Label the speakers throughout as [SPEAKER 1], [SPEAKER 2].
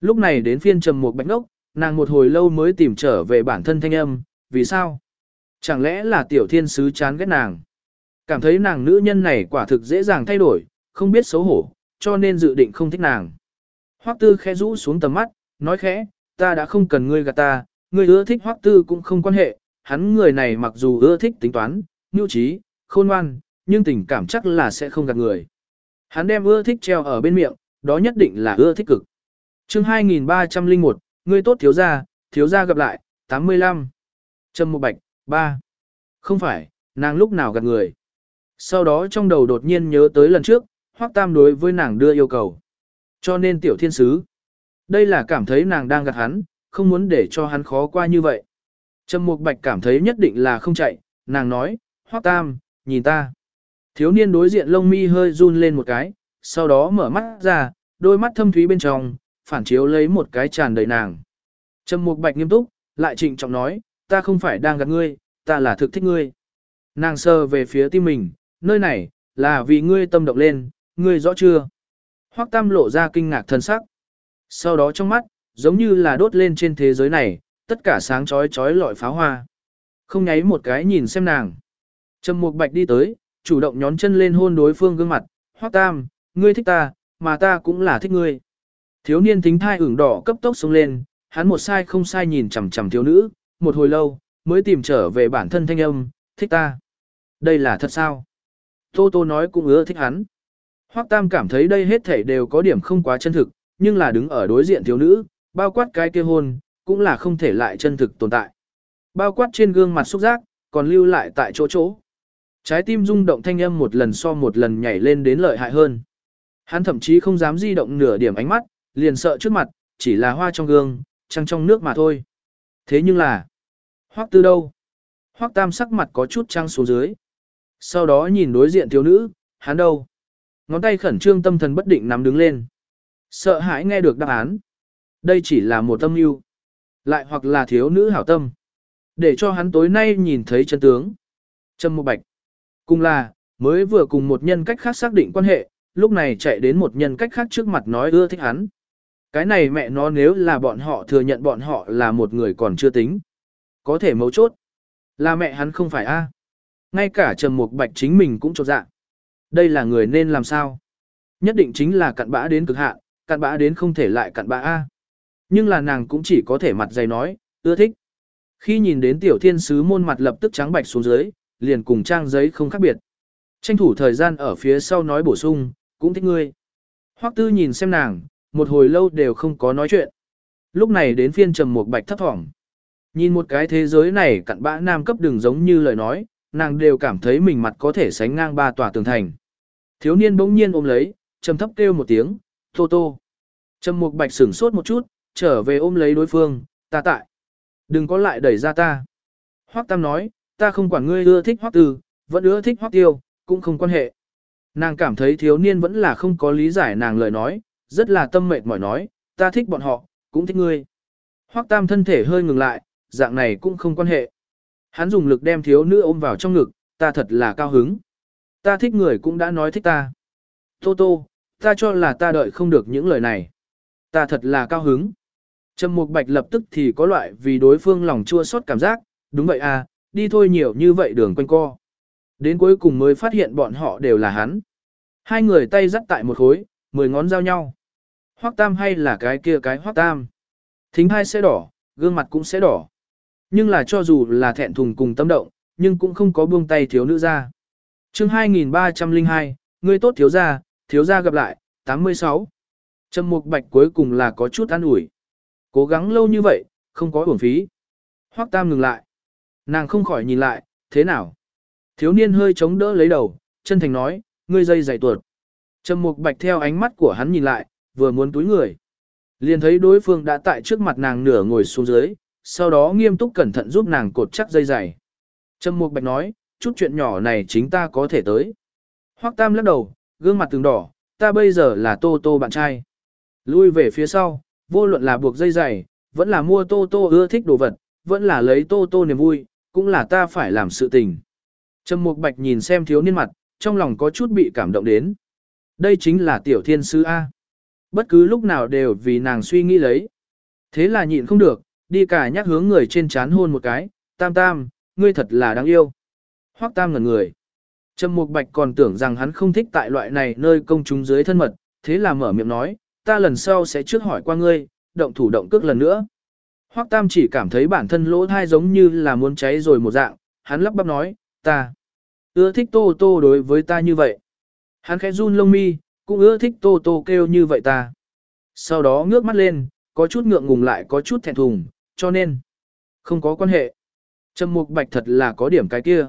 [SPEAKER 1] Lúc này đến phiên trầm một bạch ngốc, nàng một hồi lâu mới tìm trở về bản thân thanh âm, vì sao? Chẳng lẽ là tiểu thiên sứ chán ghét nàng? Cảm thấy nàng nữ nhân này quả thực dễ dàng thay đổi, không biết xấu hổ, cho nên dự định không thích nàng. Hoắc tư khẽ rũ xuống tầm mắt, nói khẽ, ta đã không cần ngươi gạt ta, ngươi ưa thích Hoắc tư cũng không quan hệ, hắn người này mặc dù ưa thích tính toán, nhu trí, khôn ngoan, nhưng tình cảm chắc là sẽ không gạt người. Hắn đem ưa thích treo ở bên miệng, đó nhất định là ưa thích cực chương 2301, ngươi tốt thiếu gia, thiếu gia gặp lại, 85. Trâm Mộ Bạch, 3. Không phải, nàng lúc nào gặp người. Sau đó trong đầu đột nhiên nhớ tới lần trước, Hoắc Tam đối với nàng đưa yêu cầu. Cho nên tiểu thiên sứ. Đây là cảm thấy nàng đang gạt hắn, không muốn để cho hắn khó qua như vậy. Trầm Mục Bạch cảm thấy nhất định là không chạy, nàng nói, Hoắc Tam, nhìn ta. Thiếu niên đối diện lông mi hơi run lên một cái, sau đó mở mắt ra, đôi mắt thâm thúy bên trong, phản chiếu lấy một cái tràn đầy nàng. Trầm Mục Bạch nghiêm túc, lại trịnh trọng nói, ta không phải đang gạt ngươi, ta là thực thích ngươi. Nàng sờ về phía tim mình, nơi này, là vì ngươi tâm động lên, ngươi rõ chưa? Hoắc Tam lộ ra kinh ngạc thân sắc. Sau đó trong mắt, giống như là đốt lên trên thế giới này, tất cả sáng chói chói lọi pháo hoa. Không nháy một cái nhìn xem nàng. Trầm Mục Bạch đi tới, chủ động nhón chân lên hôn đối phương gương mặt, Hoắc Tam, ngươi thích ta, mà ta cũng là thích ngươi. Thiếu niên tính thai ửng đỏ cấp tốc xuống lên, hắn một sai không sai nhìn chằm chằm thiếu nữ, một hồi lâu, mới tìm trở về bản thân thanh âm, thích ta. Đây là thật sao? Tô Tô nói cũng ưa thích hắn. Hoắc Tam cảm thấy đây hết thảy đều có điểm không quá chân thực, nhưng là đứng ở đối diện thiếu nữ, bao quát cái kia hôn, cũng là không thể lại chân thực tồn tại. Bao quát trên gương mặt xúc giác, còn lưu lại tại chỗ chỗ. Trái tim rung động thanh âm một lần so một lần nhảy lên đến lợi hại hơn. Hắn thậm chí không dám di động nửa điểm ánh mắt, liền sợ trước mặt, chỉ là hoa trong gương, trăng trong nước mà thôi. Thế nhưng là, Hoắc Tư đâu? Hoắc Tam sắc mặt có chút trăng xuống dưới. Sau đó nhìn đối diện thiếu nữ, hắn đâu? Ngón tay khẩn trương tâm thần bất định nắm đứng lên. Sợ hãi nghe được đáp án. Đây chỉ là một tâm mưu. Lại hoặc là thiếu nữ hảo tâm. Để cho hắn tối nay nhìn thấy chân tướng. Trâm một bạch. Cùng là, mới vừa cùng một nhân cách khác xác định quan hệ, lúc này chạy đến một nhân cách khác trước mặt nói ưa thích hắn. Cái này mẹ nó nếu là bọn họ thừa nhận bọn họ là một người còn chưa tính. Có thể mấu chốt. Là mẹ hắn không phải a Ngay cả Trầm Mục Bạch chính mình cũng trột dạ. Đây là người nên làm sao? Nhất định chính là cặn bã đến cực hạn, cặn bã đến không thể lại cặn bã a. Nhưng là nàng cũng chỉ có thể mặt dày nói, ưa thích. Khi nhìn đến tiểu thiên sứ môn mặt lập tức trắng bạch xuống dưới, liền cùng trang giấy không khác biệt. Tranh thủ thời gian ở phía sau nói bổ sung, cũng thích ngươi. Hoắc tư nhìn xem nàng, một hồi lâu đều không có nói chuyện. Lúc này đến phiên trầm một bạch thấp thỏm. Nhìn một cái thế giới này cặn bã nam cấp đừng giống như lời nói, nàng đều cảm thấy mình mặt có thể sánh ngang ba tòa tường thành. Thiếu niên bỗng nhiên ôm lấy, trầm thấp kêu một tiếng, tô tô. Trầm mục bạch sửng sốt một chút, trở về ôm lấy đối phương, ta tại. Đừng có lại đẩy ra ta. Hoắc Tam nói, ta không quản ngươi ưa thích Hoắc Tư, vẫn ưa thích Hoắc Tiêu, cũng không quan hệ. Nàng cảm thấy thiếu niên vẫn là không có lý giải nàng lời nói, rất là tâm mệt mỏi nói, ta thích bọn họ, cũng thích ngươi. Hoắc Tam thân thể hơi ngừng lại, dạng này cũng không quan hệ. Hắn dùng lực đem thiếu nữ ôm vào trong ngực, ta thật là cao hứng. Ta thích người cũng đã nói thích ta. Tô tô, ta cho là ta đợi không được những lời này. Ta thật là cao hứng. Trầm Mục Bạch lập tức thì có loại vì đối phương lòng chua xót cảm giác, đúng vậy à, đi thôi nhiều như vậy đường quanh co. Đến cuối cùng mới phát hiện bọn họ đều là hắn. Hai người tay dắt tại một khối, mười ngón giao nhau. Hoắc Tam hay là cái kia cái Hoắc Tam. Thính hai sẽ đỏ, gương mặt cũng sẽ đỏ. Nhưng là cho dù là thẹn thùng cùng tâm động, nhưng cũng không có buông tay thiếu nữ ra. chương 2302, người tốt thiếu gia, thiếu gia gặp lại, 86. Trầm Mục Bạch cuối cùng là có chút an ủi. Cố gắng lâu như vậy, không có uổng phí. Hoắc Tam ngừng lại. Nàng không khỏi nhìn lại, thế nào? Thiếu niên hơi chống đỡ lấy đầu, chân thành nói, ngươi dây dày tuột. Trầm Mục Bạch theo ánh mắt của hắn nhìn lại, vừa muốn túi người. Liền thấy đối phương đã tại trước mặt nàng nửa ngồi xuống dưới, sau đó nghiêm túc cẩn thận giúp nàng cột chắc dây dày. Trâm Mục Bạch nói, chút chuyện nhỏ này chính ta có thể tới. Hoắc Tam lắc đầu, gương mặt từng đỏ, ta bây giờ là Tô Tô bạn trai. Lui về phía sau, vô luận là buộc dây dày, vẫn là mua Tô Tô ưa thích đồ vật, vẫn là lấy Tô Tô niềm vui, cũng là ta phải làm sự tình. Trâm Mục Bạch nhìn xem thiếu niên mặt, trong lòng có chút bị cảm động đến. Đây chính là tiểu thiên sư A bất cứ lúc nào đều vì nàng suy nghĩ lấy. Thế là nhịn không được, đi cả nhắc hướng người trên chán hôn một cái, tam tam, ngươi thật là đáng yêu. Hoắc tam ngẩn người. Trầm Mục Bạch còn tưởng rằng hắn không thích tại loại này nơi công chúng dưới thân mật, thế là mở miệng nói, ta lần sau sẽ trước hỏi qua ngươi, động thủ động cước lần nữa. Hoắc Tam chỉ cảm thấy bản thân lỗ thai giống như là muốn cháy rồi một dạng, hắn lắp bắp nói, ta ưa thích Tô Tô đối với ta như vậy. Hắn khẽ run lông mi, cũng ưa thích Tô Tô kêu như vậy ta. Sau đó ngước mắt lên, có chút ngượng ngùng lại có chút thẹn thùng, cho nên không có quan hệ. Trầm Mục Bạch thật là có điểm cái kia.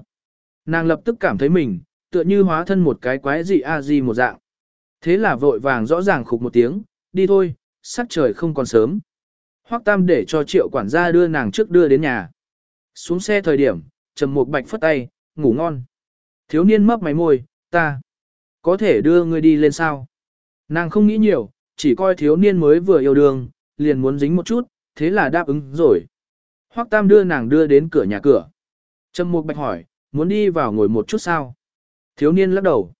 [SPEAKER 1] Nàng lập tức cảm thấy mình, tựa như hóa thân một cái quái dị a di một dạng. Thế là vội vàng rõ ràng khục một tiếng, đi thôi, sắc trời không còn sớm. Hoắc Tam để cho triệu quản gia đưa nàng trước đưa đến nhà. Xuống xe thời điểm, Trầm Mục Bạch phất tay, ngủ ngon. Thiếu niên mấp máy môi, ta có thể đưa ngươi đi lên sao? Nàng không nghĩ nhiều, chỉ coi thiếu niên mới vừa yêu đương, liền muốn dính một chút, thế là đáp ứng rồi. Hoắc Tam đưa nàng đưa đến cửa nhà cửa. Trầm Mục Bạch hỏi, muốn đi vào ngồi một chút sao? Thiếu niên lắc đầu,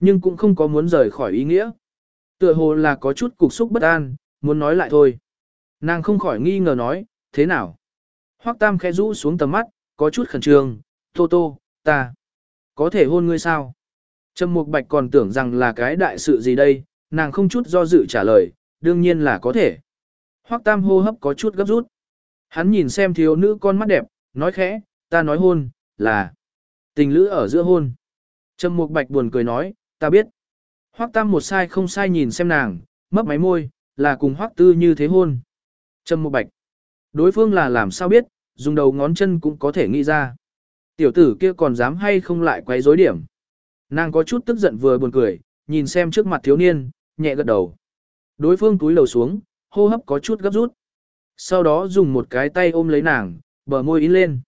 [SPEAKER 1] nhưng cũng không có muốn rời khỏi ý nghĩa. Tựa hồ là có chút cục xúc bất an, muốn nói lại thôi. Nàng không khỏi nghi ngờ nói, thế nào? Hoắc Tam khẽ rũ xuống tầm mắt, có chút khẩn trương, Tô Tô, ta, có thể hôn ngươi sao? Trầm Mục Bạch còn tưởng rằng là cái đại sự gì đây, nàng không chút do dự trả lời, đương nhiên là có thể. Hoắc Tam hô hấp có chút gấp rút. Hắn nhìn xem thiếu nữ con mắt đẹp, nói khẽ, ta nói hôn, là tình lữ ở giữa hôn. Trầm Mục Bạch buồn cười nói, ta biết. Hoắc Tam một sai không sai nhìn xem nàng, mấp máy môi, là cùng Hoắc Tư như thế hôn. Trầm Mục Bạch. Đối phương là làm sao biết, dùng đầu ngón chân cũng có thể nghĩ ra. Tiểu tử kia còn dám hay không lại quấy rối điểm. Nàng có chút tức giận vừa buồn cười, nhìn xem trước mặt thiếu niên, nhẹ gật đầu. Đối phương túi lầu xuống, hô hấp có chút gấp rút. Sau đó dùng một cái tay ôm lấy nàng, bờ môi in lên.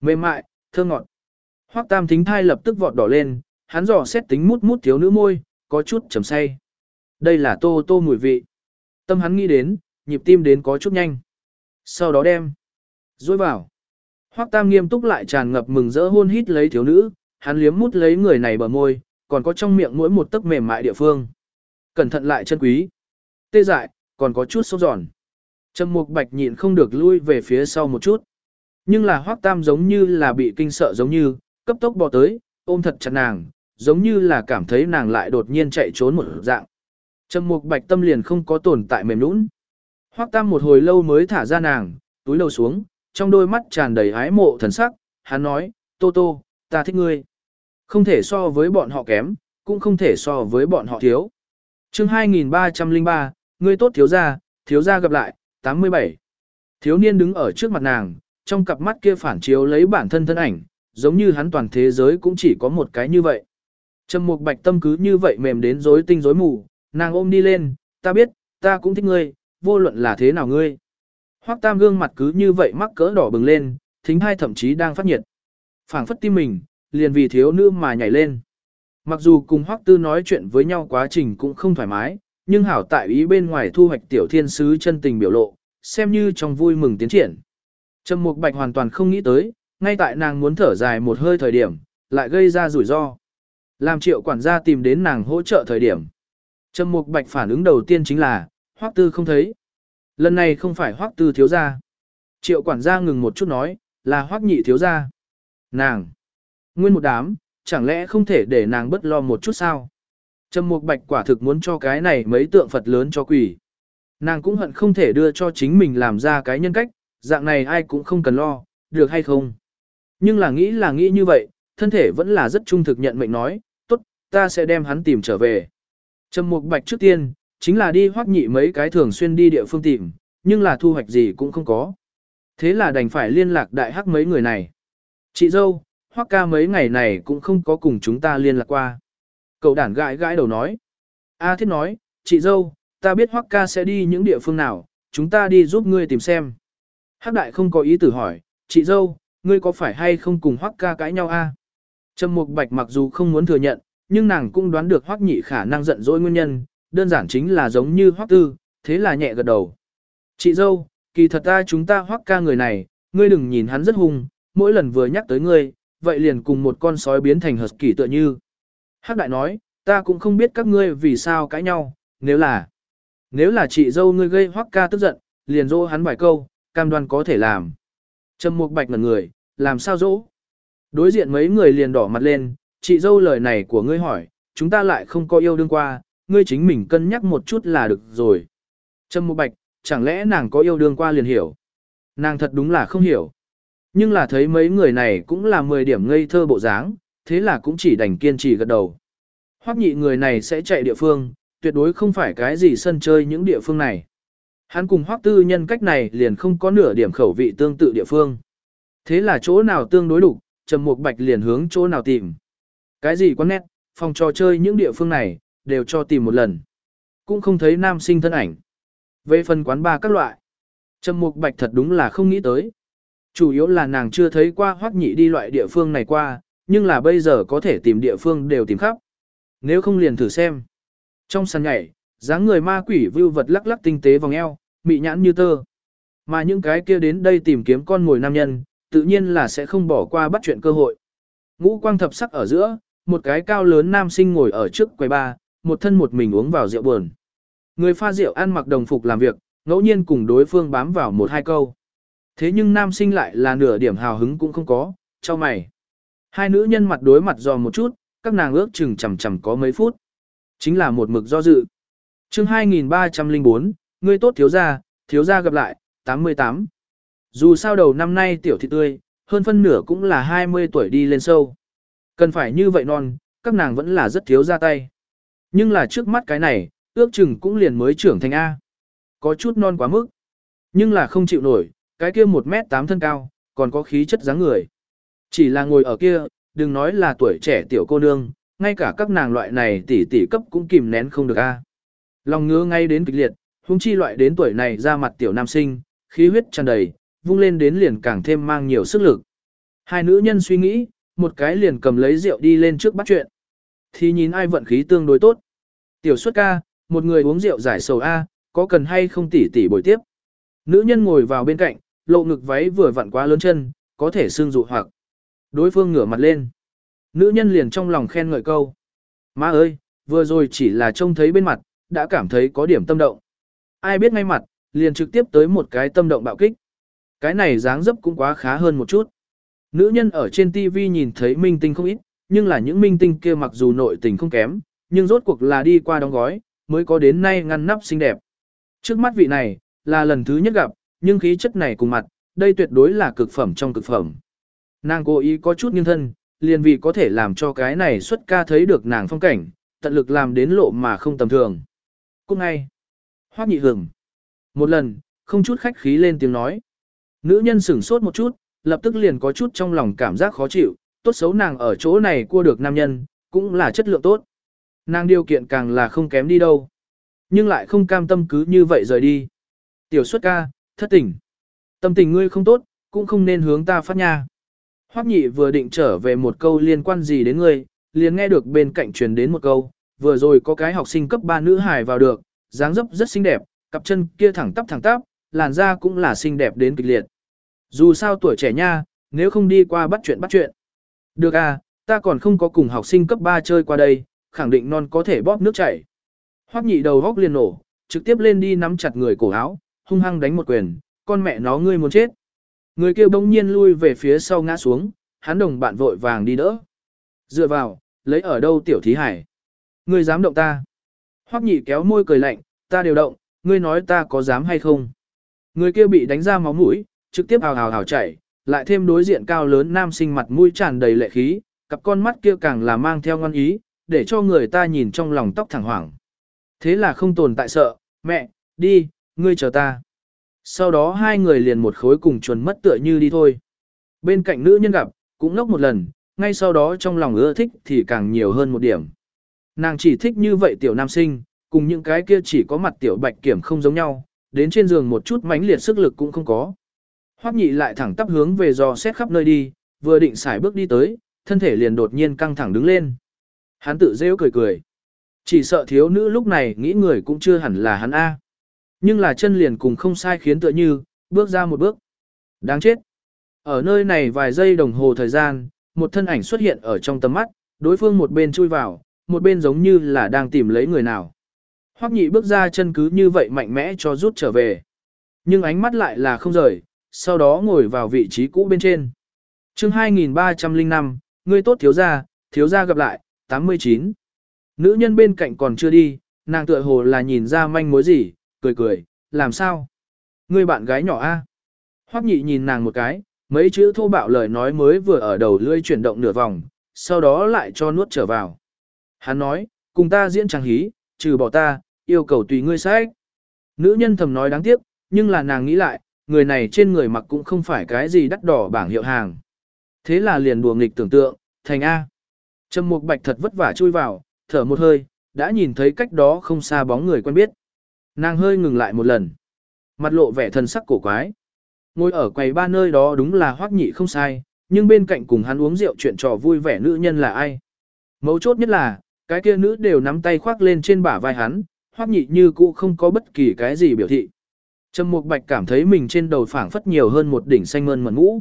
[SPEAKER 1] Mềm mại, thơm ngọt. Hoắc Tam thính thai lập tức vọt đỏ lên, hắn dò xét tính mút mút thiếu nữ môi, có chút trầm say. Đây là tô tô mùi vị. Tâm hắn nghĩ đến, nhịp tim đến có chút nhanh. Sau đó đem. Dối vào. Hoắc Tam nghiêm túc lại tràn ngập mừng rỡ hôn hít lấy thiếu nữ, hắn liếm mút lấy người này bờ môi, còn có trong miệng mỗi một tấc mềm mại địa phương. Cẩn thận lại chân quý. Tê dại, còn có chút sốt giòn. Trầm Mục Bạch nhịn không được lui về phía sau một chút. Nhưng là Hoắc Tam giống như là bị kinh sợ giống như, cấp tốc bò tới, ôm thật chặt nàng, giống như là cảm thấy nàng lại đột nhiên chạy trốn một dạng. Trầm Mục Bạch tâm liền không có tồn tại mềm nhũn. Hoắc Tam một hồi lâu mới thả ra nàng, túi đầu xuống, trong đôi mắt tràn đầy ái mộ thần sắc, hắn nói, Tô Tô, ta thích ngươi. Không thể so với bọn họ kém, cũng không thể so với bọn họ thiếu. chương 2303, ngươi tốt thiếu gia, thiếu gia gặp lại, 87. Thiếu niên đứng ở trước mặt nàng, trong cặp mắt kia phản chiếu lấy bản thân thân ảnh, giống như hắn toàn thế giới cũng chỉ có một cái như vậy. Trầm Mục Bạch tâm cứ như vậy mềm đến rối tinh rối mù, nàng ôm đi lên, ta biết, ta cũng thích ngươi, vô luận là thế nào ngươi. Hoắc Tam gương mặt cứ như vậy mắc cỡ đỏ bừng lên, thính hai thậm chí đang phát nhiệt. Phảng phất tim mình, liền vì thiếu nữ mà nhảy lên. Mặc dù cùng Hoắc Tư nói chuyện với nhau quá trình cũng không thoải mái, nhưng hảo tại ý bên ngoài thu hoạch tiểu thiên sứ chân tình biểu lộ, xem như trong vui mừng tiến triển. Trầm Mục Bạch hoàn toàn không nghĩ tới, ngay tại nàng muốn thở dài một hơi thời điểm, lại gây ra rủi ro. Làm triệu quản gia tìm đến nàng hỗ trợ thời điểm. Trầm Mục Bạch phản ứng đầu tiên chính là, Hoắc Tư không thấy. Lần này không phải Hoắc Tư thiếu gia. Triệu quản gia ngừng một chút nói, là Hoắc Nhị thiếu gia. Nàng, nguyên một đám, chẳng lẽ không thể để nàng bất lo một chút sao? Trầm Mục Bạch quả thực muốn cho cái này mấy tượng Phật lớn cho quỷ. Nàng cũng hận không thể đưa cho chính mình làm ra cái nhân cách, dạng này ai cũng không cần lo, được hay không. Nhưng là nghĩ là nghĩ như vậy, thân thể vẫn là rất trung thực nhận mệnh nói, tốt, ta sẽ đem hắn tìm trở về. Trầm Mục Bạch trước tiên, chính là đi hoắc nhị mấy cái thường xuyên đi địa phương tìm, nhưng là thu hoạch gì cũng không có. Thế là đành phải liên lạc đại hắc mấy người này. Chị dâu, hoắc ca mấy ngày này cũng không có cùng chúng ta liên lạc qua. Cậu đản gãi gãi đầu nói. A thiết nói, chị dâu, ta biết hoắc ca sẽ đi những địa phương nào, chúng ta đi giúp ngươi tìm xem. Hắc đại không có ý tử hỏi, chị dâu, ngươi có phải hay không cùng hoắc ca cãi nhau a? Trầm Mục Bạch mặc dù không muốn thừa nhận, nhưng nàng cũng đoán được hoắc nhị khả năng giận dỗi nguyên nhân, đơn giản chính là giống như hoắc tư, thế là nhẹ gật đầu. Chị dâu, kỳ thật ta chúng ta hoắc ca người này, ngươi đừng nhìn hắn rất hung, mỗi lần vừa nhắc tới ngươi, vậy liền cùng một con sói biến thành hợp kỳ tựa như. Hắc đại nói, ta cũng không biết các ngươi vì sao cãi nhau, nếu là Nếu là chị dâu ngươi gây hoắc ca tức giận, liền dỗ hắn vài câu, cam đoan có thể làm. Trầm Mục Bạch ngẩn người, làm sao dỗ? Đối diện mấy người liền đỏ mặt lên, chị dâu lời này của ngươi hỏi, chúng ta lại không có yêu đương qua, ngươi chính mình cân nhắc một chút là được rồi. Trầm Mục Bạch, chẳng lẽ nàng có yêu đương qua liền hiểu? Nàng thật đúng là không hiểu. Nhưng là thấy mấy người này cũng là 10 điểm ngây thơ bộ dáng, thế là cũng chỉ đành kiên trì gật đầu. Hoắc nhị người này sẽ chạy địa phương, tuyệt đối không phải cái gì sân chơi những địa phương này. Hắn cùng Hoắc tư nhân cách này liền không có nửa điểm khẩu vị tương tự địa phương. Thế là chỗ nào tương đối đủ, Trầm Mục Bạch liền hướng chỗ nào tìm. Cái gì quán nét, phòng trò chơi những địa phương này, đều cho tìm một lần. Cũng không thấy nam sinh thân ảnh. Về phần quán ba các loại, Trầm Mục Bạch thật đúng là không nghĩ tới. Chủ yếu là nàng chưa thấy qua Hoắc nhị đi loại địa phương này qua, nhưng là bây giờ có thể tìm địa phương đều tìm khắp. Nếu không liền thử xem. Trong sàn nhảy, dáng người ma quỷ vưu vật lắc lắc tinh tế vòng eo, mị nhãn như tơ. Mà những cái kia đến đây tìm kiếm con mồi nam nhân, tự nhiên là sẽ không bỏ qua bắt chuyện cơ hội. Ngũ quang thập sắc ở giữa, một cái cao lớn nam sinh ngồi ở trước quầy ba, một thân một mình uống vào rượu buồn. Người pha rượu ăn mặc đồng phục làm việc, ngẫu nhiên cùng đối phương bám vào một hai câu. Thế nhưng nam sinh lại là nửa điểm hào hứng cũng không có, cho mày. Hai nữ nhân mặt đối mặt dò một chút, các nàng ước chừng chầm chầm có mấy phút. Chính là một mực do dự. chương 2304, người tốt thiếu gia, thiếu gia gặp lại, 88. Dù sao đầu năm nay tiểu thị tươi, hơn phân nửa cũng là 20 tuổi đi lên sâu. Cần phải như vậy non, các nàng vẫn là rất thiếu ra tay. Nhưng là trước mắt cái này, ước chừng cũng liền mới trưởng thành A. Có chút non quá mức. Nhưng là không chịu nổi, cái kia một m tám thân cao, còn có khí chất dáng người. Chỉ là ngồi ở kia, đừng nói là tuổi trẻ tiểu cô nương, ngay cả các nàng loại này tỷ tỷ cấp cũng kìm nén không được a. Lòng ngứa ngay đến kịch liệt, huống chi loại đến tuổi này ra mặt tiểu nam sinh, khí huyết tràn đầy, vung lên đến liền càng thêm mang nhiều sức lực. Hai nữ nhân suy nghĩ, một cái liền cầm lấy rượu đi lên trước bắt chuyện. Thì nhìn ai vận khí tương đối tốt. Tiểu xuất ca, một người uống rượu giải sầu A, có cần hay không tỉ tỉ bồi tiếp. Nữ nhân ngồi vào bên cạnh, lộ ngực váy vừa vặn quá lớn chân, có thể xương dụ hoặc. Đối phương ngửa mặt lên. Nữ nhân liền trong lòng khen ngợi câu. Má ơi, vừa rồi chỉ là trông thấy bên mặt, đã cảm thấy có điểm tâm động. Ai biết ngay mặt, liền trực tiếp tới một cái tâm động bạo kích. Cái này dáng dấp cũng quá khá hơn một chút. Nữ nhân ở trên TV nhìn thấy minh tinh không ít, nhưng là những minh tinh kia mặc dù nội tình không kém, nhưng rốt cuộc là đi qua đóng gói, mới có đến nay ngăn nắp xinh đẹp. Trước mắt vị này, là lần thứ nhất gặp, nhưng khí chất này cùng mặt, đây tuyệt đối là cực phẩm trong cực phẩm. Nàng cố ý có chút nghiêng thân, liền vì có thể làm cho cái này xuất ca thấy được nàng phong cảnh, tận lực làm đến lộ mà không tầm thường. Cũng ngay, hoác nhị hưởng. Một lần, không chút khách khí lên tiếng nói. Nữ nhân sửng sốt một chút, lập tức liền có chút trong lòng cảm giác khó chịu, tốt xấu nàng ở chỗ này cua được nam nhân, cũng là chất lượng tốt. Nàng điều kiện càng là không kém đi đâu. Nhưng lại không cam tâm cứ như vậy rời đi. Tiểu xuất ca, thất tình. Tâm tình ngươi không tốt, cũng không nên hướng ta phát nha. Hoắc nhị vừa định trở về một câu liên quan gì đến ngươi, liền nghe được bên cạnh truyền đến một câu, vừa rồi có cái học sinh cấp 3 nữ hài vào được, dáng dấp rất xinh đẹp, cặp chân kia thẳng tắp thẳng tắp, làn da cũng là xinh đẹp đến kịch liệt. Dù sao tuổi trẻ nha, nếu không đi qua bắt chuyện bắt chuyện. Được à, ta còn không có cùng học sinh cấp 3 chơi qua đây, khẳng định non có thể bóp nước chảy. Hoắc nhị đầu góc liền nổ, trực tiếp lên đi nắm chặt người cổ áo, hung hăng đánh một quyền, con mẹ nó ngươi muốn chết. Người kia bỗng nhiên lui về phía sau ngã xuống, hắn đồng bạn vội vàng đi đỡ. Dựa vào, lấy ở đâu tiểu thí hải? Ngươi dám động ta? Hoắc nhị kéo môi cười lạnh, ta đều động, ngươi nói ta có dám hay không? Người kia bị đánh ra máu mũi, trực tiếp hào hào hào chảy, lại thêm đối diện cao lớn nam sinh mặt mũi tràn đầy lệ khí, cặp con mắt kia càng là mang theo ngon ý, để cho người ta nhìn trong lòng tóc thẳng hoảng. Thế là không tồn tại sợ, mẹ, đi, ngươi chờ ta. Sau đó hai người liền một khối cùng chuồn mất tựa như đi thôi. Bên cạnh nữ nhân gặp, cũng ngốc một lần, ngay sau đó trong lòng ưa thích thì càng nhiều hơn một điểm. Nàng chỉ thích như vậy tiểu nam sinh, cùng những cái kia chỉ có mặt tiểu bạch kiểm không giống nhau, đến trên giường một chút mánh liệt sức lực cũng không có. Hoắc nhị lại thẳng tắp hướng về dò xét khắp nơi đi, vừa định xài bước đi tới, thân thể liền đột nhiên căng thẳng đứng lên. Hắn tự rêu cười cười. Chỉ sợ thiếu nữ lúc này nghĩ người cũng chưa hẳn là hắn A. Nhưng là chân liền cùng không sai khiến tựa như, bước ra một bước. Đáng chết. Ở nơi này vài giây đồng hồ thời gian, một thân ảnh xuất hiện ở trong tầm mắt, đối phương một bên chui vào, một bên giống như là đang tìm lấy người nào. Hoắc nhị bước ra chân cứ như vậy mạnh mẽ cho rút trở về. Nhưng ánh mắt lại là không rời, sau đó ngồi vào vị trí cũ bên trên. chương 2305, người tốt thiếu gia, thiếu gia gặp lại, 89. Nữ nhân bên cạnh còn chưa đi, nàng tựa hồ là nhìn ra manh mối gì, cười cười, làm sao? Ngươi bạn gái nhỏ a? Hoắc nhị nhìn nàng một cái, mấy chữ thô bạo lời nói mới vừa ở đầu lưỡi chuyển động nửa vòng, sau đó lại cho nuốt trở vào. Hắn nói, cùng ta diễn chẳng hí, trừ bỏ ta, yêu cầu tùy ngươi sách. Nữ nhân thầm nói đáng tiếc, nhưng là nàng nghĩ lại, người này trên người mặc cũng không phải cái gì đắt đỏ bảng hiệu hàng. Thế là liền đùa nghịch tưởng tượng, thành A. Trầm Mục Bạch thật vất vả chui vào, thở một hơi, đã nhìn thấy cách đó không xa bóng người quen biết. Nàng hơi ngừng lại một lần. Mặt lộ vẻ thần sắc cổ quái. Ngồi ở quầy ba nơi đó đúng là hoắc nhị không sai, nhưng bên cạnh cùng hắn uống rượu chuyện trò vui vẻ nữ nhân là ai? Mấu chốt nhất là, cái kia nữ đều nắm tay khoác lên trên bả vai hắn, hoắc nhị như cũ không có bất kỳ cái gì biểu thị. Trầm Mục Bạch cảm thấy mình trên đầu phảng phất nhiều hơn một đỉnh xanh mơn mận ngũ.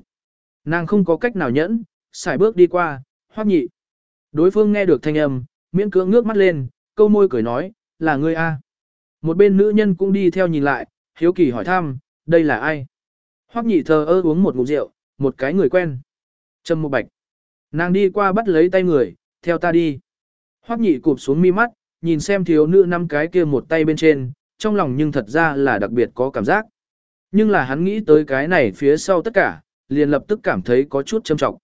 [SPEAKER 1] Nàng không có cách nào nhẫn, xài bước đi qua, hoắc nhị. Đối phương nghe được thanh âm, miễn cưỡng ngước mắt lên, câu môi cười nói, là ngươi a. Một bên nữ nhân cũng đi theo nhìn lại, hiếu kỳ hỏi thăm, đây là ai? Hoắc nhị thờ ơ uống một ngụm rượu, một cái người quen. Trầm Mục Bạch. Nàng đi qua bắt lấy tay người, theo ta đi. Hoắc nhị cụp xuống mi mắt, nhìn xem thiếu nữ năm cái kia một tay bên trên, trong lòng nhưng thật ra là đặc biệt có cảm giác. Nhưng là hắn nghĩ tới cái này phía sau tất cả, liền lập tức cảm thấy có chút châm trọng.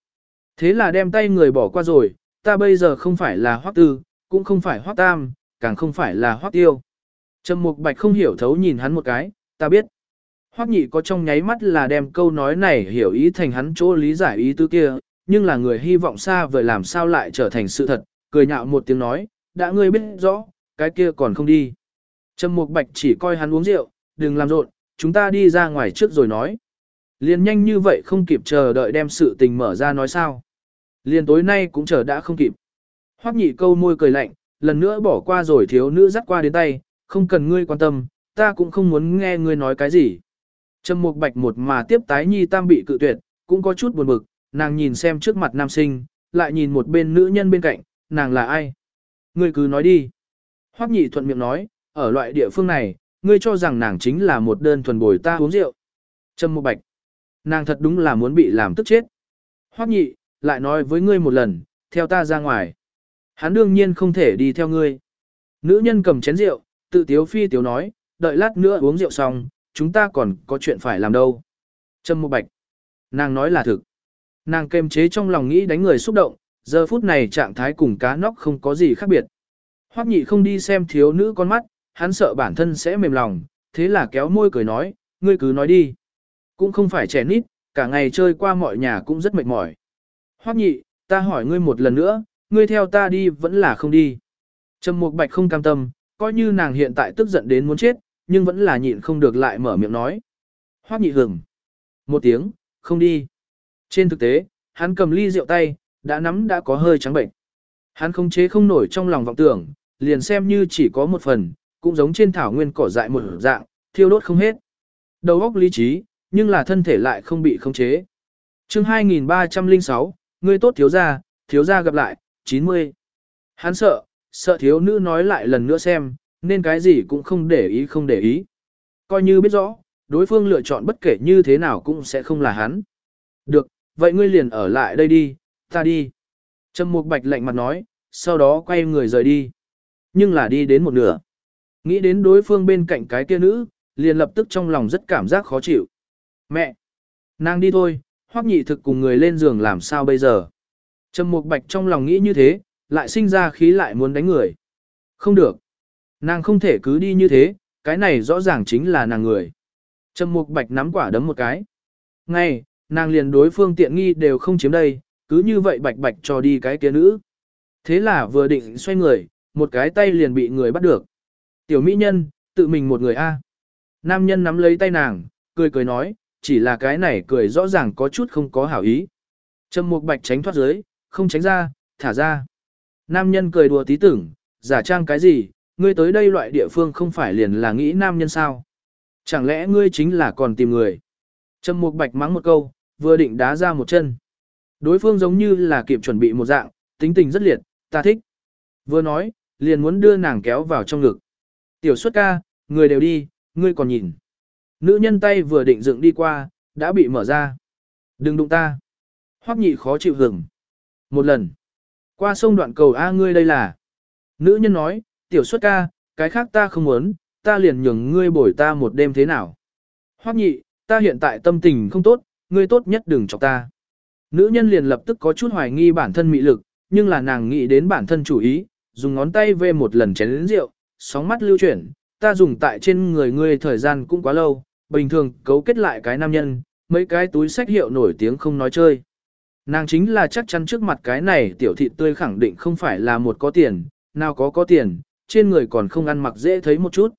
[SPEAKER 1] Thế là đem tay người bỏ qua rồi, ta bây giờ không phải là Hoắc Tư, cũng không phải Hoắc Tam, càng không phải là Hoắc Tiêu. Trầm Mục Bạch không hiểu thấu nhìn hắn một cái, ta biết. Hoắc nhị có trong nháy mắt là đem câu nói này hiểu ý thành hắn chỗ lý giải ý tứ kia, nhưng là người hy vọng xa vời làm sao lại trở thành sự thật, cười nhạo một tiếng nói, đã ngươi biết rõ, cái kia còn không đi. Trầm Mục Bạch chỉ coi hắn uống rượu, đừng làm rộn, chúng ta đi ra ngoài trước rồi nói. Liên nhanh như vậy không kịp chờ đợi đem sự tình mở ra nói sao. Liên tối nay cũng chờ đã không kịp. Hoắc nhị câu môi cười lạnh, lần nữa bỏ qua rồi thiếu nữ dắt qua đến tay, không cần ngươi quan tâm, ta cũng không muốn nghe ngươi nói cái gì. Trầm Mục Bạch một mà tiếp tái nhi tam bị cự tuyệt, cũng có chút buồn bực, nàng nhìn xem trước mặt nam sinh, lại nhìn một bên nữ nhân bên cạnh, nàng là ai? Ngươi cứ nói đi. Hoắc nhị thuận miệng nói, ở loại địa phương này, ngươi cho rằng nàng chính là một đơn thuần bồi ta uống rượu. Trầm Mục Bạch. Nàng thật đúng là muốn bị làm tức chết. Hoắc nhị, lại nói với ngươi một lần, theo ta ra ngoài. Hắn đương nhiên không thể đi theo ngươi. Nữ nhân cầm chén rượu, tự tiếu phi tiếu nói, đợi lát nữa uống rượu xong, chúng ta còn có chuyện phải làm đâu. Trâm Mộ Bạch. Nàng nói là thực. Nàng kềm chế trong lòng nghĩ đánh người xúc động, giờ phút này trạng thái cùng cá nóc không có gì khác biệt. Hoắc nhị không đi xem thiếu nữ con mắt, hắn sợ bản thân sẽ mềm lòng, thế là kéo môi cười nói, ngươi cứ nói đi. Cũng không phải trẻ nít, cả ngày chơi qua mọi nhà cũng rất mệt mỏi. Hoắc nhị, ta hỏi ngươi một lần nữa, ngươi theo ta đi vẫn là không đi. Trầm Mục Bạch không cam tâm, coi như nàng hiện tại tức giận đến muốn chết, nhưng vẫn là nhịn không được lại mở miệng nói. Hoắc nhị hừng. Một tiếng, không đi. Trên thực tế, hắn cầm ly rượu tay, đã nắm đã có hơi trắng bệnh. Hắn không chế không nổi trong lòng vọng tưởng, liền xem như chỉ có một phần, cũng giống trên thảo nguyên cỏ dại một dạng, thiêu đốt không hết. Đầu óc lý trí, nhưng là thân thể lại không bị khống chế. Chương 2306, ngươi tốt thiếu gia, thiếu gia gặp lại, 90. Hắn sợ, sợ thiếu nữ nói lại lần nữa xem, nên cái gì cũng không để ý không để ý. Coi như biết rõ, đối phương lựa chọn bất kể như thế nào cũng sẽ không là hắn. Được, vậy ngươi liền ở lại đây đi, ta đi. Trầm Mục Bạch lạnh mặt nói, sau đó quay người rời đi. Nhưng là đi đến một nửa. Nghĩ đến đối phương bên cạnh cái kia nữ, liền lập tức trong lòng rất cảm giác khó chịu. Mẹ! Nàng đi thôi, hoắc nhị thực cùng người lên giường làm sao bây giờ? Trầm Mục Bạch trong lòng nghĩ như thế, lại sinh ra khí lại muốn đánh người. Không được. Nàng không thể cứ đi như thế, cái này rõ ràng chính là nàng người. Trầm Mục Bạch nắm quả đấm một cái. Ngay, nàng liền đối phương tiện nghi đều không chiếm đây, cứ như vậy bạch bạch cho đi cái kia nữ. Thế là vừa định xoay người, một cái tay liền bị người bắt được. Tiểu mỹ nhân, tự mình một người a. Nam nhân nắm lấy tay nàng, cười cười nói, chỉ là cái này cười rõ ràng có chút không có hảo ý. Trầm Mục Bạch tránh thoát dưới, không tránh ra, thả ra. Nam nhân cười đùa tí tưởng, giả trang cái gì, ngươi tới đây loại địa phương không phải liền là nghĩ nam nhân sao? Chẳng lẽ ngươi chính là còn tìm người? Trầm Mục Bạch mắng một câu, vừa định đá ra một chân. Đối phương giống như là kịp chuẩn bị một dạng, tính tình rất liệt, ta thích. Vừa nói, liền muốn đưa nàng kéo vào trong ngực. Tiểu xuất ca, người đều đi, ngươi còn nhìn. Nữ nhân tay vừa định dựng đi qua, đã bị mở ra. Đừng đụng ta. Hoắc nhị khó chịu hưởng. Một lần. Qua sông đoạn cầu A ngươi đây là. Nữ nhân nói, tiểu xuất ca, cái khác ta không muốn, ta liền nhường ngươi bồi ta một đêm thế nào. Hoắc nhị, ta hiện tại tâm tình không tốt, ngươi tốt nhất đừng chọc ta. Nữ nhân liền lập tức có chút hoài nghi bản thân mị lực, nhưng là nàng nghĩ đến bản thân chủ ý, dùng ngón tay về một lần chén lĩnh rượu, sóng mắt lưu chuyển, ta dùng tại trên người ngươi thời gian cũng quá lâu, bình thường cấu kết lại cái nam nhân, mấy cái túi sách hiệu nổi tiếng không nói chơi. Nàng chính là chắc chắn trước mặt cái này tiểu thị tươi khẳng định không phải là một có tiền, nào có có tiền, trên người còn không ăn mặc dễ thấy một chút.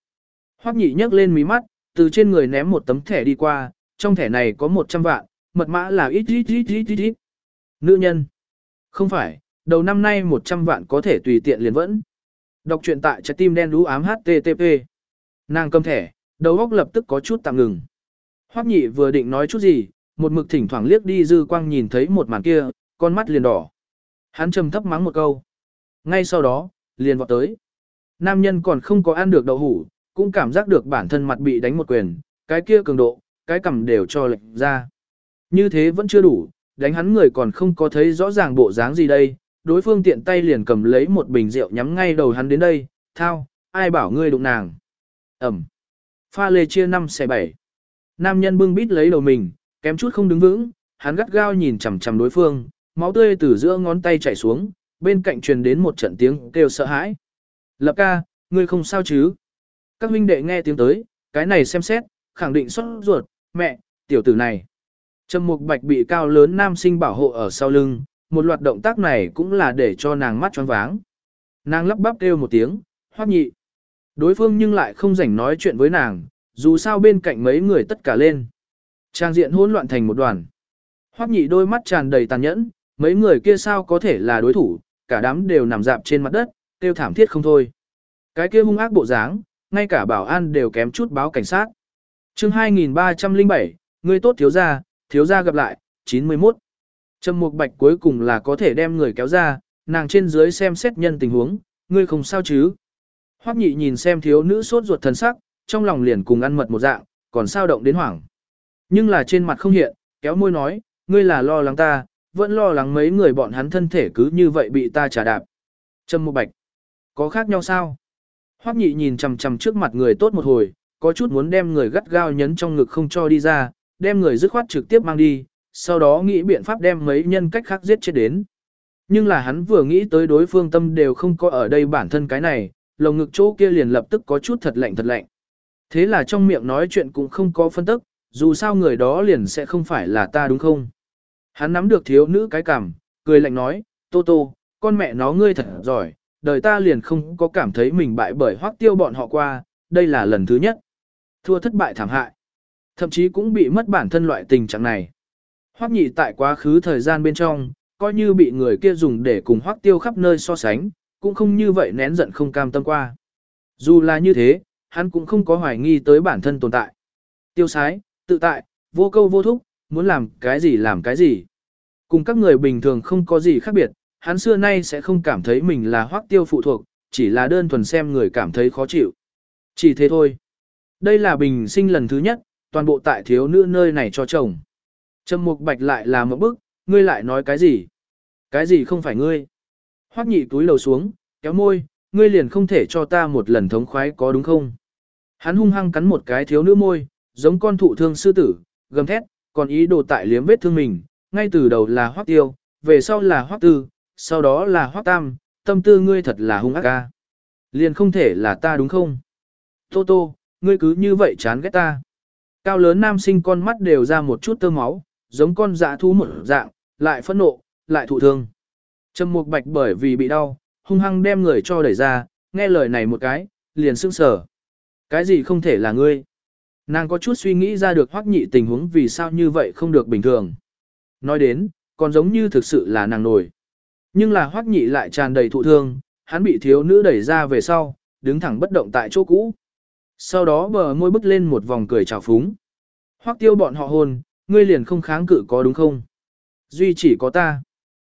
[SPEAKER 1] Hoắc nhị nhấc lên mí mắt, từ trên người ném một tấm thẻ đi qua, trong thẻ này có 100 vạn, mật mã là ít ít ít ít ít ít. Nữ nhân. Không phải, đầu năm nay 100 vạn có thể tùy tiện liền vẫn. Đọc truyện tại trái tim đen đú ám HTTP. Nàng cầm thẻ, đầu óc lập tức có chút tạm ngừng. Hoắc nhị vừa định nói chút gì, một mực thỉnh thoảng liếc đi dư quang nhìn thấy một màn kia, con mắt liền đỏ. Hắn trầm thấp mắng một câu. Ngay sau đó, liền vọt tới. Nam nhân còn không có ăn được đậu hủ, cũng cảm giác được bản thân mặt bị đánh một quyền, cái kia cường độ, cái cầm đều cho lệnh ra. Như thế vẫn chưa đủ, đánh hắn người còn không có thấy rõ ràng bộ dáng gì đây, đối phương tiện tay liền cầm lấy một bình rượu nhắm ngay đầu hắn đến đây, thao, ai bảo ngươi đụng nàng. Ẩm. Pha lê chia 5 xe 7. Nam nhân bưng bít lấy đầu mình, kém chút không đứng vững, hắn gắt gao nhìn chằm chằm đối phương, máu tươi từ giữa ngón tay chảy xuống, bên cạnh truyền đến một trận tiếng kêu sợ hãi. Lập ca, ngươi không sao chứ? Các huynh đệ nghe tiếng tới, cái này xem xét, khẳng định xuất ruột, mẹ, tiểu tử này. Trầm mục bạch bị cao lớn nam sinh bảo hộ ở sau lưng, một loạt động tác này cũng là để cho nàng mắt choáng váng. Nàng lắp bắp kêu một tiếng, hoác nhị. Đối phương nhưng lại không rảnh nói chuyện với nàng, dù sao bên cạnh mấy người tất cả lên. Trang diện hỗn loạn thành một đoàn. Hoắc nhị đôi mắt tràn đầy tàn nhẫn, mấy người kia sao có thể là đối thủ, cả đám đều nằm dạp trên mặt đất, tiêu thảm thiết không thôi. Cái kia hung ác bộ dáng, ngay cả bảo an đều kém chút báo cảnh sát. chương 2307, người tốt thiếu gia, thiếu gia gặp lại, 91. Trầm Mục Bạch cuối cùng là có thể đem người kéo ra, nàng trên dưới xem xét nhân tình huống, ngươi không sao chứ. Hoắc nhị nhìn xem thiếu nữ sốt ruột thần sắc, trong lòng liền cùng ăn mật một dạng, còn sao động đến hoảng. Nhưng là trên mặt không hiện, kéo môi nói, ngươi là lo lắng ta, vẫn lo lắng mấy người bọn hắn thân thể cứ như vậy bị ta trả đạp. Trâm Mộ Bạch, có khác nhau sao? Hoắc nhị nhìn chằm chằm trước mặt người tốt một hồi, có chút muốn đem người gắt gao nhấn trong ngực không cho đi ra, đem người dứt khoát trực tiếp mang đi, sau đó nghĩ biện pháp đem mấy nhân cách khác giết chết đến. Nhưng là hắn vừa nghĩ tới đối phương tâm đều không có ở đây bản thân cái này, lồng ngực chỗ kia liền lập tức có chút thật lạnh thật lạnh. Thế là trong miệng nói chuyện cũng không có phân tức, dù sao người đó liền sẽ không phải là ta đúng không? Hắn nắm được thiếu nữ cái cảm, cười lạnh nói, Tô Tô, con mẹ nó ngươi thật giỏi, đời ta liền không có cảm thấy mình bại bởi hoác tiêu bọn họ qua, đây là lần thứ nhất. Thua thất bại thảm hại. Thậm chí cũng bị mất bản thân loại tình trạng này. Hoác nhị tại quá khứ thời gian bên trong, coi như bị người kia dùng để cùng hoác tiêu khắp nơi so sánh, cũng không như vậy nén giận không cam tâm qua. Dù là như thế, hắn cũng không có hoài nghi tới bản thân tồn tại. Tiêu sái, tự tại, vô câu vô thúc, muốn làm cái gì làm cái gì. Cùng các người bình thường không có gì khác biệt, hắn xưa nay sẽ không cảm thấy mình là hoác tiêu phụ thuộc, chỉ là đơn thuần xem người cảm thấy khó chịu. Chỉ thế thôi. Đây là bình sinh lần thứ nhất, toàn bộ tại thiếu nữ nơi này cho chồng. Trầm mục bạch lại là một bức, ngươi lại nói cái gì? Cái gì không phải ngươi? Hoắc nhị túi lầu xuống, kéo môi, ngươi liền không thể cho ta một lần thống khoái có đúng không? Hắn hung hăng cắn một cái thiếu nữ môi, giống con thụ thương sư tử, gầm thét, còn ý đồ tại liếm vết thương mình, ngay từ đầu là Hoắc tiêu, về sau là Hoắc tư, sau đó là Hoắc tam, tâm tư ngươi thật là hung ác ca. Liền không thể là ta đúng không? Tô tô, ngươi cứ như vậy chán ghét ta. Cao lớn nam sinh con mắt đều ra một chút tơ máu, giống con dã thú một dạng, lại phẫn nộ, lại thụ thương. Trầm Mục Bạch bởi vì bị đau, hung hăng đem người cho đẩy ra, nghe lời này một cái, liền sững sờ. Cái gì không thể là ngươi? Nàng có chút suy nghĩ ra được hoắc nhị tình huống vì sao như vậy không được bình thường. Nói đến, còn giống như thực sự là nàng nổi. Nhưng là hoắc nhị lại tràn đầy thụ thương, hắn bị thiếu nữ đẩy ra về sau, đứng thẳng bất động tại chỗ cũ. Sau đó bờ môi bứt lên một vòng cười trào phúng. Hoắc tiêu bọn họ hôn, ngươi liền không kháng cự có đúng không? Duy chỉ có ta.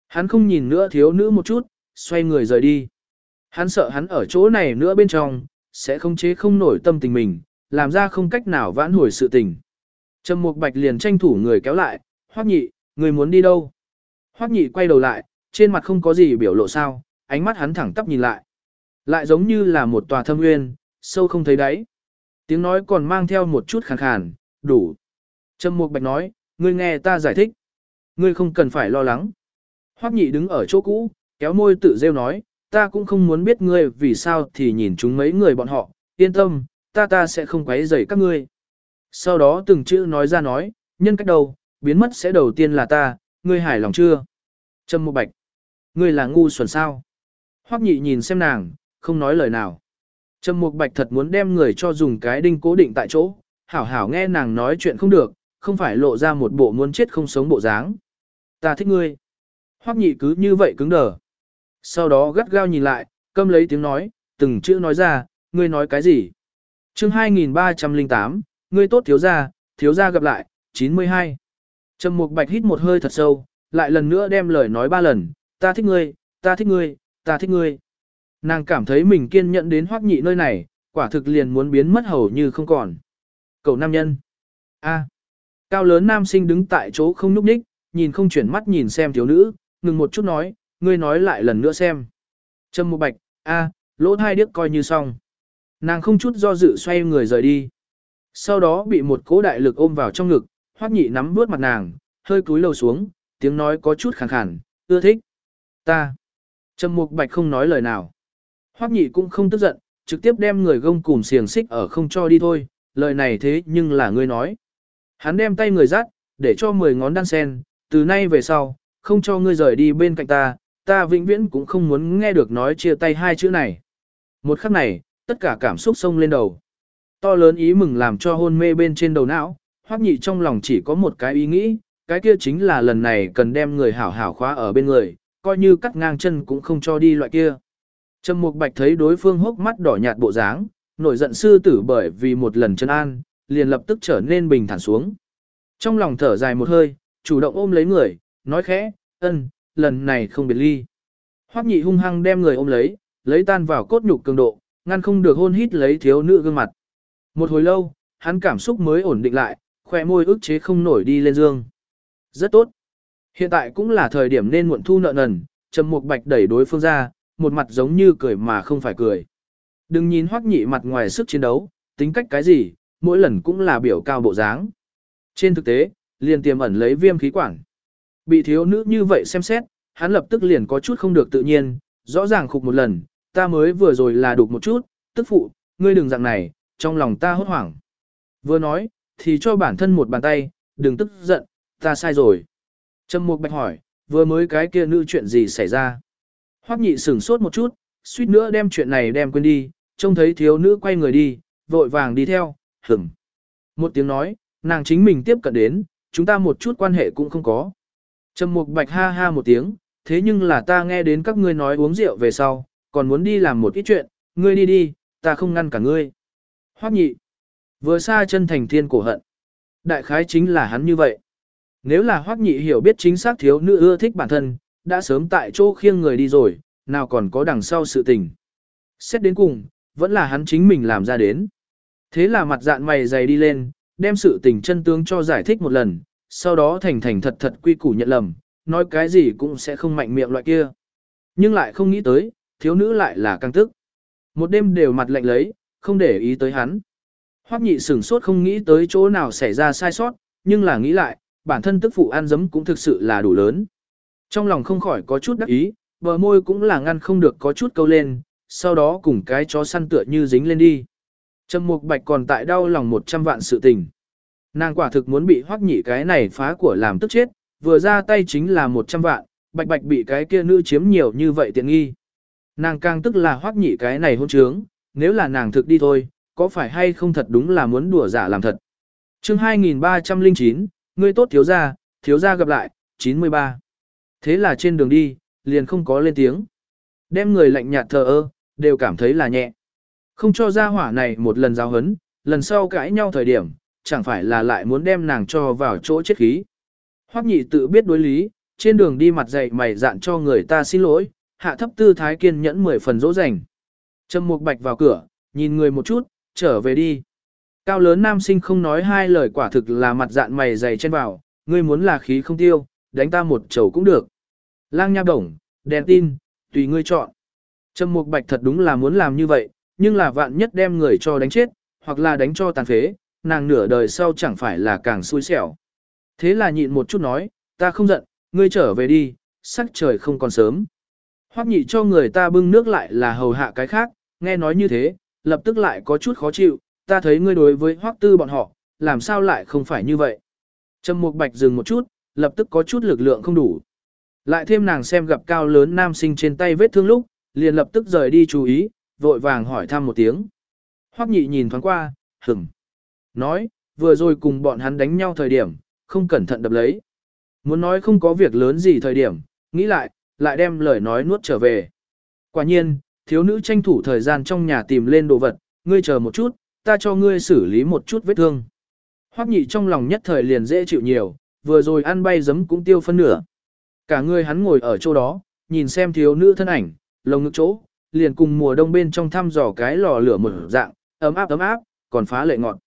[SPEAKER 1] Hắn không nhìn nữa thiếu nữ một chút, xoay người rời đi. Hắn sợ hắn ở chỗ này nữa bên trong, sẽ không chế không nổi tâm tình mình, làm ra không cách nào vãn hồi sự tình. Trầm Mục Bạch liền tranh thủ người kéo lại, Hoắc Nhị, người muốn đi đâu? Hoắc Nhị quay đầu lại, trên mặt không có gì biểu lộ sao, ánh mắt hắn thẳng tắp nhìn lại. Lại giống như là một tòa thâm nguyên, sâu không thấy đáy. Tiếng nói còn mang theo một chút khàn khàn, đủ. Trầm Mục Bạch nói, ngươi nghe ta giải thích. Ngươi không cần phải lo lắng. Hoắc Nhị đứng ở chỗ cũ, kéo môi tự rêu nói, ta cũng không muốn biết ngươi vì sao thì nhìn chúng mấy người bọn họ, yên tâm, ta ta sẽ không quấy rầy các ngươi. Sau đó từng chữ nói ra nói, nhân cách đầu, biến mất sẽ đầu tiên là ta, ngươi hài lòng chưa? Trâm Mộ Bạch, ngươi là ngu xuẩn sao? Hoắc Nhị nhìn xem nàng, không nói lời nào. Trâm Mục Bạch thật muốn đem người cho dùng cái đinh cố định tại chỗ, hảo hảo nghe nàng nói chuyện không được, không phải lộ ra một bộ muốn chết không sống bộ dáng. Ta thích ngươi. Hoắc Nhị cứ như vậy cứng đờ. Sau đó gắt gao nhìn lại, câm lấy tiếng nói, từng chữ nói ra, ngươi nói cái gì? Chương 2308, ngươi tốt thiếu gia, thiếu gia gặp lại, 92. Trầm Mục Bạch hít một hơi thật sâu, lại lần nữa đem lời nói ba lần, ta thích ngươi, ta thích ngươi, ta thích ngươi. Nàng cảm thấy mình kiên nhẫn đến hoắc nhị nơi này, quả thực liền muốn biến mất hầu như không còn. Cậu nam nhân. A. Cao lớn nam sinh đứng tại chỗ không nhúc nhích, nhìn không chuyển mắt nhìn xem thiếu nữ, ngừng một chút nói, ngươi nói lại lần nữa xem. Trầm Mục Bạch, a, lỗ thai điếc coi như xong. Nàng không chút do dự xoay người rời đi. Sau đó bị một cỗ đại lực ôm vào trong ngực, hoắc nhị nắm bước mặt nàng, hơi cúi lầu xuống, tiếng nói có chút khàn khàn, ưa thích. Ta. Trầm Mục Bạch không nói lời nào. Hoắc nhị cũng không tức giận, trực tiếp đem người gông cùm xiềng xích ở không cho đi thôi, lời này thế nhưng là ngươi nói. Hắn đem tay người dắt, để cho mười ngón đan sen, từ nay về sau, không cho ngươi rời đi bên cạnh ta, ta vĩnh viễn cũng không muốn nghe được nói chia tay hai chữ này. Một khắc này, tất cả cảm xúc sông lên đầu. To lớn ý mừng làm cho hôn mê bên trên đầu não, hoắc nhị trong lòng chỉ có một cái ý nghĩ, cái kia chính là lần này cần đem người hảo hảo khóa ở bên người, coi như cắt ngang chân cũng không cho đi loại kia. Trầm Mục Bạch thấy đối phương hốc mắt đỏ nhạt bộ dáng, nổi giận sư tử bởi vì một lần chân an, liền lập tức trở nên bình thản xuống. Trong lòng thở dài một hơi, chủ động ôm lấy người, nói khẽ, ân, lần này không biệt ly. Hoắc nhị hung hăng đem người ôm lấy, lấy tan vào cốt nhục cường độ, ngăn không được hôn hít lấy thiếu nữ gương mặt. Một hồi lâu, hắn cảm xúc mới ổn định lại, khỏe môi ức chế không nổi đi lên dương. Rất tốt. Hiện tại cũng là thời điểm nên muộn thu nợ nần, Trầm Mục Bạch đẩy đối phương ra, một mặt giống như cười mà không phải cười. Đừng nhìn Hoắc Nhị mặt ngoài sức chiến đấu, tính cách cái gì, mỗi lần cũng là biểu cao bộ dáng. Trên thực tế, liền tiềm ẩn lấy viêm khí quản. Bị thiếu nữ như vậy xem xét, hắn lập tức liền có chút không được tự nhiên, rõ ràng khục một lần, ta mới vừa rồi là đục một chút, tức phụ, ngươi đừng dạng này, trong lòng ta hốt hoảng. Vừa nói, thì cho bản thân một bàn tay, đừng tức giận, ta sai rồi. Trầm Mục Bạch hỏi, vừa mới cái kia nữ chuyện gì xảy ra? Hoắc nhị sửng sốt một chút, suýt nữa đem chuyện này đem quên đi, trông thấy thiếu nữ quay người đi, vội vàng đi theo, hửng. Một tiếng nói, nàng chính mình tiếp cận đến, chúng ta một chút quan hệ cũng không có. Trầm Mục Bạch ha ha một tiếng, thế nhưng là ta nghe đến các ngươi nói uống rượu về sau, còn muốn đi làm một ít chuyện, ngươi đi đi, ta không ngăn cả ngươi. Hoắc nhị, vừa xa chân thành thiên cổ hận. Đại khái chính là hắn như vậy. Nếu là Hoắc nhị hiểu biết chính xác thiếu nữ ưa thích bản thân, đã sớm tại chỗ khiêng người đi rồi, nào còn có đằng sau sự tình. Xét đến cùng, vẫn là hắn chính mình làm ra đến. Thế là mặt dạn mày dày đi lên, đem sự tình chân tướng cho giải thích một lần, sau đó thành thành thật thật quy củ nhận lầm, nói cái gì cũng sẽ không mạnh miệng loại kia. Nhưng lại không nghĩ tới, thiếu nữ lại là căng tức. Một đêm đều mặt lạnh lấy, không để ý tới hắn. Hoắc nhị sửng sốt không nghĩ tới chỗ nào xảy ra sai sót, nhưng là nghĩ lại, bản thân tức phụ ăn dấm cũng thực sự là đủ lớn. Trong lòng không khỏi có chút đắc ý, bờ môi cũng là ngăn không được có chút câu lên, sau đó cùng cái chó săn tựa như dính lên đi. Trầm Mục Bạch còn tại đau lòng một trăm vạn sự tình. Nàng quả thực muốn bị hoắc nhị cái này phá của làm tức chết, vừa ra tay chính là một trăm vạn, bạch bạch bị cái kia nữ chiếm nhiều như vậy tiện nghi. Nàng càng tức là hoắc nhị cái này hôn trướng, nếu là nàng thực đi thôi, có phải hay không thật đúng là muốn đùa giả làm thật. chương 2309, ngươi tốt thiếu gia, thiếu gia gặp lại, 93. Thế là trên đường đi, liền không có lên tiếng. Đem người lạnh nhạt thờ ơ, đều cảm thấy là nhẹ. Không cho ra hỏa này một lần giáo hấn, lần sau cãi nhau thời điểm, chẳng phải là lại muốn đem nàng cho vào chỗ chết khí. Hoắc nhị tự biết đối lý, trên đường đi mặt dày mày dạn cho người ta xin lỗi, hạ thấp tư thái kiên nhẫn mười phần dỗ dành. Trầm Mục Bạch vào cửa, nhìn người một chút, trở về đi. Cao lớn nam sinh không nói hai lời quả thực là mặt dạn mày dày chen vào, ngươi muốn là khí không tiêu, đánh ta một chầu cũng được. Lang nha đồng, đèn tin, tùy ngươi chọn. Trầm Mục Bạch thật đúng là muốn làm như vậy, nhưng là vạn nhất đem người cho đánh chết, hoặc là đánh cho tàn phế, nàng nửa đời sau chẳng phải là càng xui xẻo. Thế là nhịn một chút nói, ta không giận, ngươi trở về đi, sắc trời không còn sớm. Hoắc nhị cho người ta bưng nước lại là hầu hạ cái khác, nghe nói như thế, lập tức lại có chút khó chịu, ta thấy ngươi đối với Hoắc tư bọn họ, làm sao lại không phải như vậy. Trầm Mục Bạch dừng một chút, lập tức có chút lực lượng không đủ. Lại thêm nàng xem gặp cao lớn nam sinh trên tay vết thương lúc, liền lập tức rời đi chú ý, vội vàng hỏi thăm một tiếng. Hoắc nhị nhìn thoáng qua, hửng. Nói, vừa rồi cùng bọn hắn đánh nhau thời điểm, không cẩn thận đập lấy. Muốn nói không có việc lớn gì thời điểm, nghĩ lại, lại đem lời nói nuốt trở về. Quả nhiên, thiếu nữ tranh thủ thời gian trong nhà tìm lên đồ vật, ngươi chờ một chút, ta cho ngươi xử lý một chút vết thương. Hoắc nhị trong lòng nhất thời liền dễ chịu nhiều, vừa rồi ăn bay giấm cũng tiêu phân nửa. Cả người hắn ngồi ở chỗ đó, nhìn xem thiếu nữ thân ảnh, lồng ngực chỗ, liền cùng mùa đông bên trong thăm dò cái lò lửa mở dạng, ấm áp ấm áp, còn phá lệ ngọt.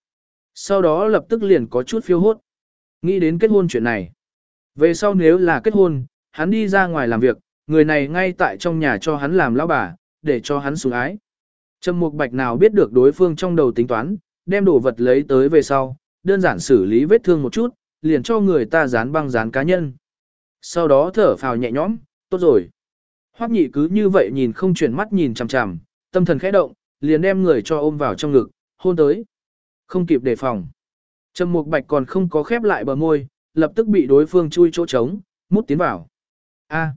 [SPEAKER 1] Sau đó lập tức liền có chút phiêu hốt. Nghĩ đến kết hôn chuyện này. Về sau nếu là kết hôn, hắn đi ra ngoài làm việc, người này ngay tại trong nhà cho hắn làm lão bà, để cho hắn sủng ái. Trầm Mục Bạch nào biết được đối phương trong đầu tính toán, đem đồ vật lấy tới về sau, đơn giản xử lý vết thương một chút, liền cho người ta dán băng dán cá nhân. Sau đó thở phào nhẹ nhõm, tốt rồi. Hoắc nhị cứ như vậy nhìn không chuyển mắt nhìn chằm chằm, tâm thần khẽ động, liền đem người cho ôm vào trong ngực, hôn tới. Không kịp đề phòng. Trầm Mục Bạch còn không có khép lại bờ môi, lập tức bị đối phương chui chỗ trống, mút tiến vào. A. À.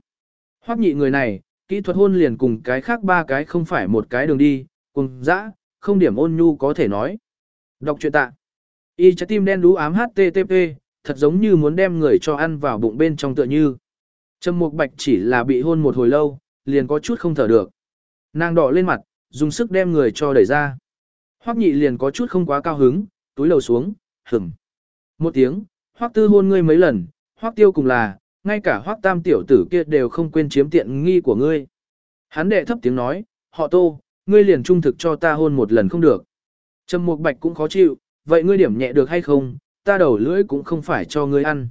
[SPEAKER 1] Hoắc nhị người này, kỹ thuật hôn liền cùng cái khác ba cái không phải một cái đường đi, cùng dã, không điểm ôn nhu có thể nói. Đọc truyện tạ. Y trái tim đen đú ám HTTP, thật giống như muốn đem người cho ăn vào bụng bên trong tựa như. Trầm Mục Bạch chỉ là bị hôn một hồi lâu, liền có chút không thở được. Nàng đỏ lên mặt, dùng sức đem người cho đẩy ra. Hoắc nhị liền có chút không quá cao hứng, túi lầu xuống, hửm. Một tiếng, Hoắc tư hôn ngươi mấy lần, Hoắc tiêu cùng là, ngay cả Hoắc tam tiểu tử kia đều không quên chiếm tiện nghi của ngươi. Hắn đệ thấp tiếng nói, họ tô, ngươi liền trung thực cho ta hôn một lần không được. Trầm Mục Bạch cũng khó chịu, vậy ngươi điểm nhẹ được hay không, ta đầu lưỡi cũng không phải cho ngươi ăn.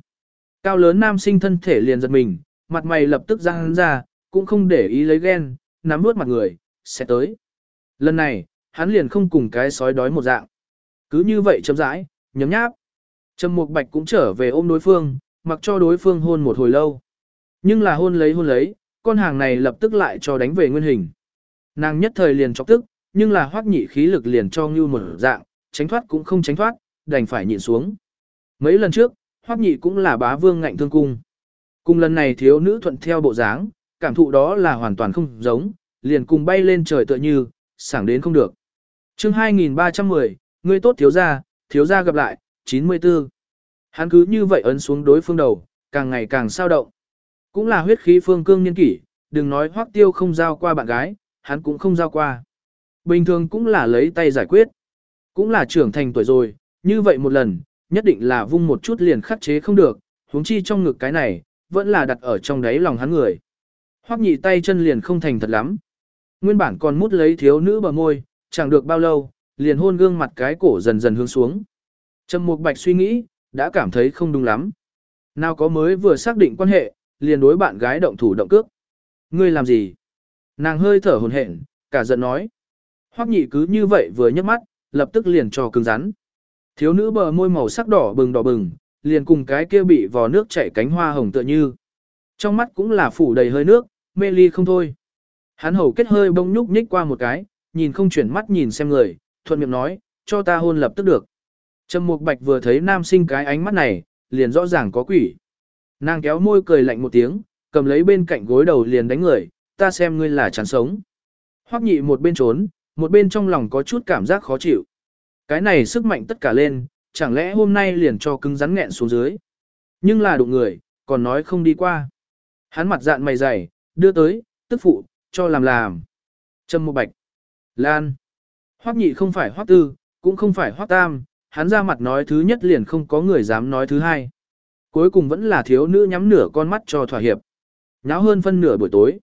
[SPEAKER 1] Cao lớn nam sinh thân thể liền giật mình, mặt mày lập tức răng ra, cũng không để ý lấy ghen, nắm nuốt mặt người, sẽ tới. Lần này, hắn liền không cùng cái sói đói một dạng. Cứ như vậy chậm rãi, nhấm nháp. Trầm Mục Bạch cũng trở về ôm đối phương, mặc cho đối phương hôn một hồi lâu. Nhưng là hôn lấy hôn lấy, con hàng này lập tức lại cho đánh về nguyên hình. Nàng nhất thời liền chọc tức, nhưng là hoắc nhị khí lực liền cho ngưu một dạng, tránh thoát cũng không tránh thoát, đành phải nhịn xuống. Mấy lần trước, hoắc nhị cũng là bá vương ngạnh thương cung. Cùng lần này thiếu nữ thuận theo bộ dáng, cảm thụ đó là hoàn toàn không giống, liền cùng bay lên trời tựa như, sảng đến không được. chương 2310, người tốt thiếu gia, thiếu gia gặp lại, 94. Hắn cứ như vậy ấn xuống đối phương đầu, càng ngày càng sao động. Cũng là huyết khí phương cương niên kỷ, đừng nói hoắc tiêu không giao qua bạn gái, hắn cũng không giao qua. Bình thường cũng là lấy tay giải quyết. Cũng là trưởng thành tuổi rồi, như vậy một lần, nhất định là vung một chút liền khắc chế không được, huống chi trong ngực cái này, vẫn là đặt ở trong đáy lòng hắn người. Hoắc nhị tay chân liền không thành thật lắm. Nguyên bản còn mút lấy thiếu nữ bờ môi, chẳng được bao lâu, liền hôn gương mặt cái cổ dần dần hướng xuống. Trầm Mục Bạch suy nghĩ, đã cảm thấy không đúng lắm. Nào có mới vừa xác định quan hệ, liền đối bạn gái động thủ động cước. Ngươi làm gì? Nàng hơi thở hồn hển, cả giận nói. Hoắc nhị cứ như vậy vừa nhấc mắt, lập tức liền cho cứng rắn. Thiếu nữ bờ môi màu sắc đỏ bừng đỏ bừng, liền cùng cái kia bị vò nước chảy cánh hoa hồng tựa như. Trong mắt cũng là phủ đầy hơi nước, mê ly không thôi. Hắn hầu kết hơi bông nhúc nhích qua một cái, nhìn không chuyển mắt nhìn xem người, thuận miệng nói, cho ta hôn lập tức được. Trầm Mục Bạch vừa thấy nam sinh cái ánh mắt này, liền rõ ràng có quỷ. Nàng kéo môi cười lạnh một tiếng, cầm lấy bên cạnh gối đầu liền đánh người, ta xem ngươi là chán sống. Hoắc nhị một bên trốn, một bên trong lòng có chút cảm giác khó chịu. Cái này sức mạnh tất cả lên, chẳng lẽ hôm nay liền cho cứng rắn nghẹn xuống dưới. Nhưng là đụng người, còn nói không đi qua. Hắn mặt dạn mày dày, đưa tới, tức phụ, cho làm làm. Trâm Mục bạch. Lan. Hoắc nhị không phải hoắc tư, cũng không phải hoắc tam, hắn ra mặt nói thứ nhất liền không có người dám nói thứ hai. Cuối cùng vẫn là thiếu nữ nhắm nửa con mắt cho thỏa hiệp. Nháo hơn phân nửa buổi tối.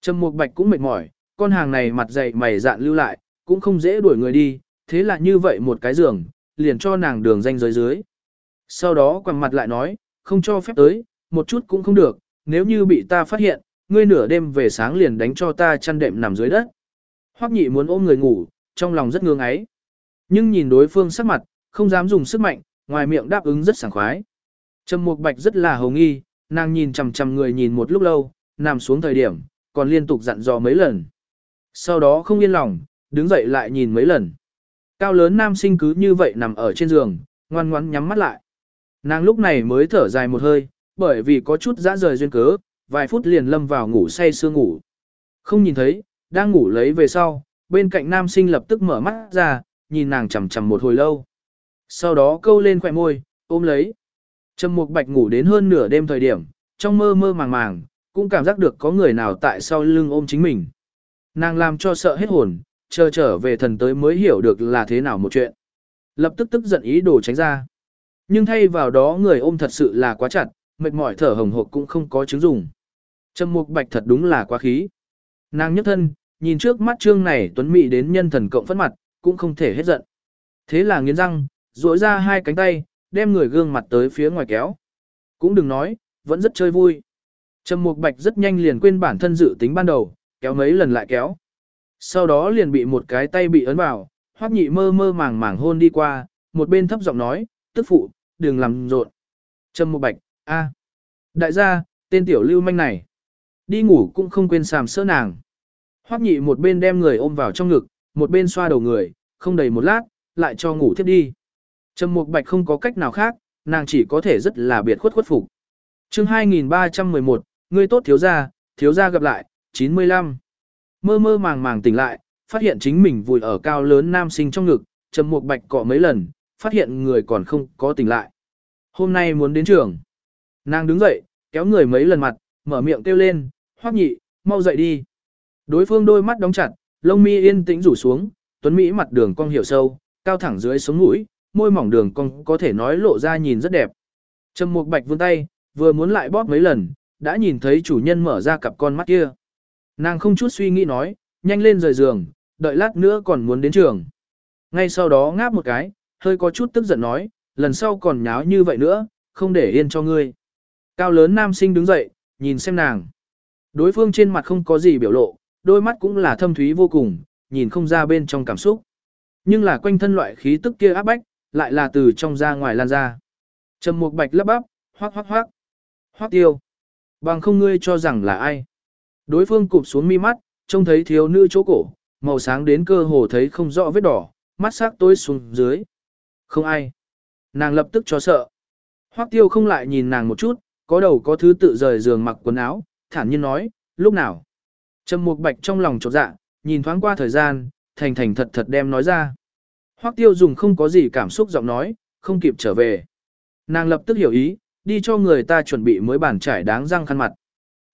[SPEAKER 1] Trầm Mục Bạch cũng mệt mỏi, con hàng này mặt dày mày dạn lưu lại, cũng không dễ đuổi người đi, thế là như vậy một cái giường, liền cho nàng đường danh giới dưới. Sau đó quằn mặt lại nói, không cho phép tới, một chút cũng không được, nếu như bị ta phát hiện, ngươi nửa đêm về sáng liền đánh cho ta chăn đệm nằm dưới đất. Hoắc nhị muốn ôm người ngủ, trong lòng rất ngương ấy. Nhưng nhìn đối phương sắc mặt, không dám dùng sức mạnh, ngoài miệng đáp ứng rất sảng khoái. Trầm Mục Bạch rất là hồ nghi, nàng nhìn chằm chằm người nhìn một lúc lâu, nằm xuống thời điểm, còn liên tục dặn dò mấy lần. Sau đó không yên lòng, đứng dậy lại nhìn mấy lần. Cao lớn nam sinh cứ như vậy nằm ở trên giường, ngoan ngoãn nhắm mắt lại. Nàng lúc này mới thở dài một hơi, bởi vì có chút dã rời duyên cớ, vài phút liền lâm vào ngủ say sưa ngủ. Không nhìn thấy, đang ngủ lấy về sau, bên cạnh nam sinh lập tức mở mắt ra, nhìn nàng chằm chằm một hồi lâu. Sau đó câu lên khỏe môi, ôm lấy. Trầm Mục Bạch ngủ đến hơn nửa đêm thời điểm, trong mơ mơ màng màng, cũng cảm giác được có người nào tại sau lưng ôm chính mình. Nàng làm cho sợ hết hồn, chờ trở về thần tới mới hiểu được là thế nào một chuyện. Lập tức tức giận ý đồ tránh ra. Nhưng thay vào đó người ôm thật sự là quá chặt, mệt mỏi thở hồng hộc cũng không có chứng dùng. Trầm Mục Bạch thật đúng là quá khí. Nàng nhấc thân, nhìn trước mắt trương này tuấn mỹ đến nhân thần cộng phất mặt, cũng không thể hết giận. Thế là nghiến răng, duỗi ra hai cánh tay, đem người gương mặt tới phía ngoài kéo. Cũng đừng nói, vẫn rất chơi vui. Trầm Mục Bạch rất nhanh liền quên bản thân dự tính ban đầu, kéo mấy lần lại kéo. Sau đó liền bị một cái tay bị ấn vào, Hoắc Nhị mơ mơ màng màng hôn đi qua, một bên thấp giọng nói, "Tức phụ, đừng làm rộn." Trầm Mục Bạch, "A." Đại gia, tên tiểu lưu manh này, đi ngủ cũng không quên sàm sỡ nàng. Hoắc Nhị một bên đem người ôm vào trong ngực, một bên xoa đầu người, không đầy một lát, lại cho ngủ tiếp đi. Trầm Mục Bạch không có cách nào khác, nàng chỉ có thể rất là biệt khuất khuất phục. Chương 2311, ngươi tốt thiếu gia, thiếu gia gặp lại, 95. Mơ mơ màng màng tỉnh lại, phát hiện chính mình vùi ở cao lớn nam sinh trong ngực, Trầm Mục Bạch cọ mấy lần, phát hiện người còn không có tỉnh lại. Hôm nay muốn đến trường. Nàng đứng dậy, kéo người mấy lần mặt, mở miệng kêu lên, "Hoắc Nhị, mau dậy đi." Đối phương đôi mắt đóng chặt, lông mi yên tĩnh rủ xuống, tuấn mỹ mặt đường cong hiểu sâu, cao thẳng dưới sống mũi, môi mỏng đường cong có thể nói lộ ra nhìn rất đẹp. Trầm Mục Bạch vươn tay, vừa muốn lại bóp mấy lần, đã nhìn thấy chủ nhân mở ra cặp con mắt kia. Nàng không chút suy nghĩ nói, nhanh lên rời giường, đợi lát nữa còn muốn đến trường. Ngay sau đó ngáp một cái, hơi có chút tức giận nói, lần sau còn nháo như vậy nữa, không để yên cho ngươi. Cao lớn nam sinh đứng dậy, nhìn xem nàng. Đối phương trên mặt không có gì biểu lộ, đôi mắt cũng là thâm thúy vô cùng, nhìn không ra bên trong cảm xúc. Nhưng là quanh thân loại khí tức kia áp bách, lại là từ trong ra ngoài lan ra. Trầm Mục Bạch lắp bắp, hoắc hoắc hoắc. Hoắc Tiêu, bằng không ngươi cho rằng là ai? Đối phương cụp xuống mi mắt, trông thấy thiếu nữ chỗ cổ, màu sáng đến cơ hồ thấy không rõ vết đỏ, mắt sắc tối xuống dưới. Không ai. Nàng lập tức cho sợ. Hoắc Tiêu không lại nhìn nàng một chút, có đầu có thứ tự rời giường mặc quần áo, thản nhiên nói, lúc nào? Trầm Mục Bạch trong lòng chột dạ, nhìn thoáng qua thời gian, thành thành thật thật đem nói ra. Hoắc Tiêu dùng không có gì cảm xúc giọng nói, không kịp trở về. Nàng lập tức hiểu ý, đi cho người ta chuẩn bị mới bàn trải đáng răng khăn mặt.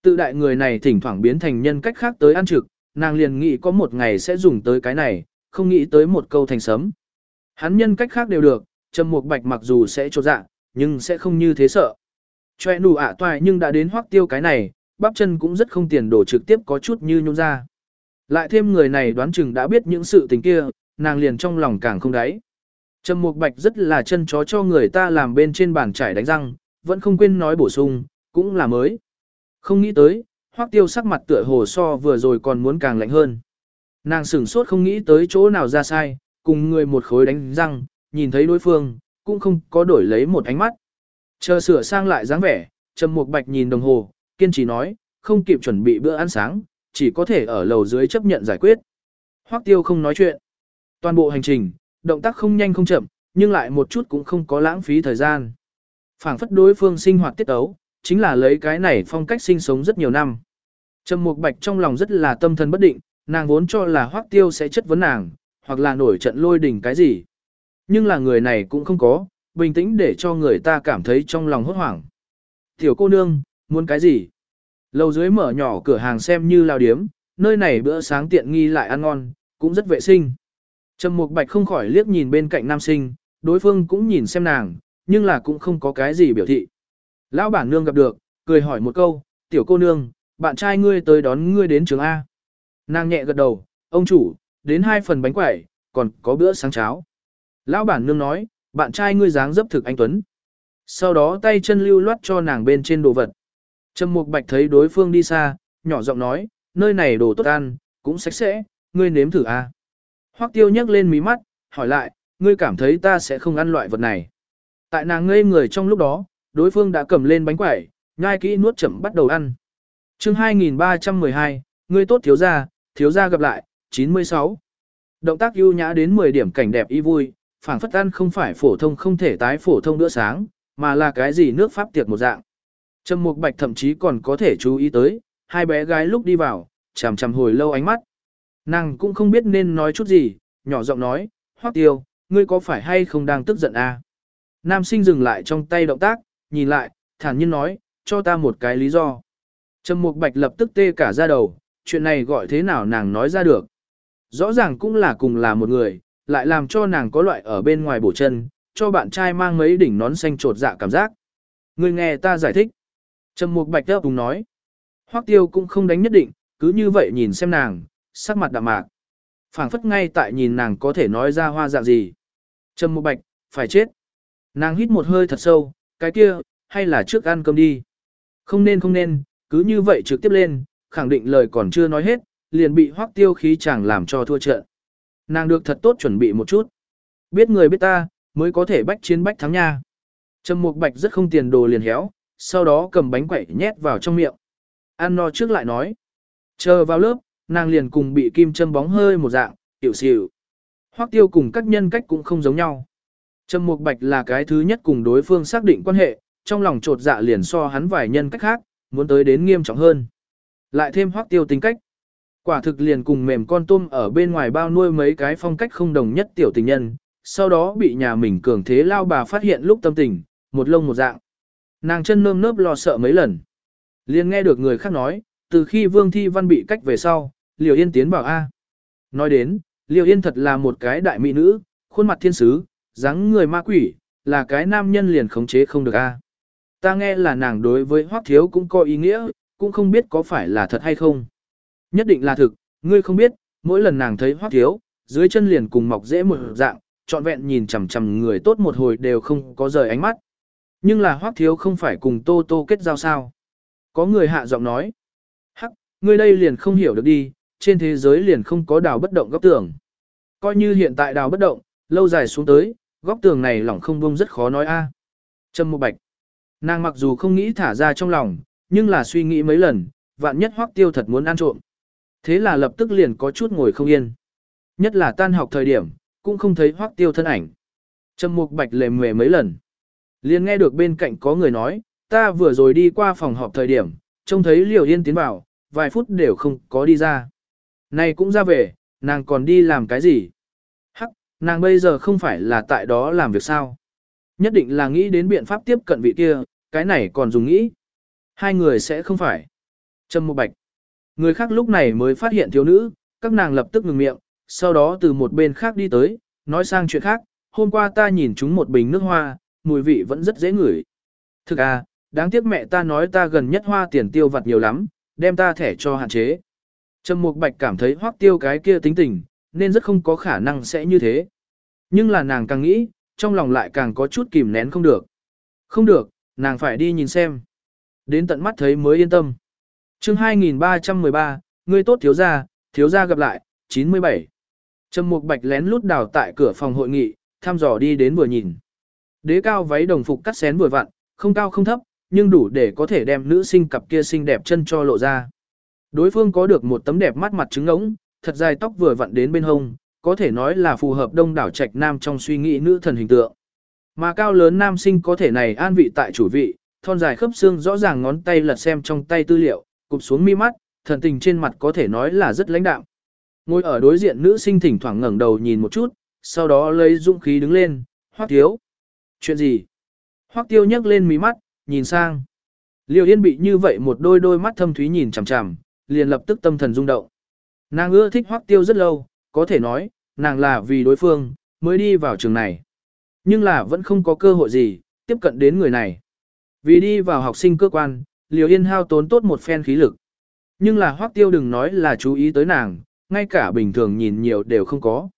[SPEAKER 1] Tự đại người này thỉnh thoảng biến thành nhân cách khác tới ăn trực, nàng liền nghĩ có một ngày sẽ dùng tới cái này, không nghĩ tới một câu thành sấm. Hắn nhân cách khác đều được, Trầm Mục Bạch mặc dù sẽ chột dạ, nhưng sẽ không như thế sợ. Choe nụ ạ toại nhưng đã đến Hoắc Tiêu cái này, bắp chân cũng rất không tiền đổ trực tiếp có chút như nhung ra. Lại thêm người này đoán chừng đã biết những sự tình kia, nàng liền trong lòng càng không đáy. Trầm Mục Bạch rất là chân chó cho người ta làm bên trên bàn trải đánh răng, vẫn không quên nói bổ sung, cũng là mới. Không nghĩ tới, Hoắc Tiêu sắc mặt tựa hồ so vừa rồi còn muốn càng lạnh hơn. Nàng sửng sốt không nghĩ tới chỗ nào ra sai, cùng người một khối đánh răng, nhìn thấy đối phương, cũng không có đổi lấy một ánh mắt. Chờ sửa sang lại dáng vẻ, Trầm Mục Bạch nhìn đồng hồ, kiên trì nói, không kịp chuẩn bị bữa ăn sáng, chỉ có thể ở lầu dưới chấp nhận giải quyết. Hoắc Tiêu không nói chuyện. Toàn bộ hành trình, động tác không nhanh không chậm, nhưng lại một chút cũng không có lãng phí thời gian. Phảng phất đối phương sinh hoạt tiết tấu, chính là lấy cái này phong cách sinh sống rất nhiều năm. Trầm Mục Bạch trong lòng rất là tâm thần bất định, nàng vốn cho là Hoắc Tiêu sẽ chất vấn nàng, hoặc là nổi trận lôi đình cái gì. Nhưng là người này cũng không có, bình tĩnh để cho người ta cảm thấy trong lòng hốt hoảng. Tiểu cô nương, muốn cái gì? Lầu dưới mở nhỏ cửa hàng xem như lao điếm, nơi này bữa sáng tiện nghi lại ăn ngon, cũng rất vệ sinh. Trầm Mục Bạch không khỏi liếc nhìn bên cạnh nam sinh, đối phương cũng nhìn xem nàng, nhưng là cũng không có cái gì biểu thị. Lão bản nương gặp được, cười hỏi một câu, tiểu cô nương, bạn trai ngươi tới đón ngươi đến trường A. Nàng nhẹ gật đầu, ông chủ, đến hai phần bánh quẩy, còn có bữa sáng cháo. Lão bản nương nói, bạn trai ngươi dáng dấp thực anh Tuấn. Sau đó tay chân lưu loát cho nàng bên trên đồ vật. Trầm Mục Bạch thấy đối phương đi xa, nhỏ giọng nói, nơi này đồ tốt ăn, cũng sạch sẽ, ngươi nếm thử a. Hoắc Tiêu nhấc lên mí mắt, hỏi lại, ngươi cảm thấy ta sẽ không ăn loại vật này. Tại nàng ngây người trong lúc đó, đối phương đã cầm lên bánh quẩy, nhai kỹ nuốt chậm bắt đầu ăn. Chương 2312, ngươi tốt thiếu gia, thiếu gia gặp lại, 96. Động tác ưu nhã đến 10 điểm cảnh đẹp y vui, phảng phất ăn không phải phổ thông không thể tái phổ thông bữa sáng, mà là cái gì nước pháp tiệc một dạng. Trầm Mục Bạch thậm chí còn có thể chú ý tới, hai bé gái lúc đi vào, chằm chằm hồi lâu ánh mắt. Nàng cũng không biết nên nói chút gì, nhỏ giọng nói, Hoắc Tiêu, ngươi có phải hay không đang tức giận à? Nam sinh dừng lại trong tay động tác, nhìn lại, thản nhiên nói, cho ta một cái lý do. Trầm Mục Bạch lập tức tê cả da đầu, chuyện này gọi thế nào nàng nói ra được. Rõ ràng cũng là cùng là một người, lại làm cho nàng có loại ở bên ngoài bổ chân, cho bạn trai mang mấy đỉnh nón xanh trột dạ cảm giác. Người nghe ta giải thích. Trầm Mục Bạch đáp cùng nói. Hoắc Tiêu cũng không đánh nhất định, cứ như vậy nhìn xem nàng, sắc mặt đạm mạc. phảng phất ngay tại nhìn nàng có thể nói ra hoa dạng gì. Trầm Mục Bạch, phải chết. Nàng hít một hơi thật sâu, cái kia, hay là trước ăn cơm đi. Không nên không nên, cứ như vậy trực tiếp lên, khẳng định lời còn chưa nói hết, liền bị Hoắc Tiêu khí chẳng làm cho thua trận. Nàng được thật tốt chuẩn bị một chút. Biết người biết ta, mới có thể bách chiến bách thắng nha. Trầm Mục Bạch rất không tiền đồ liền héo, sau đó cầm bánh quẩy nhét vào trong miệng. Ăn no trước lại nói. Chờ vào lớp, nàng liền cùng bị kim châm bóng hơi một dạng, tiểu xỉu. Hoắc tiêu cùng các nhân cách cũng không giống nhau. Trầm Mục Bạch là cái thứ nhất cùng đối phương xác định quan hệ, trong lòng trột dạ liền so hắn vài nhân cách khác, muốn tới đến nghiêm trọng hơn. Lại thêm Hoắc tiêu tính cách. Quả thực liền cùng mềm con tôm ở bên ngoài bao nuôi mấy cái phong cách không đồng nhất tiểu tình nhân, sau đó bị nhà mình cường thế lao bà phát hiện lúc tâm tình, một lông một dạng. Nàng chân nơm nớp lo sợ mấy lần. liền nghe được người khác nói, từ khi Vương Thi Văn bị cách về sau, Liều Yên tiến bảo A. Nói đến, Liều Yên thật là một cái đại mỹ nữ, khuôn mặt thiên sứ, dáng người ma quỷ, là cái nam nhân liền khống chế không được A. Ta nghe là nàng đối với Hoắc Thiếu cũng có ý nghĩa, cũng không biết có phải là thật hay không. Nhất định là thực, ngươi không biết, mỗi lần nàng thấy Hoắc Thiếu, dưới chân liền cùng mọc dễ một dạng, trọn vẹn nhìn chằm chằm người tốt một hồi đều không có rời ánh mắt. Nhưng là Hoắc Thiếu không phải cùng Tô Tô kết giao sao? Có người hạ giọng nói. Ngươi đây liền không hiểu được đi, trên thế giới liền không có đào bất động góc tường. Coi như hiện tại đào bất động, lâu dài xuống tới, góc tường này lỏng không bông rất khó nói a. Trâm Mộ Bạch. Nàng mặc dù không nghĩ thả ra trong lòng, nhưng là suy nghĩ mấy lần, vạn nhất Hoắc Tiêu thật muốn ăn trộm. Thế là lập tức liền có chút ngồi không yên. Nhất là tan học thời điểm, cũng không thấy Hoắc Tiêu thân ảnh. Trầm Mục Bạch lề mề mấy lần. Liền nghe được bên cạnh có người nói, ta vừa rồi đi qua phòng họp thời điểm, trông thấy Liều Yên tiến vào, vài phút đều không có đi ra. Này cũng ra về, nàng còn đi làm cái gì? Hắc, nàng bây giờ không phải là tại đó làm việc sao? Nhất định là nghĩ đến biện pháp tiếp cận vị kia, cái này còn dùng nghĩ. Hai người sẽ không phải. Trâm Mục Bạch. Người khác lúc này mới phát hiện thiếu nữ, các nàng lập tức ngừng miệng, sau đó từ một bên khác đi tới, nói sang chuyện khác, hôm qua ta nhìn chúng một bình nước hoa, mùi vị vẫn rất dễ ngửi. Thực à, đáng tiếc mẹ ta nói ta gần nhất hoa tiền tiêu vặt nhiều lắm, đem ta thẻ cho hạn chế. Trầm Mục Bạch cảm thấy hoác tiêu cái kia tính tình, nên rất không có khả năng sẽ như thế. Nhưng là nàng càng nghĩ, trong lòng lại càng có chút kìm nén không được. Không được, nàng phải đi nhìn xem. Đến tận mắt thấy mới yên tâm. chương 2313, người tốt thiếu gia, thiếu gia gặp lại, 97. Trầm Mục Bạch lén lút đào tại cửa phòng hội nghị, thăm dò đi đến vừa nhìn. Đế cao váy đồng phục cắt xén vừa vặn, không cao không thấp, nhưng đủ để có thể đem nữ sinh cặp kia xinh đẹp chân cho lộ ra. Đối phương có được một tấm đẹp mắt mặt trứng ngỗng thật dài tóc vừa vặn đến bên hông, có thể nói là phù hợp đông đảo trạch nam trong suy nghĩ nữ thần hình tượng. Mà cao lớn nam sinh có thể này an vị tại chủ vị, thon dài khớp xương rõ ràng ngón tay lật xem trong tay tư liệu, cụp xuống mi mắt, thần tình trên mặt có thể nói là rất lãnh đạm. Ngồi ở đối diện nữ sinh thỉnh thoảng ngẩng đầu nhìn một chút, sau đó lấy dũng khí đứng lên, hoắc thiếu. Chuyện gì? Hoắc tiêu nhấc lên mí mắt, nhìn sang. Liêu Yên bị như vậy một đôi đôi mắt thâm thúy nhìn chằm chằm, liền lập tức tâm thần rung động. Nàng ưa thích Hoắc tiêu rất lâu, có thể nói, nàng là vì đối phương, mới đi vào trường này. Nhưng là vẫn không có cơ hội gì, tiếp cận đến người này. Vì đi vào học sinh cơ quan, Liêu Yên hao tốn tốt một phen khí lực. Nhưng là Hoắc tiêu đừng nói là chú ý tới nàng, ngay cả bình thường nhìn nhiều đều không có.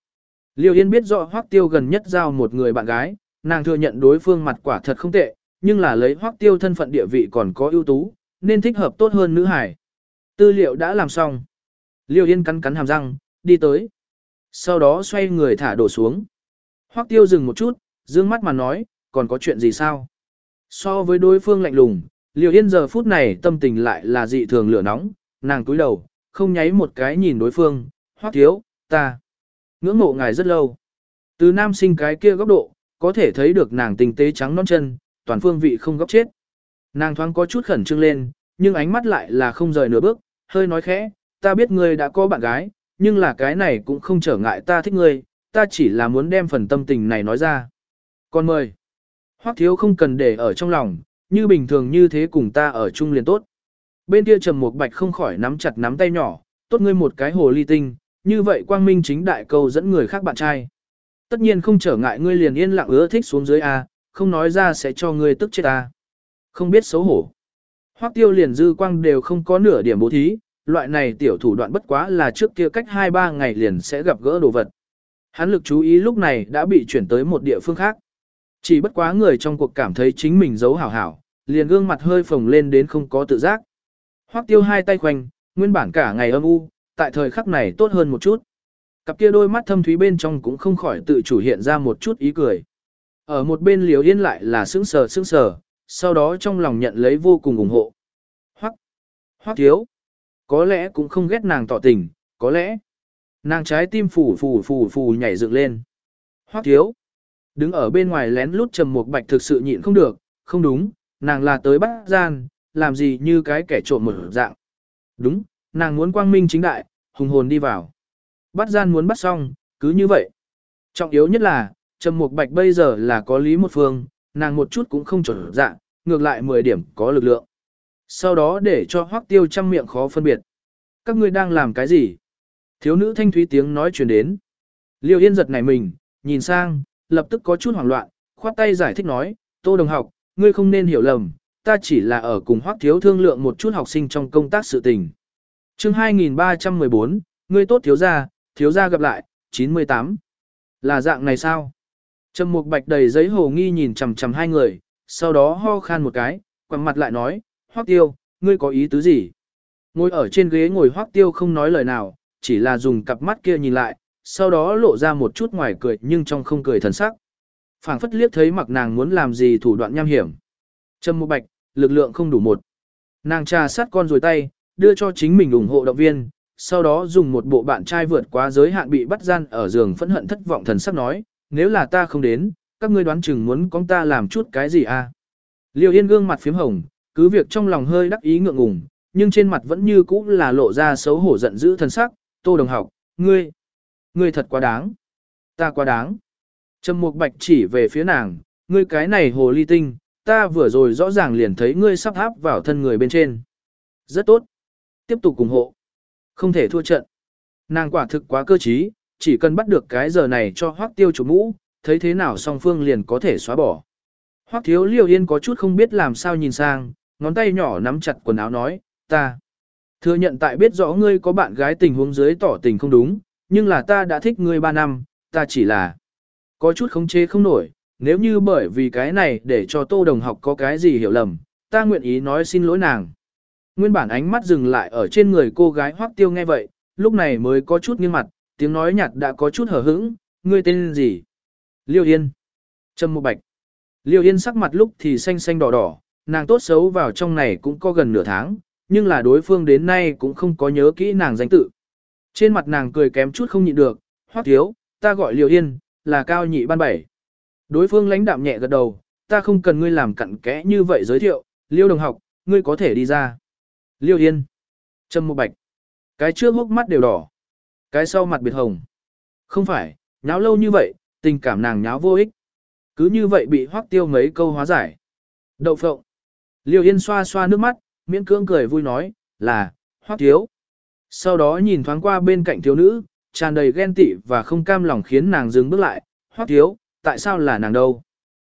[SPEAKER 1] Liêu Yên biết rõ Hoắc Tiêu gần nhất giao một người bạn gái, nàng thừa nhận đối phương mặt quả thật không tệ, nhưng là lấy Hoắc Tiêu thân phận địa vị còn có ưu tú, nên thích hợp tốt hơn nữ hải. Tư liệu đã làm xong. Liêu Yên cắn cắn hàm răng, đi tới. Sau đó xoay người thả đổ xuống. Hoắc Tiêu dừng một chút, dương mắt mà nói, còn có chuyện gì sao? So với đối phương lạnh lùng, Liêu Yên giờ phút này tâm tình lại là dị thường lửa nóng, nàng cúi đầu, không nháy một cái nhìn đối phương, Hoắc Thiếu, ta ngưỡng mộ ngài rất lâu. Từ nam sinh cái kia góc độ, có thể thấy được nàng tình tế trắng non chân, toàn phương vị không góc chết. Nàng thoáng có chút khẩn trương lên, nhưng ánh mắt lại là không rời nửa bước, hơi nói khẽ, ta biết ngươi đã có bạn gái, nhưng là cái này cũng không trở ngại ta thích ngươi, ta chỉ là muốn đem phần tâm tình này nói ra. Con mời, hoắc thiếu không cần để ở trong lòng, như bình thường như thế cùng ta ở chung liền tốt. Bên kia trầm một bạch không khỏi nắm chặt nắm tay nhỏ, tốt ngươi một cái hồ ly tinh, như vậy quang minh chính đại câu dẫn người khác bạn trai. Tất nhiên không trở ngại ngươi liền yên lặng ưa thích xuống dưới A, không nói ra sẽ cho ngươi tức chết ta. Không biết xấu hổ. Hoắc tiêu liền dư quang đều không có nửa điểm bố thí, loại này tiểu thủ đoạn bất quá là trước kia cách 2-3 ngày liền sẽ gặp gỡ đồ vật. Hắn lực chú ý lúc này đã bị chuyển tới một địa phương khác. Chỉ bất quá người trong cuộc cảm thấy chính mình giấu hảo hảo, liền gương mặt hơi phồng lên đến không có tự giác. Hoắc tiêu hai tay khoanh, nguyên bản cả ngày âm u, tại thời khắc này tốt hơn một chút. Cặp kia đôi mắt thâm thúy bên trong cũng không khỏi tự chủ hiện ra một chút ý cười. Ở một bên liều yên lại là sững sờ sững sờ, sau đó trong lòng nhận lấy vô cùng ủng hộ. Hoắc, hoắc thiếu, có lẽ cũng không ghét nàng tỏ tình, có lẽ nàng trái tim phủ phủ phủ phủ nhảy dựng lên. Hoắc thiếu, đứng ở bên ngoài lén lút trầm một bạch thực sự nhịn không được, không đúng, nàng là tới bắt gian, làm gì như cái kẻ trộm một dạng. Đúng, nàng muốn quang minh chính đại, hùng hồn đi vào. Bắt gian muốn bắt xong, cứ như vậy. Trọng yếu nhất là, Trầm Mục Bạch bây giờ là có lý một phương, nàng một chút cũng không chuẩn dạng, ngược lại 10 điểm có lực lượng. Sau đó để cho Hoắc Tiêu trăm miệng khó phân biệt. Các ngươi đang làm cái gì? Thiếu nữ thanh thúy tiếng nói truyền đến. Liêu Yên giật nảy mình, nhìn sang, lập tức có chút hoảng loạn, khoát tay giải thích nói, Tô đồng học, ngươi không nên hiểu lầm, ta chỉ là ở cùng Hoắc Thiếu thương lượng một chút học sinh trong công tác sự tình. Chương 2314, ngươi tốt thiếu gia, thiếu gia gặp lại, 98. Là dạng này sao? Trầm Mục Bạch đầy giấy hồ nghi nhìn chằm chằm hai người, sau đó ho khan một cái, quằn mặt lại nói, Hoắc Tiêu, ngươi có ý tứ gì? Ngồi ở trên ghế ngồi Hoắc Tiêu không nói lời nào, chỉ là dùng cặp mắt kia nhìn lại, sau đó lộ ra một chút ngoài cười nhưng trong không cười thần sắc. Phảng phất liếc thấy mặc nàng muốn làm gì thủ đoạn nham hiểm. Trầm Mục Bạch, lực lượng không đủ một. Nàng trà sát con rồi tay, đưa cho chính mình ủng hộ động viên, sau đó dùng một bộ bạn trai vượt quá giới hạn bị bắt gian ở giường phẫn hận thất vọng thần sắc nói, nếu là ta không đến, các ngươi đoán chừng muốn con ta làm chút cái gì à? Liêu Yên gương mặt phím hồng, cứ việc trong lòng hơi đắc ý ngượng ngùng, nhưng trên mặt vẫn như cũ là lộ ra xấu hổ giận dữ thần sắc, Tô Đồng học, ngươi, ngươi thật quá đáng. Ta quá đáng. Trầm Mục Bạch chỉ về phía nàng, ngươi cái này hồ ly tinh, ta vừa rồi rõ ràng liền thấy ngươi sắp áp vào thân người bên trên. Rất tốt. Tiếp tục ủng hộ. Không thể thua trận. Nàng quả thực quá cơ trí, chỉ cần bắt được cái giờ này cho hoác tiêu chủ mũ, thấy thế nào song phương liền có thể xóa bỏ. Hoác thiếu liêu yên có chút không biết làm sao nhìn sang, ngón tay nhỏ nắm chặt quần áo nói, ta. Thừa nhận tại biết rõ ngươi có bạn gái tình huống dưới tỏ tình không đúng, nhưng là ta đã thích ngươi 3 năm, ta chỉ là có chút không chế không nổi, nếu như bởi vì cái này để cho tô đồng học có cái gì hiểu lầm, ta nguyện ý nói xin lỗi nàng. Nguyên bản ánh mắt dừng lại ở trên người cô gái hoắc tiêu nghe vậy, lúc này mới có chút nghiêng mặt, tiếng nói nhạt đã có chút hở hững, ngươi tên gì? Liêu Yên. Trâm Mộ Bạch. Liêu Yên sắc mặt lúc thì xanh xanh đỏ đỏ, nàng tốt xấu vào trong này cũng có gần nửa tháng, nhưng là đối phương đến nay cũng không có nhớ kỹ nàng danh tự. Trên mặt nàng cười kém chút không nhịn được, hoắc thiếu, ta gọi Liêu Yên, là cao nhị ban bảy. Đối phương lãnh đạm nhẹ gật đầu, ta không cần ngươi làm cặn kẽ như vậy giới thiệu, Liêu đồng học, ngươi có thể đi ra. Liêu Yên. Trâm Mộ Bạch. Cái trước hốc mắt đều đỏ. Cái sau mặt biệt hồng. Không phải, nháo lâu như vậy, tình cảm nàng nháo vô ích. Cứ như vậy bị hoác tiêu mấy câu hóa giải. Đậu phộng. Liêu Yên xoa xoa nước mắt, miễn cưỡng cười vui nói, là, hoác thiếu. Sau đó nhìn thoáng qua bên cạnh thiếu nữ, tràn đầy ghen tị và không cam lòng khiến nàng dừng bước lại, hoác thiếu, tại sao là nàng đâu?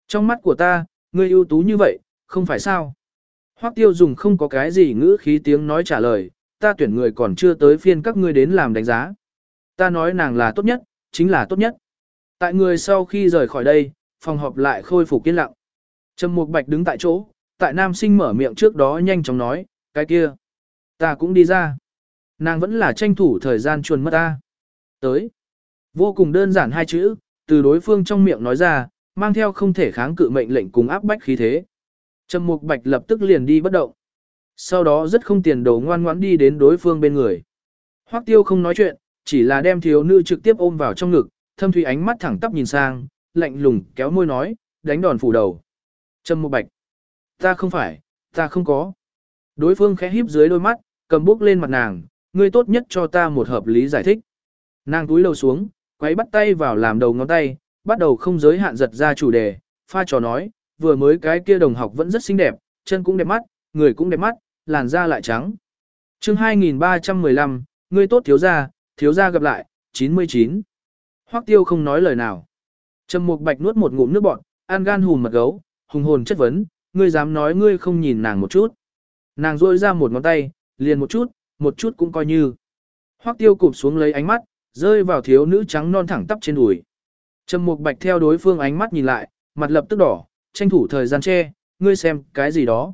[SPEAKER 1] Trong mắt của ta, ngươi ưu tú như vậy, không phải sao? Hoắc tiêu dùng không có cái gì ngữ khí tiếng nói trả lời, ta tuyển người còn chưa tới phiên các ngươi đến làm đánh giá. Ta nói nàng là tốt nhất, chính là tốt nhất. Tại người sau khi rời khỏi đây, phòng họp lại khôi phục yên lặng. Trầm Mục Bạch đứng tại chỗ, tại nam sinh mở miệng trước đó nhanh chóng nói, cái kia, ta cũng đi ra. Nàng vẫn là tranh thủ thời gian chuồn mất ta. Tới. Vô cùng đơn giản hai chữ, từ đối phương trong miệng nói ra, mang theo không thể kháng cự mệnh lệnh cùng áp bách khí thế. Trầm Mục Bạch lập tức liền đi bất động. Sau đó rất không tiền đồ ngoan ngoãn đi đến đối phương bên người. Hoắc Tiêu không nói chuyện, chỉ là đem thiếu nữ trực tiếp ôm vào trong ngực, thâm thủy ánh mắt thẳng tắp nhìn sang, lạnh lùng kéo môi nói, đánh đòn phủ đầu. Trầm một Bạch. Ta không phải, ta không có. Đối phương khẽ híp dưới đôi mắt, cầm bút lên mặt nàng, ngươi tốt nhất cho ta một hợp lý giải thích. Nàng túi lầu xuống, quấy bắt tay vào làm đầu ngón tay, bắt đầu không giới hạn giật ra chủ đề, pha trò nói, vừa mới cái kia đồng học vẫn rất xinh đẹp, chân cũng đẹp mắt, người cũng đẹp mắt, làn da lại trắng. chương 2315, ngươi tốt thiếu gia, thiếu gia gặp lại, 99. Hoắc tiêu không nói lời nào. Trầm Mục Bạch nuốt một ngụm nước bọt, an gan hùn mật gấu, hùng hồn chất vấn, ngươi dám nói ngươi không nhìn nàng một chút. Nàng rôi ra một ngón tay, liền một chút, một chút cũng coi như. Hoắc tiêu cụp xuống lấy ánh mắt, rơi vào thiếu nữ trắng non thẳng tắp trên đùi. Trầm Mục Bạch theo đối phương ánh mắt nhìn lại, mặt lập tức đỏ, tranh thủ thời gian che, ngươi xem cái gì đó.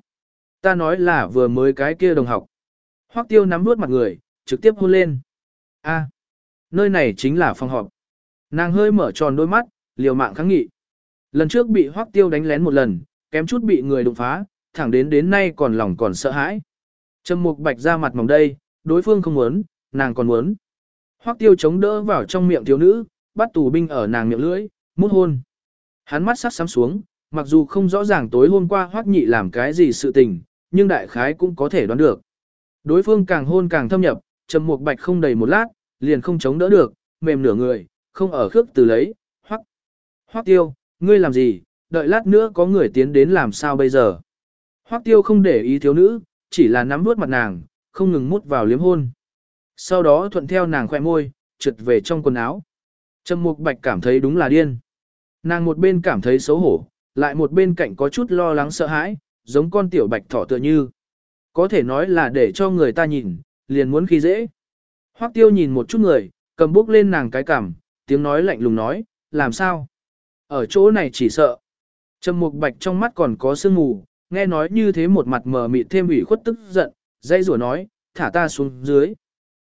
[SPEAKER 1] Ta nói là vừa mới cái kia đồng học. Hoắc tiêu nắm nuốt mặt người, trực tiếp hôn lên. a nơi này chính là phòng họp. Nàng hơi mở tròn đôi mắt, liều mạng kháng nghị. Lần trước bị Hoắc tiêu đánh lén một lần, kém chút bị người đụng phá, thẳng đến đến nay còn lòng còn sợ hãi. Trầm Mục Bạch ra mặt mỏng đây, đối phương không muốn, nàng còn muốn. Hoắc Tiêu chống đỡ vào trong miệng thiếu nữ, bắt tù binh ở nàng miệng lưỡi, mút hôn. Hắn mắt sắc sắm xuống, mặc dù không rõ ràng tối hôm qua Hoắc Nhị làm cái gì sự tình, nhưng đại khái cũng có thể đoán được. Đối phương càng hôn càng thâm nhập, Trầm Mục Bạch không đầy một lát, liền không chống đỡ được, mềm nửa người, không ở khước từ lấy, Hoắc. Hoắc Tiêu, ngươi làm gì, đợi lát nữa có người tiến đến làm sao bây giờ. Hoắc Tiêu không để ý thiếu nữ, chỉ là nắm nuốt mặt nàng, không ngừng mút vào liếm hôn. Sau đó thuận theo nàng khoe môi, trượt về trong quần áo. Trầm Mục Bạch cảm thấy đúng là điên. Nàng một bên cảm thấy xấu hổ, lại một bên cạnh có chút lo lắng sợ hãi, giống con tiểu bạch thỏ tựa như. Có thể nói là để cho người ta nhìn, liền muốn khi dễ. Hoắc Tiêu nhìn một chút người, cầm bước lên nàng cái cằm, tiếng nói lạnh lùng nói, làm sao? Ở chỗ này chỉ sợ. Trầm Mục Bạch trong mắt còn có sương mù, nghe nói như thế một mặt mờ mịt thêm ủy khuất tức giận, dây rủa nói, thả ta xuống dưới.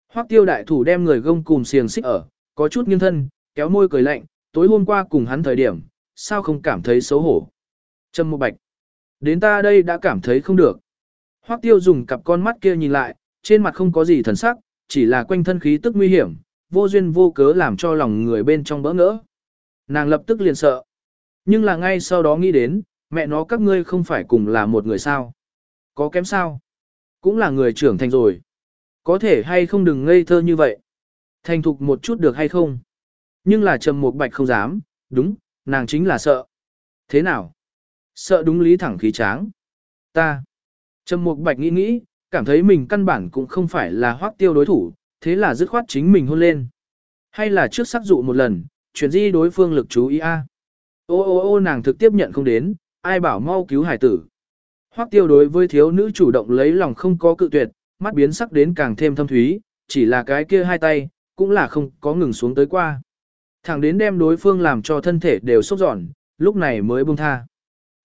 [SPEAKER 1] Hoắc tiêu đại thủ đem người gông cùng xiềng xích ở, có chút nghiêng thân, kéo môi cười lạnh, tối hôm qua cùng hắn thời điểm, sao không cảm thấy xấu hổ. Trầm Mục Bạch. Đến ta đây đã cảm thấy không được. Hoắc tiêu dùng cặp con mắt kia nhìn lại, trên mặt không có gì thần sắc, chỉ là quanh thân khí tức nguy hiểm, vô duyên vô cớ làm cho lòng người bên trong bỡ ngỡ. Nàng lập tức liền sợ. Nhưng là ngay sau đó nghĩ đến, mẹ nó các ngươi không phải cùng là một người sao. Có kém sao? Cũng là người trưởng thành rồi. Có thể hay không đừng ngây thơ như vậy. Thành thục một chút được hay không? Nhưng là trầm một bạch không dám, đúng, nàng chính là sợ. Thế nào? Sợ đúng lý thẳng khí tráng. Ta. Trầm Mục bạch nghĩ nghĩ, cảm thấy mình căn bản cũng không phải là hoác tiêu đối thủ, thế là dứt khoát chính mình hôn lên. Hay là trước sắc dụ một lần, chuyển di đối phương lực chú ý a. Ô ô ô nàng thực tiếp nhận không đến, ai bảo mau cứu hải tử. Hoắc tiêu đối với thiếu nữ chủ động lấy lòng không có cự tuyệt, mắt biến sắc đến càng thêm thâm thúy, chỉ là cái kia hai tay, cũng là không có ngừng xuống tới qua. Thẳng đến đem đối phương làm cho thân thể đều sốc giòn, lúc này mới buông tha.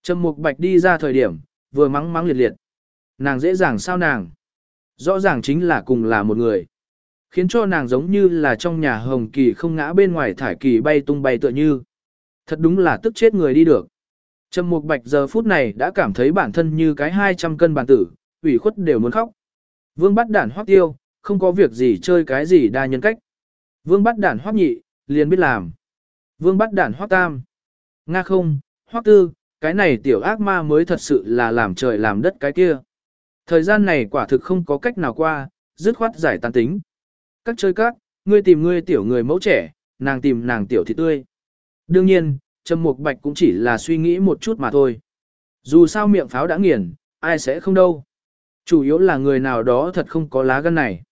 [SPEAKER 1] Trầm Mục Bạch đi ra thời điểm, vừa mắng mắng liệt liệt. Nàng dễ dàng sao nàng? Rõ ràng chính là cùng là một người. Khiến cho nàng giống như là trong nhà hồng kỳ không ngã bên ngoài thải kỳ bay tung bay tựa như. Thật đúng là tức chết người đi được. Trầm Mục Bạch giờ phút này đã cảm thấy bản thân như cái 200 cân bản tử, ủy khuất đều muốn khóc. Vương bắt đản hoắc tiêu, không có việc gì chơi cái gì đa nhân cách. Vương bắt đản hoắc nhị, liền biết làm. Vương bắt đản hoắc tam. Nga không, hoắc tư, cái này tiểu ác ma mới thật sự là làm trời làm đất cái kia. Thời gian này quả thực không có cách nào qua, dứt khoát giải tán tính. Các chơi các, ngươi tìm ngươi tiểu người mẫu trẻ, nàng tìm nàng tiểu thì tươi. Đương nhiên, Trầm Mục Bạch cũng chỉ là suy nghĩ một chút mà thôi. Dù sao miệng pháo đã nghiền, ai sẽ không đâu. Chủ yếu là người nào đó thật không có lá gan này.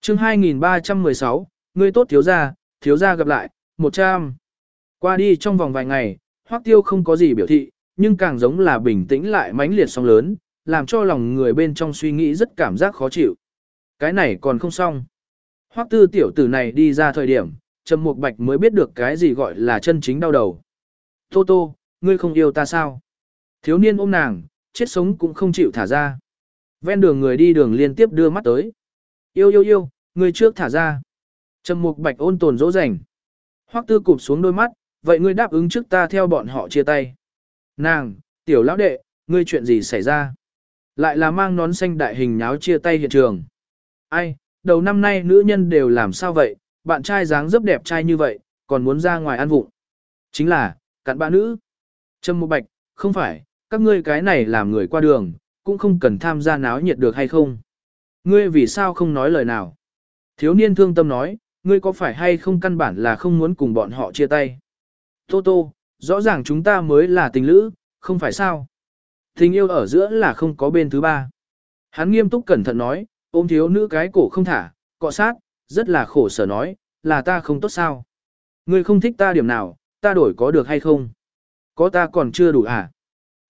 [SPEAKER 1] chương 2316, ngươi tốt thiếu gia, thiếu gia gặp lại, 100. Qua đi trong vòng vài ngày, Hoắc Tiêu không có gì biểu thị, nhưng càng giống là bình tĩnh lại mãnh liệt sóng lớn, làm cho lòng người bên trong suy nghĩ rất cảm giác khó chịu. Cái này còn không xong. Hoắc tư tiểu tử này đi ra thời điểm, Trầm Mục Bạch mới biết được cái gì gọi là chân chính đau đầu. Tô Tô, ngươi không yêu ta sao? Thiếu niên ôm nàng, chết sống cũng không chịu thả ra. Ven đường người đi đường liên tiếp đưa mắt tới. Yêu yêu yêu, ngươi trước thả ra. Trầm Mục Bạch ôn tồn dỗ dành. Hoắc Tư cụp xuống đôi mắt, vậy ngươi đáp ứng trước ta theo bọn họ chia tay. Nàng, tiểu lão đệ, ngươi chuyện gì xảy ra? Lại là mang nón xanh đại hình nháo chia tay hiện trường. Ai, đầu năm nay nữ nhân đều làm sao vậy, bạn trai dáng dấp đẹp trai như vậy, còn muốn ra ngoài ăn vụng. Chính là, cặn bạn nữ. Trâm Mục Bạch, không phải, các ngươi cái này làm người qua đường, cũng không cần tham gia náo nhiệt được hay không. Ngươi vì sao không nói lời nào? Thiếu niên thương tâm nói, ngươi có phải hay không căn bản là không muốn cùng bọn họ chia tay? Tô Tô, rõ ràng chúng ta mới là tình lữ, không phải sao? Tình yêu ở giữa là không có bên thứ ba. Hắn nghiêm túc cẩn thận nói, ôm thiếu nữ cái cổ không thả, cọ sát, rất là khổ sở nói, là ta không tốt sao? Ngươi không thích ta điểm nào, ta đổi có được hay không? Có ta còn chưa đủ à?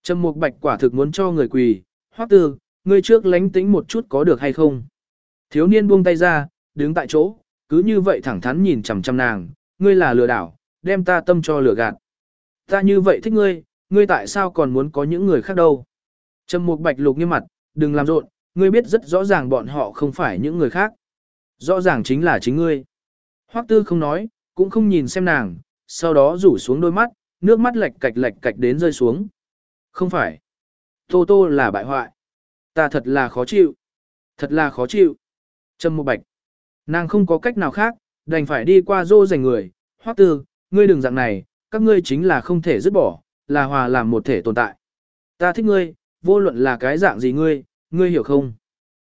[SPEAKER 1] Trầm Mục Bạch quả thực muốn cho người quỳ, Hoắc Tư, ngươi trước lánh tĩnh một chút có được hay không? Thiếu niên buông tay ra, đứng tại chỗ, cứ như vậy thẳng thắn nhìn chằm chằm nàng, ngươi là lừa đảo, đem ta tâm cho lừa gạt. Ta như vậy thích ngươi, ngươi tại sao còn muốn có những người khác đâu? Trầm Mục Bạch lục nghiêm mặt, đừng làm rộn, ngươi biết rất rõ ràng bọn họ không phải những người khác. Rõ ràng chính là chính ngươi. Hoắc Tư không nói, cũng không nhìn xem nàng, sau đó rủ xuống đôi mắt, nước mắt lệch cạch lệch cạch đến rơi xuống. Không phải. Tô Tô là bại hoại. Ta thật là khó chịu. Thật là khó chịu. Trâm Mục Bạch. Nàng không có cách nào khác, đành phải đi qua dô dành người. Hoắc Tư, ngươi đừng dạng này, các ngươi chính là không thể dứt bỏ, là hòa làm một thể tồn tại. Ta thích ngươi, vô luận là cái dạng gì ngươi, ngươi hiểu không?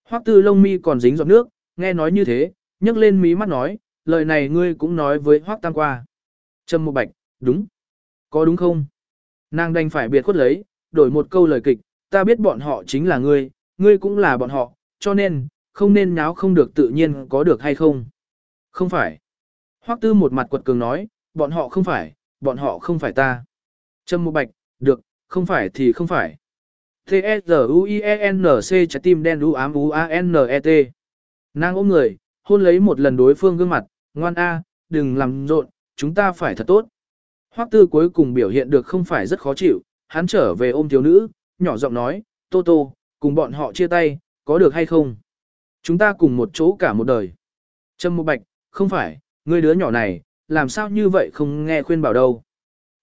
[SPEAKER 1] Hoắc Tư Long mi còn dính giọt nước, nghe nói như thế, nhấc lên mí mắt nói, lời này ngươi cũng nói với Hoắc Tam qua. Trâm Mục Bạch, đúng. Có đúng không? Nàng đành phải biệt khuất lấy, đổi một câu lời kịch, ta biết bọn họ chính là ngươi, ngươi cũng là bọn họ, cho nên, không nên nháo không được tự nhiên có được hay không? Không phải. Hoắc Tư một mặt quật cường nói, bọn họ không phải, bọn họ không phải ta. Trâm Mục Bạch, được, không phải thì không phải. T-E-Z-U-I-E-N-C trái tim đen u ám U-A-N-E-T. Nàng ôm người, hôn lấy một lần đối phương gương mặt, ngoan a, đừng làm rộn, chúng ta phải thật tốt. Hoắc Tư cuối cùng biểu hiện được không phải rất khó chịu, hắn trở về ôm thiếu nữ, nhỏ giọng nói, Tô Tô, cùng bọn họ chia tay, có được hay không? Chúng ta cùng một chỗ cả một đời. Trâm Mục Bạch, không phải, ngươi đứa nhỏ này, làm sao như vậy không nghe khuyên bảo đâu.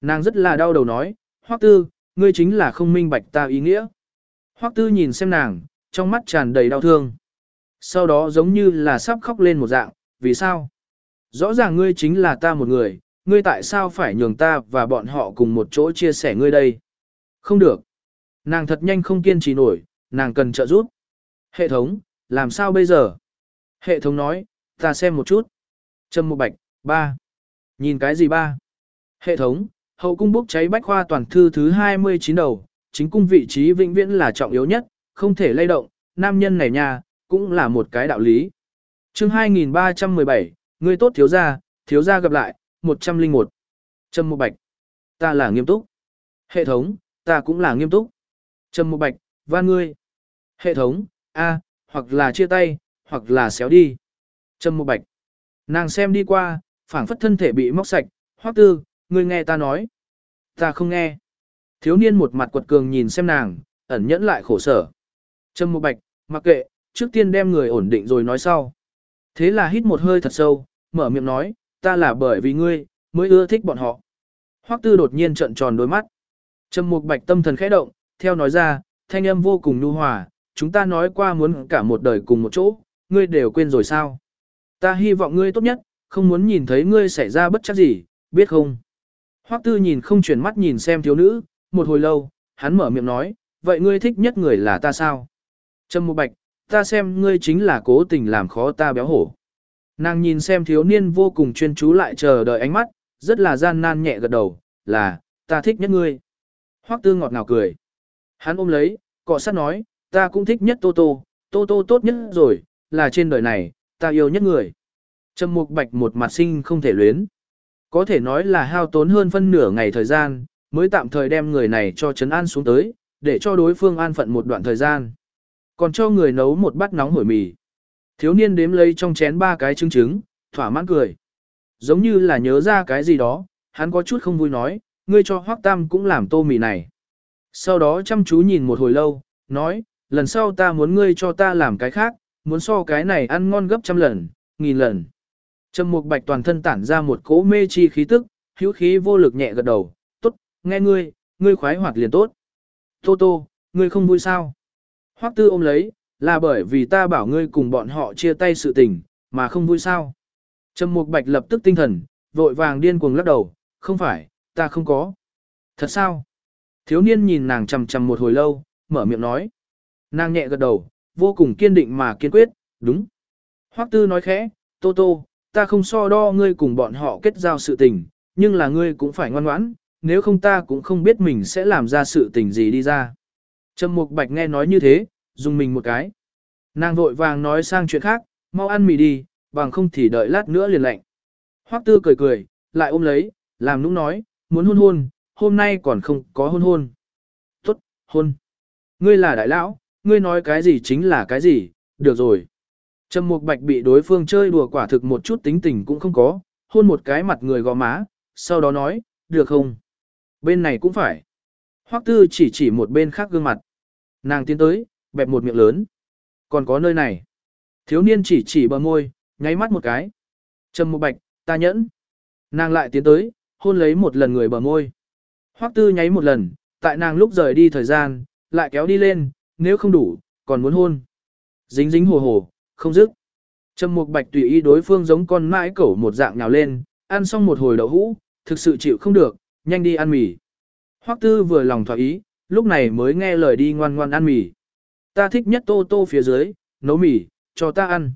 [SPEAKER 1] Nàng rất là đau đầu nói, Hoắc Tư, ngươi chính là không minh bạch ta ý nghĩa. Hoắc Tư nhìn xem nàng, trong mắt tràn đầy đau thương. Sau đó giống như là sắp khóc lên một dạng, vì sao? Rõ ràng ngươi chính là ta một người, ngươi tại sao phải nhường ta và bọn họ cùng một chỗ chia sẻ ngươi đây? Không được. Nàng thật nhanh không kiên trì nổi, nàng cần trợ giúp. Hệ thống, làm sao bây giờ? Hệ thống nói, ta xem một chút. Trâm Mục bạch, ba. Nhìn cái gì ba? Hệ thống, hậu cung bốc cháy bách khoa toàn thư thứ 29 đầu, chính cung vị trí vĩnh viễn là trọng yếu nhất, không thể lay động, nam nhân này nha, cũng là một cái đạo lý. chương 2317, người tốt thiếu gia, thiếu gia gặp lại, 101. Trâm một bạch, ta là nghiêm túc. Hệ thống, ta cũng là nghiêm túc. Trâm một bạch, van ngươi. Hệ thống, a, hoặc là chia tay, hoặc là xéo đi. Trâm một bạch. Nàng xem đi qua, phảng phất thân thể bị móc sạch, hoắc tư, ngươi nghe ta nói. Ta không nghe. Thiếu niên một mặt quật cường nhìn xem nàng, ẩn nhẫn lại khổ sở. Trâm một bạch, mặc kệ, trước tiên đem người ổn định rồi nói sau. Thế là hít một hơi thật sâu, mở miệng nói, ta là bởi vì ngươi, mới ưa thích bọn họ. Hoắc tư đột nhiên trợn tròn đôi mắt. Trâm Mục Bạch tâm thần khẽ động, theo nói ra, thanh âm vô cùng nhu hòa, chúng ta nói qua muốn cả một đời cùng một chỗ, ngươi đều quên rồi sao? Ta hy vọng ngươi tốt nhất, không muốn nhìn thấy ngươi xảy ra bất chắc gì, biết không? Hoắc Tư nhìn không chuyển mắt nhìn xem thiếu nữ, một hồi lâu, hắn mở miệng nói, vậy ngươi thích nhất người là ta sao? Trâm Mục Bạch, ta xem ngươi chính là cố tình làm khó ta béo hổ. Nàng nhìn xem thiếu niên vô cùng chuyên chú lại chờ đợi ánh mắt, rất là gian nan nhẹ gật đầu, là, ta thích nhất ngươi. Hoắc tư ngọt ngào cười. Hắn ôm lấy, cọ sát nói, ta cũng thích nhất Tô Tô, Tô Tô tốt nhất rồi, là trên đời này, ta yêu nhất người. Trầm mục bạch một mặt sinh không thể luyến. Có thể nói là hao tốn hơn phân nửa ngày thời gian, mới tạm thời đem người này cho trấn an xuống tới, để cho đối phương an phận một đoạn thời gian. Còn cho người nấu một bát nóng hổi mì. Thiếu niên đếm lấy trong chén ba cái trứng trứng, thỏa mãn cười. Giống như là nhớ ra cái gì đó, hắn có chút không vui nói, ngươi cho Hoắc Tam cũng làm tô mì này. Sau đó chăm chú nhìn một hồi lâu, nói, lần sau ta muốn ngươi cho ta làm cái khác, muốn so cái này ăn ngon gấp trăm lần, nghìn lần. Trầm Mục Bạch toàn thân tản ra một cỗ mê chi khí tức, hữu khí vô lực nhẹ gật đầu, tốt, nghe ngươi, ngươi khoái hoạt liền tốt. Tô Tô, ngươi không vui sao? Hoắc Tư ôm lấy, là bởi vì ta bảo ngươi cùng bọn họ chia tay sự tình, mà không vui sao? Trầm Mục Bạch lập tức tinh thần, vội vàng điên cuồng lắc đầu, không phải, ta không có. Thật sao? Thiếu niên nhìn nàng chằm chằm một hồi lâu, mở miệng nói. Nàng nhẹ gật đầu, vô cùng kiên định mà kiên quyết, đúng. Hoắc Tư nói khẽ, Tô Tô, ta không so đo ngươi cùng bọn họ kết giao sự tình, nhưng là ngươi cũng phải ngoan ngoãn, nếu không ta cũng không biết mình sẽ làm ra sự tình gì đi ra. Trầm Mục Bạch nghe nói như thế, dùng mình một cái. Nàng vội vàng nói sang chuyện khác, mau ăn mì đi, bằng không thì đợi lát nữa liền lạnh. Hoắc Tư cười cười, lại ôm lấy, làm nũng nói, muốn hôn hôn, hôm nay còn không có hôn hôn. Tốt, hôn. Ngươi là đại lão, ngươi nói cái gì chính là cái gì, được rồi. Trầm Mục Bạch bị đối phương chơi đùa quả thực một chút tính tình cũng không có, hôn một cái mặt người gò má, sau đó nói, được không? Bên này cũng phải. Hoắc Tư chỉ chỉ một bên khác gương mặt. Nàng tiến tới, bẹp một miệng lớn. Còn có nơi này. Thiếu niên chỉ chỉ bờ môi, nháy mắt một cái. Trầm Mục Bạch, ta nhẫn. Nàng lại tiến tới, hôn lấy một lần người bờ môi. Hoắc Tư nháy một lần, tại nàng lúc rời đi thời gian, lại kéo đi lên, nếu không đủ, còn muốn hôn. Dính dính hồ hồ, không dứt. Trầm Mục Bạch tùy ý đối phương giống con mãi cẩu một dạng nhào lên, ăn xong một hồi đậu hũ, thực sự chịu không được, nhanh đi ăn mì. Hoắc Tư vừa lòng thỏa ý, lúc này mới nghe lời đi ngoan ngoan ăn mì. Ta thích nhất tô tô phía dưới, nấu mì, cho ta ăn.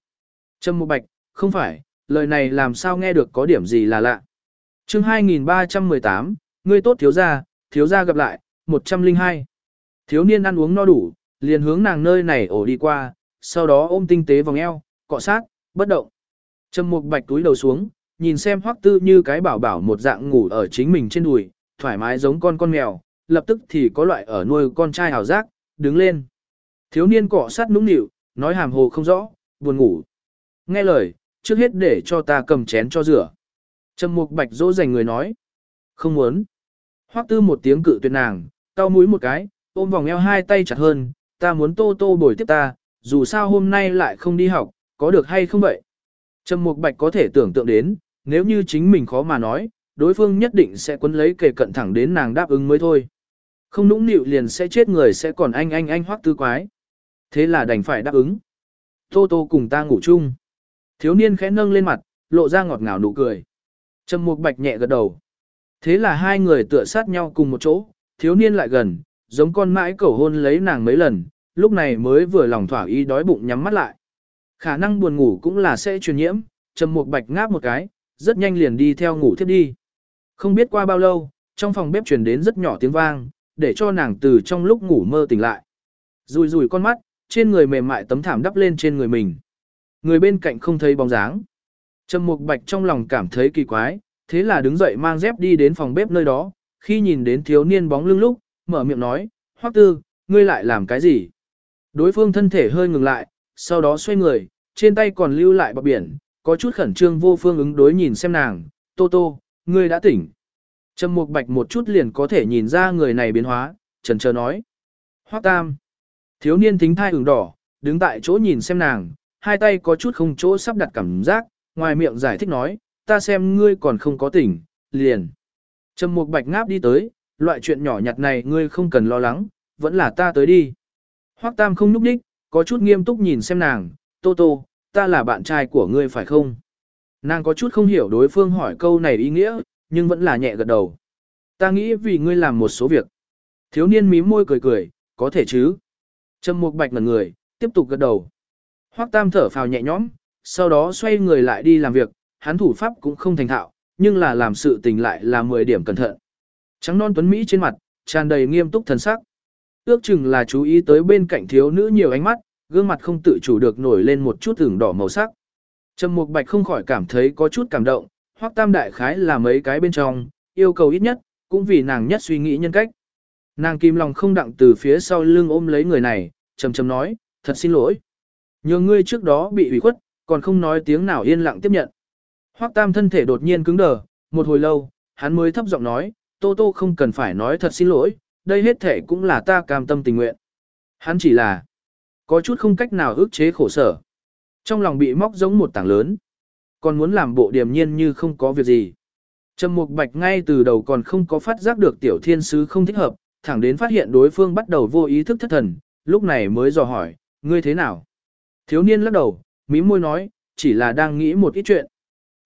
[SPEAKER 1] Trầm Mục Bạch, không phải, lời này làm sao nghe được có điểm gì là lạ. chương 2318, ngươi tốt thiếu gia, thiếu gia gặp lại, 102. Thiếu niên ăn uống no đủ, liền hướng nàng nơi này ổ đi qua, sau đó ôm tinh tế vòng eo, cọ sát, bất động. Trầm Mục Bạch túi đầu xuống, nhìn xem Hoắc Tư như cái bảo bảo một dạng ngủ ở chính mình trên đùi, thoải mái giống con con mèo, lập tức thì có loại ở nuôi con trai hào giác, đứng lên. Thiếu niên cọ sát nũng nịu, nói hàm hồ không rõ, buồn ngủ. Nghe lời, trước hết để cho ta cầm chén cho rửa. Trầm Mục Bạch dỗ dành người nói. Không muốn. Hoắc Tư một tiếng cự tuyệt nàng, cau mũi một cái, ôm vòng eo hai tay chặt hơn, ta muốn Tô Tô bồi tiếp ta, dù sao hôm nay lại không đi học, có được hay không vậy? Trầm Mục Bạch có thể tưởng tượng đến, nếu như chính mình khó mà nói, đối phương nhất định sẽ quấn lấy kề cận thẳng đến nàng đáp ứng mới thôi. Không nũng nịu liền sẽ chết người sẽ còn anh anh anh hoắc tư quái. Thế là đành phải đáp ứng. Tô Tô cùng ta ngủ chung. Thiếu niên khẽ nâng lên mặt, lộ ra ngọt ngào nụ cười. Trầm Mục Bạch nhẹ gật đầu. Thế là hai người tựa sát nhau cùng một chỗ, thiếu niên lại gần, giống con mãi cẩu hôn lấy nàng mấy lần, lúc này mới vừa lòng thỏa ý đói bụng nhắm mắt lại. Khả năng buồn ngủ cũng là sẽ truyền nhiễm, Trầm Mục Bạch ngáp một cái, rất nhanh liền đi theo ngủ thiếp đi. Không biết qua bao lâu, trong phòng bếp truyền đến rất nhỏ tiếng vang, để cho nàng từ trong lúc ngủ mơ tỉnh lại. Rùi rùi con mắt, trên người mềm mại tấm thảm đắp lên trên người mình. Người bên cạnh không thấy bóng dáng. Trầm Mục Bạch trong lòng cảm thấy kỳ quái, thế là đứng dậy mang dép đi đến phòng bếp nơi đó, khi nhìn đến thiếu niên bóng lưng lúc, mở miệng nói, Hoắc Tư, ngươi lại làm cái gì? Đối phương thân thể hơi ngừng lại, sau đó xoay người, trên tay còn lưu lại bọc biển, có chút khẩn trương vô phương ứng đối nhìn xem nàng, Tô Tô, ngươi đã tỉnh. Trầm Mục Bạch một chút liền có thể nhìn ra người này biến hóa, trần chờ nói. Hoác Tam. Thiếu niên thính thai ửng đỏ, đứng tại chỗ nhìn xem nàng, hai tay có chút không chỗ sắp đặt cảm giác, ngoài miệng giải thích nói, ta xem ngươi còn không có tỉnh, liền. Trầm Mục Bạch ngáp đi tới, loại chuyện nhỏ nhặt này ngươi không cần lo lắng, vẫn là ta tới đi. Hoắc Tam không núp đích, có chút nghiêm túc nhìn xem nàng, Tô Tô, ta là bạn trai của ngươi phải không? Nàng có chút không hiểu đối phương hỏi câu này ý nghĩa, nhưng vẫn là nhẹ gật đầu. Ta nghĩ vì ngươi làm một số việc. Thiếu niên mím môi cười cười, có thể chứ? Trầm Mục Bạch ngẩn người, tiếp tục gật đầu. Hoắc Tam thở phào nhẹ nhõm, sau đó xoay người lại đi làm việc, hắn thủ pháp cũng không thành thạo, nhưng là làm sự tình lại là 10 điểm cẩn thận. Trắng non tuấn Mỹ trên mặt, tràn đầy nghiêm túc thần sắc. Ước chừng là chú ý tới bên cạnh thiếu nữ nhiều ánh mắt, gương mặt không tự chủ được nổi lên một chút ửng đỏ màu sắc. Trầm Mục Bạch không khỏi cảm thấy có chút cảm động, Hoắc Tam đại khái là mấy cái bên trong, yêu cầu ít nhất, cũng vì nàng nhất suy nghĩ nhân cách. Nàng kim lòng không đặng từ phía sau lưng ôm lấy người này, trầm trầm nói, thật xin lỗi. Nhường ngươi trước đó bị ủy khuất, còn không nói tiếng nào yên lặng tiếp nhận. Hoắc Tam thân thể đột nhiên cứng đờ, một hồi lâu, hắn mới thấp giọng nói, Tô Tô không cần phải nói thật xin lỗi, đây hết thể cũng là ta cam tâm tình nguyện. Hắn chỉ là có chút không cách nào ức chế khổ sở. Trong lòng bị móc giống một tảng lớn, còn muốn làm bộ điềm nhiên như không có việc gì. Trầm Mục Bạch ngay từ đầu còn không có phát giác được tiểu thiên sứ không thích hợp, thẳng đến phát hiện đối phương bắt đầu vô ý thức thất thần, lúc này mới dò hỏi, ngươi thế nào? Thiếu niên lắc đầu, mí môi nói, chỉ là đang nghĩ một ít chuyện.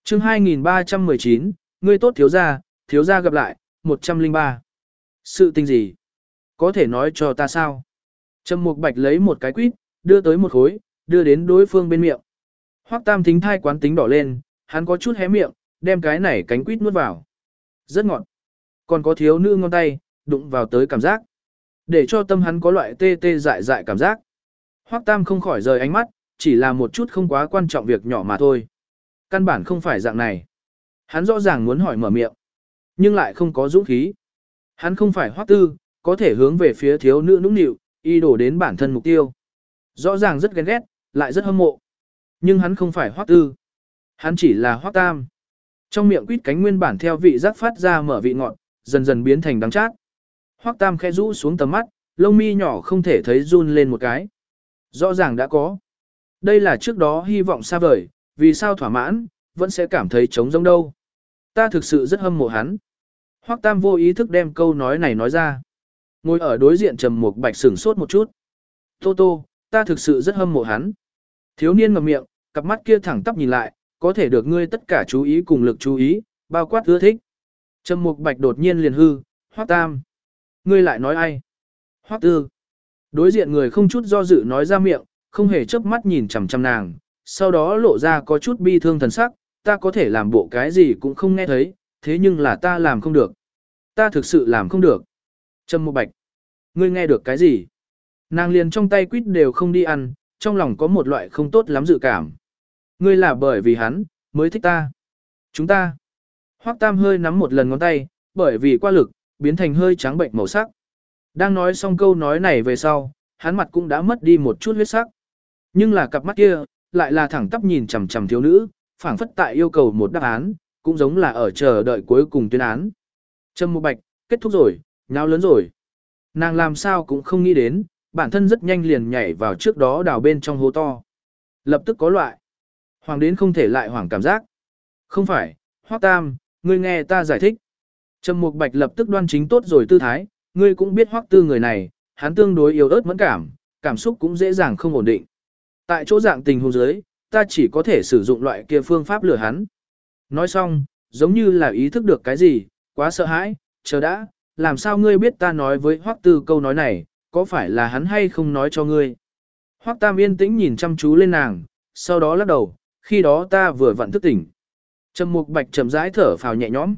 [SPEAKER 1] chương 2319, ngươi tốt thiếu gia, thiếu gia gặp lại, 103. Sự tình gì? Có thể nói cho ta sao? Trầm Mục Bạch lấy một cái quýt, đưa tới một khối, đưa đến đối phương bên miệng. Hoắc Tam thính thai quán tính đỏ lên, hắn có chút hé miệng, đem cái này cánh quýt nuốt vào. Rất ngọt. Còn có thiếu nữ ngón tay, đụng vào tới cảm giác. Để cho tâm hắn có loại tê tê dại dại cảm giác. Hoắc Tam không khỏi rời ánh mắt, chỉ là một chút không quá quan trọng việc nhỏ mà thôi. Căn bản không phải dạng này. Hắn rõ ràng muốn hỏi mở miệng, nhưng lại không có dũng khí. Hắn không phải Hoắc Tư, có thể hướng về phía thiếu nữ nũng nịu, y đổ đến bản thân mục tiêu. Rõ ràng rất ghen ghét, lại rất hâm mộ. Nhưng hắn không phải Hoắc Tư. Hắn chỉ là Hoắc Tam. Trong miệng quýt cánh nguyên bản theo vị giác phát ra mở vị ngọt, dần dần biến thành đắng chát. Hoắc Tam khẽ rũ xuống tầm mắt, lông mi nhỏ không thể thấy run lên một cái. Rõ ràng đã có. Đây là trước đó hy vọng xa vời, vì sao thỏa mãn, vẫn sẽ cảm thấy trống rỗng đâu. Ta thực sự rất hâm mộ hắn. Hoắc Tam vô ý thức đem câu nói này nói ra. Ngồi ở đối diện Trầm Mục Bạch sửng sốt một chút. Tô Tô, ta thực sự rất hâm mộ hắn. Thiếu niên ngậm miệng, cặp mắt kia thẳng tắp nhìn lại, có thể được ngươi tất cả chú ý cùng lực chú ý, bao quát ưa thích. Trầm Mục Bạch đột nhiên liền hư, Hoắc Tam. Ngươi lại nói ai? Hoắc Tư. Đối diện người không chút do dự nói ra miệng, không hề chớp mắt nhìn chằm chằm nàng, sau đó lộ ra có chút bi thương thần sắc, ta có thể làm bộ cái gì cũng không nghe thấy, thế nhưng là ta làm không được. Ta thực sự làm không được. Trâm Mộ Bạch. Ngươi nghe được cái gì? Nàng liền trong tay quýt đều không đi ăn, trong lòng có một loại không tốt lắm dự cảm. Ngươi là bởi vì hắn, mới thích ta. Chúng ta. Hoắc Tam hơi nắm một lần ngón tay, bởi vì qua lực, biến thành hơi trắng bệnh màu sắc. Đang nói xong câu nói này về sau, hắn mặt cũng đã mất đi một chút huyết sắc. Nhưng là cặp mắt kia, lại là thẳng tắp nhìn chằm chằm thiếu nữ, phảng phất tại yêu cầu một đáp án, cũng giống là ở chờ đợi cuối cùng tuyên án. Trâm Mục Bạch, kết thúc rồi, nháo lớn rồi. Nàng làm sao cũng không nghĩ đến, bản thân rất nhanh liền nhảy vào trước đó đào bên trong hố to. Lập tức có loại. Hoàng đến không thể lại hoảng cảm giác. Không phải, Hoắc Tam, ngươi nghe ta giải thích. Trầm Mục Bạch lập tức đoan chính tốt rồi tư thái, ngươi cũng biết Hoắc Tư người này, hắn tương đối yếu ớt mẫn cảm, cảm xúc cũng dễ dàng không ổn định. Tại chỗ dạng tình huống dưới, ta chỉ có thể sử dụng loại kia phương pháp lừa hắn. Nói xong, giống như là ý thức được cái gì, quá sợ hãi, chờ đã, làm sao ngươi biết ta nói với Hoắc Tư câu nói này, có phải là hắn hay không nói cho ngươi? Hoắc Tam yên tĩnh nhìn chăm chú lên nàng, sau đó lắc đầu, khi đó ta vừa vặn thức tỉnh. Trầm Mục Bạch chậm rãi thở phào nhẹ nhõm.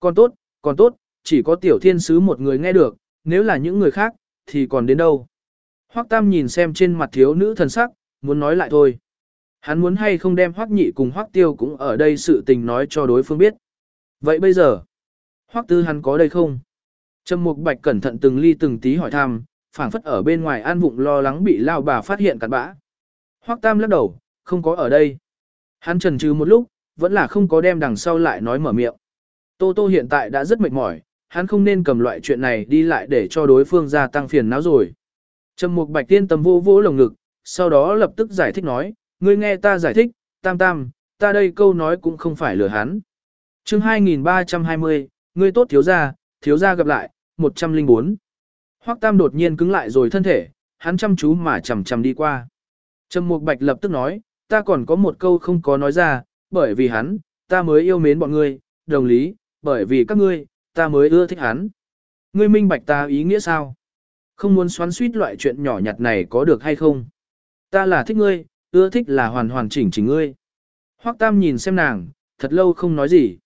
[SPEAKER 1] Còn tốt, còn tốt, chỉ có tiểu thiên sứ một người nghe được, nếu là những người khác, thì còn đến đâu. Hoắc Tam nhìn xem trên mặt thiếu nữ thần sắc, muốn nói lại thôi. Hắn muốn hay không đem Hoắc Nhị cùng Hoắc Tiêu cũng ở đây sự tình nói cho đối phương biết. Vậy bây giờ, Hoắc Tư hắn có đây không? Trầm Mục Bạch cẩn thận từng ly từng tí hỏi thăm, phảng phất ở bên ngoài an vụng lo lắng bị lao bà phát hiện cặn bã. Hoắc Tam lắc đầu, không có ở đây. Hắn trần trừ một lúc, vẫn là không có đem đằng sau lại nói mở miệng. Tô Tô hiện tại đã rất mệt mỏi, hắn không nên cầm loại chuyện này đi lại để cho đối phương gia tăng phiền não rồi. Trầm Mục Bạch tiên tâm vô vỗ lồng ngực, sau đó lập tức giải thích nói, ngươi nghe ta giải thích, tam tam, ta đây câu nói cũng không phải lừa hắn. chương 2320, ngươi tốt thiếu gia, thiếu gia gặp lại, 104. Hoắc Tam đột nhiên cứng lại rồi thân thể, hắn chăm chú mà chầm chầm đi qua. Trầm Mục Bạch lập tức nói, ta còn có một câu không có nói ra, bởi vì hắn, ta mới yêu mến bọn ngươi, đồng lý, bởi vì các ngươi, ta mới ưa thích hắn. Ngươi minh bạch ta ý nghĩa sao? Không muốn xoắn suýt loại chuyện nhỏ nhặt này có được hay không? Ta là thích ngươi, ưa thích là hoàn hoàn chỉnh chỉnh ngươi. Hoắc Tam nhìn xem nàng, thật lâu không nói gì.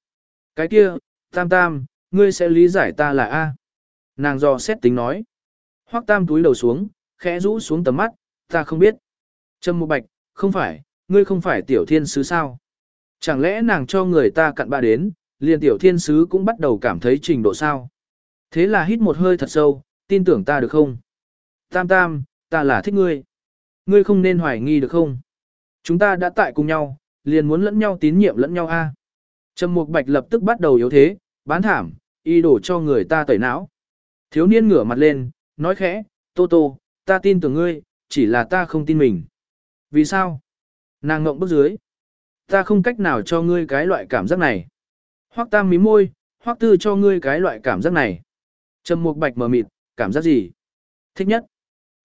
[SPEAKER 1] Cái kia, Tam Tam, ngươi sẽ lý giải ta là A. Nàng do xét tính nói. Hoắc Tam túi đầu xuống, khẽ rũ xuống tầm mắt, ta không biết. Trâm Mục Bạch, không phải, ngươi không phải tiểu thiên sứ sao? Chẳng lẽ nàng cho người ta cặn bạ đến, liền tiểu thiên sứ cũng bắt đầu cảm thấy trình độ sao? Thế là hít một hơi thật sâu, tin tưởng ta được không? Tam Tam, ta là thích ngươi. Ngươi không nên hoài nghi được không? Chúng ta đã tại cùng nhau, liền muốn lẫn nhau tín nhiệm lẫn nhau a. Trầm Mục Bạch lập tức bắt đầu yếu thế, bán thảm, y đổ cho người ta tẩy não. Thiếu niên ngửa mặt lên, nói khẽ, Tô Tô, ta tin tưởng ngươi, chỉ là ta không tin mình. Vì sao? Nàng ngộng bước dưới. Ta không cách nào cho ngươi cái loại cảm giác này. Hoắc tam mí môi, Hoắc tư cho ngươi cái loại cảm giác này. Trầm Mục Bạch mờ mịt, cảm giác gì? Thích nhất.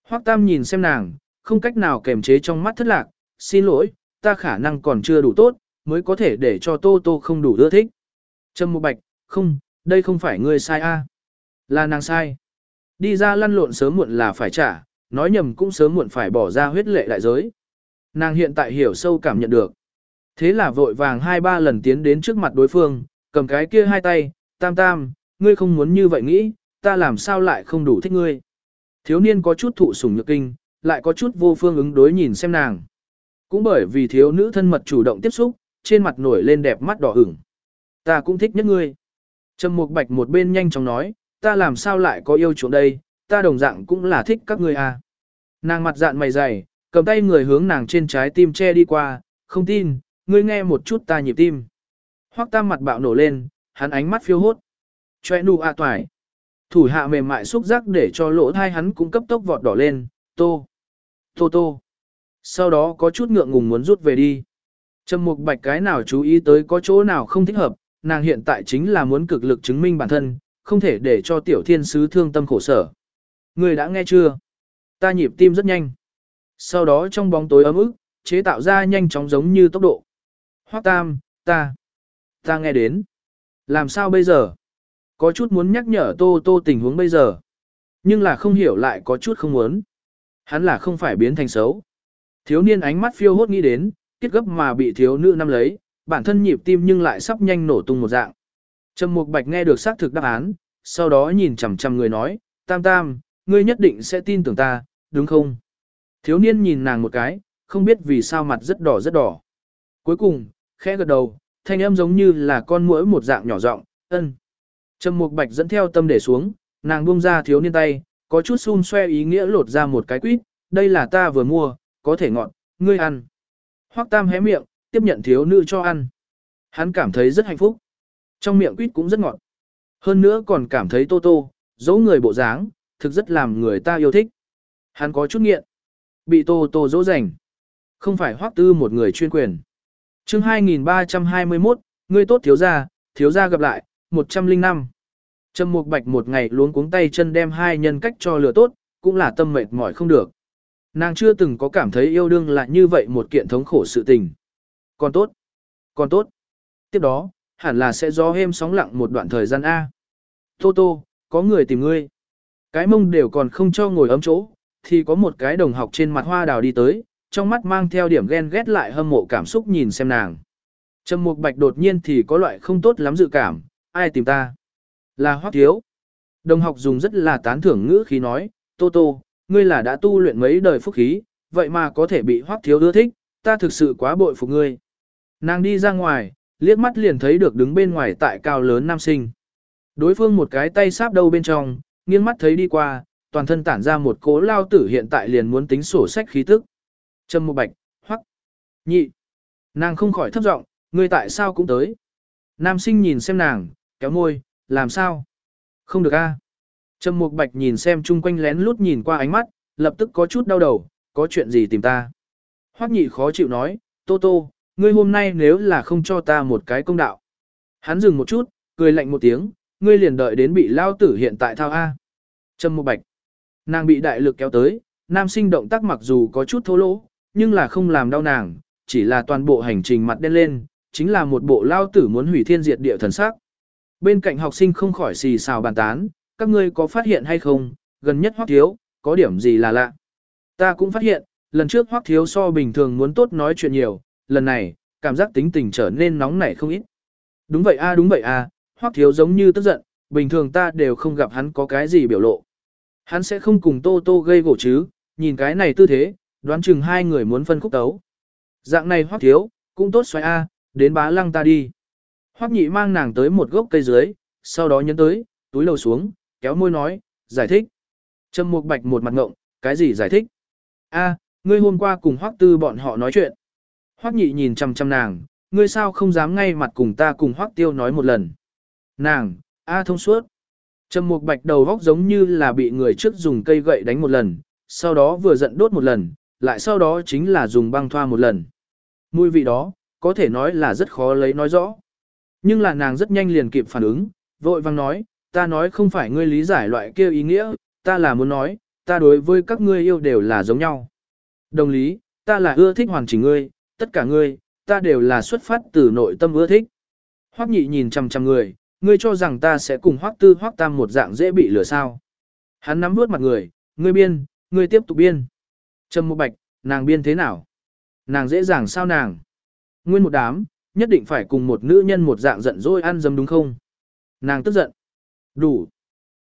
[SPEAKER 1] Hoắc tam nhìn xem nàng, không cách nào kềm chế trong mắt thất lạc, xin lỗi, ta khả năng còn chưa đủ tốt, mới có thể để cho Tô Tô không đủ ưa thích. Trầm Mục Bạch, không, đây không phải ngươi sai a, Là nàng sai. Đi ra lăn lộn sớm muộn là phải trả, nói nhầm cũng sớm muộn phải bỏ ra huyết lệ đại giới. Nàng hiện tại hiểu sâu cảm nhận được. Thế là vội vàng hai ba lần tiến đến trước mặt đối phương, cầm cái kia hai tay, tam tam, ngươi không muốn như vậy nghĩ, ta làm sao lại không đủ thích ngươi. Thiếu niên có chút thụ sủng nhược kinh, lại có chút vô phương ứng đối nhìn xem nàng. Cũng bởi vì thiếu nữ thân mật chủ động tiếp xúc, trên mặt nổi lên đẹp mắt đỏ ửng. Ta cũng thích nhất ngươi. Trầm Mục Bạch một bên nhanh chóng nói, ta làm sao lại có yêu chuộng đây, ta đồng dạng cũng là thích các ngươi à. Nàng mặt dạn mày dày, cầm tay người hướng nàng trên trái tim che đi qua, không tin, ngươi nghe một chút ta nhịp tim. Hoắc Tam mặt bạo nổ lên, hắn ánh mắt phiêu hốt. Choe nụ a toại. Thủ hạ mềm mại xúc giác để cho lỗ thai hắn cũng cấp tốc vọt đỏ lên, tô, tô tô. Sau đó có chút ngượng ngùng muốn rút về đi. Trầm mục bạch cái nào chú ý tới có chỗ nào không thích hợp, nàng hiện tại chính là muốn cực lực chứng minh bản thân, không thể để cho tiểu thiên sứ thương tâm khổ sở. Người đã nghe chưa? Ta nhịp tim rất nhanh. Sau đó trong bóng tối ấm ức, chế tạo ra nhanh chóng giống như tốc độ. Hoác tam, ta, ta nghe đến. Làm sao bây giờ? Có chút muốn nhắc nhở tô tô tình huống bây giờ. Nhưng là không hiểu lại có chút không muốn. Hắn là không phải biến thành xấu. Thiếu niên ánh mắt phiêu hốt nghĩ đến, kết gấp mà bị thiếu nữ nắm lấy, bản thân nhịp tim nhưng lại sắp nhanh nổ tung một dạng. Trầm Mục Bạch nghe được xác thực đáp án, sau đó nhìn chằm chằm người nói, "Tam Tam, ngươi nhất định sẽ tin tưởng ta, đúng không?" Thiếu niên nhìn nàng một cái, không biết vì sao mặt rất đỏ rất đỏ. Cuối cùng, khẽ gật đầu, thanh âm giống như là con muỗi một dạng nhỏ giọng, "Ân." Trầm Mục Bạch dẫn theo tâm để xuống, nàng buông ra thiếu niên tay, có chút xun xoe ý nghĩa lột ra một cái quýt, "Đây là ta vừa mua, có thể ngọn, ngươi ăn." Hoắc Tam hé miệng, tiếp nhận thiếu nữ cho ăn. Hắn cảm thấy rất hạnh phúc. Trong miệng quýt cũng rất ngọt. Hơn nữa còn cảm thấy tô tô, dấu người bộ dáng, thực rất làm người ta yêu thích. Hắn có chút nghiện. Bị tô tô dỗ dành. Không phải hoác tư một người chuyên quyền. chương 2321, ngươi tốt thiếu gia, thiếu gia gặp lại, 105. Trầm Mục Bạch một ngày luống cuống tay chân đem hai nhân cách cho lừa tốt, cũng là tâm mệt mỏi không được. Nàng chưa từng có cảm thấy yêu đương lại như vậy một kiện thống khổ sự tình. Còn tốt. Còn tốt. Tiếp đó, hẳn là sẽ gió êm sóng lặng một đoạn thời gian A. Tô tô, có người tìm ngươi. Cái mông đều còn không cho ngồi ấm chỗ, thì có một cái đồng học trên mặt hoa đào đi tới, trong mắt mang theo điểm ghen ghét lại hâm mộ cảm xúc nhìn xem nàng. Trầm Mục Bạch đột nhiên thì có loại không tốt lắm dự cảm, ai tìm ta? Là Hoắc Thiếu. Đồng học dùng rất là tán thưởng ngữ khí nói, Tô Tô, ngươi là đã tu luyện mấy đời phúc khí, vậy mà có thể bị Hoắc Thiếu ưa thích, ta thực sự quá bội phục ngươi. Nàng đi ra ngoài, liếc mắt liền thấy được đứng bên ngoài tại cao lớn nam sinh. Đối phương một cái tay sáp đâu bên trong, nghiêng mắt thấy đi qua, toàn thân tản ra một cố lao tử hiện tại liền muốn tính sổ sách khí tức. Trâm một bạch, hoắc, nhị. Nàng không khỏi thấp giọng, ngươi tại sao cũng tới. Nam sinh nhìn xem nàng, kéo môi, làm sao? Không được a. Trâm Mục Bạch nhìn xem chung quanh lén lút nhìn qua ánh mắt, lập tức có chút đau đầu, có chuyện gì tìm ta? Hoắc nhị khó chịu nói, Tô Tô, ngươi hôm nay nếu là không cho ta một cái công đạo. Hắn dừng một chút, cười lạnh một tiếng, ngươi liền đợi đến bị lao tử hiện tại thao A. Trâm Mục bạch. Nàng bị đại lực kéo tới, nam sinh động tác mặc dù có chút thô lỗ, nhưng là không làm đau nàng, chỉ là toàn bộ hành trình mặt đen lên, chính là một bộ lao tử muốn hủy thiên diệt địa thần sắc. Bên cạnh học sinh không khỏi xì xào bàn tán, các ngươi có phát hiện hay không, gần nhất hoắc thiếu, có điểm gì là lạ. Ta cũng phát hiện, lần trước hoắc thiếu so bình thường muốn tốt nói chuyện nhiều, lần này, cảm giác tính tình trở nên nóng nảy không ít. Đúng vậy a đúng vậy a, hoắc thiếu giống như tức giận, bình thường ta đều không gặp hắn có cái gì biểu lộ. Hắn sẽ không cùng Tô Tô gây gỗ chứ, nhìn cái này tư thế, đoán chừng hai người muốn phân khúc tấu. Dạng này hoắc thiếu, cũng tốt xoay a, đến bá lăng ta đi. Hoắc nhị mang nàng tới một gốc cây dưới, sau đó nhấn tới, túi lầu xuống, kéo môi nói, giải thích. Trâm Mục Bạch một mặt ngộng, cái gì giải thích? A, ngươi hôm qua cùng Hoắc Tư bọn họ nói chuyện. Hoắc Nhị nhìn chằm chằm nàng, ngươi sao không dám ngay mặt cùng ta cùng Hoắc Tiêu nói một lần. Nàng, a thông suốt. Trầm Mục Bạch đầu góc giống như là bị người trước dùng cây gậy đánh một lần, sau đó vừa giận đốt một lần, lại sau đó chính là dùng băng thoa một lần. Mùi vị đó, có thể nói là rất khó lấy nói rõ. Nhưng là nàng rất nhanh liền kịp phản ứng, vội vang nói, ta nói không phải ngươi lý giải loại kia ý nghĩa, ta là muốn nói, ta đối với các ngươi yêu đều là giống nhau. Đồng lý, ta là ưa thích hoàn chỉnh ngươi, tất cả ngươi, ta đều là xuất phát từ nội tâm ưa thích. Hoắc nhị nhìn chằm chằm người, ngươi cho rằng ta sẽ cùng Hoắc tư Hoắc tam một dạng dễ bị lừa sao. Hắn nắm vuốt mặt người, ngươi biên, ngươi tiếp tục biên. Trầm một bạch, nàng biên thế nào? Nàng dễ dàng sao nàng? Nguyên một đám, nhất định phải cùng một nữ nhân một dạng giận dỗi ăn dấm đúng không? Nàng tức giận. Đủ.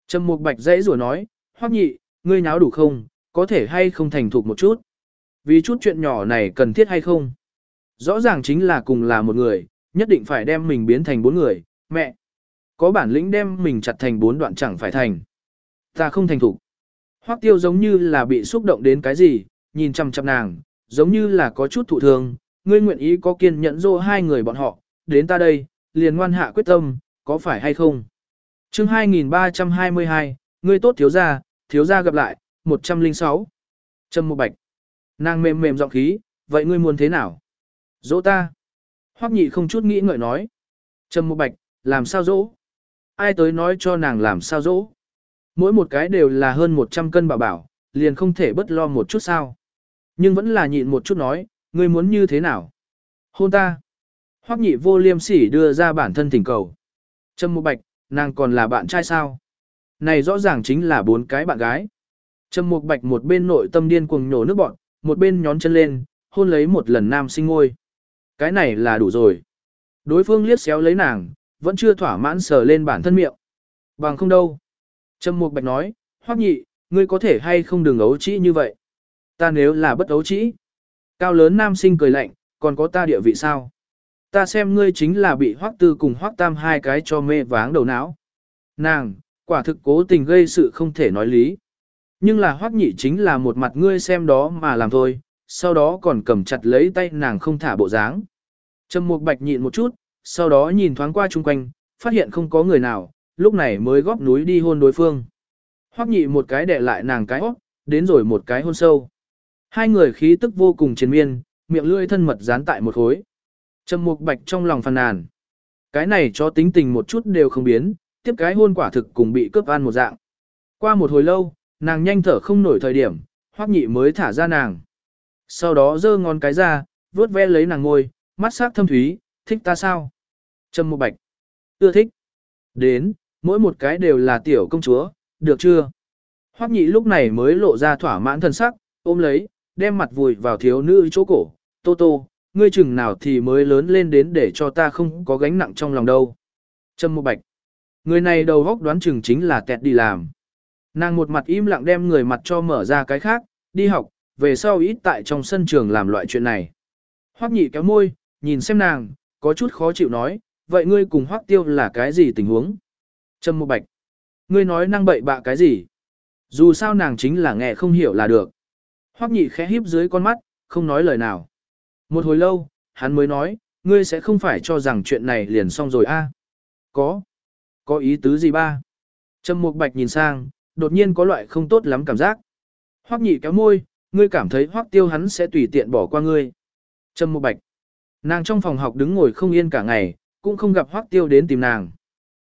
[SPEAKER 1] Trầm Mục Bạch dãy rủa nói, Hoắc nhị, ngươi nháo đủ không, có thể hay không thành thục một chút. Vì chút chuyện nhỏ này cần thiết hay không? Rõ ràng chính là cùng là một người, nhất định phải đem mình biến thành bốn người, mẹ. Có bản lĩnh đem mình chặt thành bốn đoạn chẳng phải thành. Ta không thành thục. Hoắc tiêu giống như là bị xúc động đến cái gì, nhìn chăm chăm nàng, giống như là có chút thụ thương, ngươi nguyện ý có kiên nhẫn dô hai người bọn họ, đến ta đây, liền ngoan hạ quyết tâm, có phải hay không? Chương 2322, ngươi tốt thiếu gia, thiếu gia gặp lại, 106. Trâm Mộ bạch. Nàng mềm mềm giọng khí, vậy ngươi muốn thế nào? Dỗ ta. Hoắc nhị không chút nghĩ ngợi nói. Trâm Mộ bạch, làm sao dỗ? Ai tới nói cho nàng làm sao dỗ? Mỗi một cái đều là hơn 100 cân bảo bảo, liền không thể bất lo một chút sao. Nhưng vẫn là nhịn một chút nói, ngươi muốn như thế nào? Hôn ta. Hoắc nhị vô liêm sỉ đưa ra bản thân thỉnh cầu. Trâm Mộ bạch, nàng còn là bạn trai sao? Này rõ ràng chính là bốn cái bạn gái. Trầm Mục Bạch một bên nội tâm điên cuồng nhổ nước bọn, một bên nhón chân lên, hôn lấy một lần nam sinh ngôi. Cái này là đủ rồi. Đối phương liếc xéo lấy nàng, vẫn chưa thỏa mãn sờ lên bản thân miệng. Bằng không đâu. Trầm Mục Bạch nói, Hoắc nhị, ngươi có thể hay không đừng ấu trĩ như vậy. Ta nếu là bất ấu trĩ. Cao lớn nam sinh cười lạnh, còn có ta địa vị sao? Ta xem ngươi chính là bị Hoắc Tư cùng Hoắc Tam hai cái cho mê váng đầu não. Nàng, quả thực cố tình gây sự không thể nói lý. Nhưng là Hoắc Nhị chính là một mặt ngươi xem đó mà làm thôi, sau đó còn cầm chặt lấy tay nàng không thả bộ dáng. Trầm Mục Bạch nhịn một chút, sau đó nhìn thoáng qua chung quanh, phát hiện không có người nào, lúc này mới góp núi đi hôn đối phương. Hoắc Nhị một cái đè lại nàng cái hót, đến rồi một cái hôn sâu. Hai người khí tức vô cùng chiến miên, miệng lưỡi thân mật dán tại một khối. Trầm Mục Bạch trong lòng phàn nàn. Cái này cho tính tình một chút đều không biến, tiếp cái hôn quả thực cùng bị cướp ăn một dạng. Qua một hồi lâu, nàng nhanh thở không nổi thời điểm, Hoắc Nhị mới thả ra nàng. Sau đó giơ ngón cái ra, vuốt ve lấy nàng ngôi, mắt sắc thâm thúy, thích ta sao? Trầm Mục Bạch. Ưa thích. Đến, mỗi một cái đều là tiểu công chúa, được chưa? Hoắc Nhị lúc này mới lộ ra thỏa mãn thần sắc, ôm lấy, đem mặt vùi vào thiếu nữ chỗ cổ, Tô Tô, ngươi chừng nào thì mới lớn lên đến để cho ta không có gánh nặng trong lòng đâu. Trâm Mộ Bạch. Người này đầu góc đoán chừng chính là tẹt đi làm. Nàng một mặt im lặng đem người mặt cho mở ra cái khác, đi học, về sau ít tại trong sân trường làm loại chuyện này. Hoắc nhị kéo môi, nhìn xem nàng, có chút khó chịu nói, vậy ngươi cùng Hoắc tiêu là cái gì tình huống? Trâm Mộ Bạch. Ngươi nói năng bậy bạ cái gì? Dù sao nàng chính là nghe không hiểu là được. Hoắc nhị khẽ híp dưới con mắt, không nói lời nào. Một hồi lâu, hắn mới nói, ngươi sẽ không phải cho rằng chuyện này liền xong rồi a? À? Có. Có ý tứ gì ba? Trầm Mục Bạch nhìn sang, đột nhiên có loại không tốt lắm cảm giác. Hoắc nhị kéo môi, ngươi cảm thấy Hoắc tiêu hắn sẽ tùy tiện bỏ qua ngươi. Trầm Mục Bạch. Nàng trong phòng học đứng ngồi không yên cả ngày, cũng không gặp Hoắc tiêu đến tìm nàng.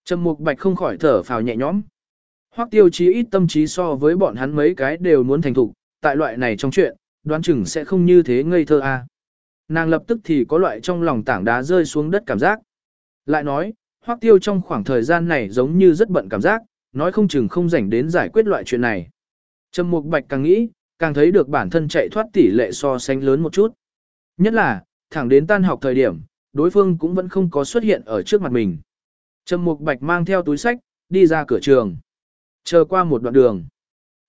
[SPEAKER 1] Trầm Mục Bạch không khỏi thở phào nhẹ nhõm. Hoắc tiêu chí ít tâm trí so với bọn hắn mấy cái đều muốn thành thục, tại loại này trong chuyện, đoán chừng sẽ không như thế ngây thơ a. À? Nàng lập tức thì có loại trong lòng tảng đá rơi xuống đất cảm giác. Lại nói, Hoắc Tiêu trong khoảng thời gian này giống như rất bận cảm giác, nói không chừng không rảnh đến giải quyết loại chuyện này. Trầm Mục Bạch càng nghĩ, càng thấy được bản thân chạy thoát tỷ lệ so sánh lớn một chút. Nhất là, thẳng đến tan học thời điểm, đối phương cũng vẫn không có xuất hiện ở trước mặt mình. Trầm Mục Bạch mang theo túi sách, đi ra cửa trường. Chờ qua một đoạn đường.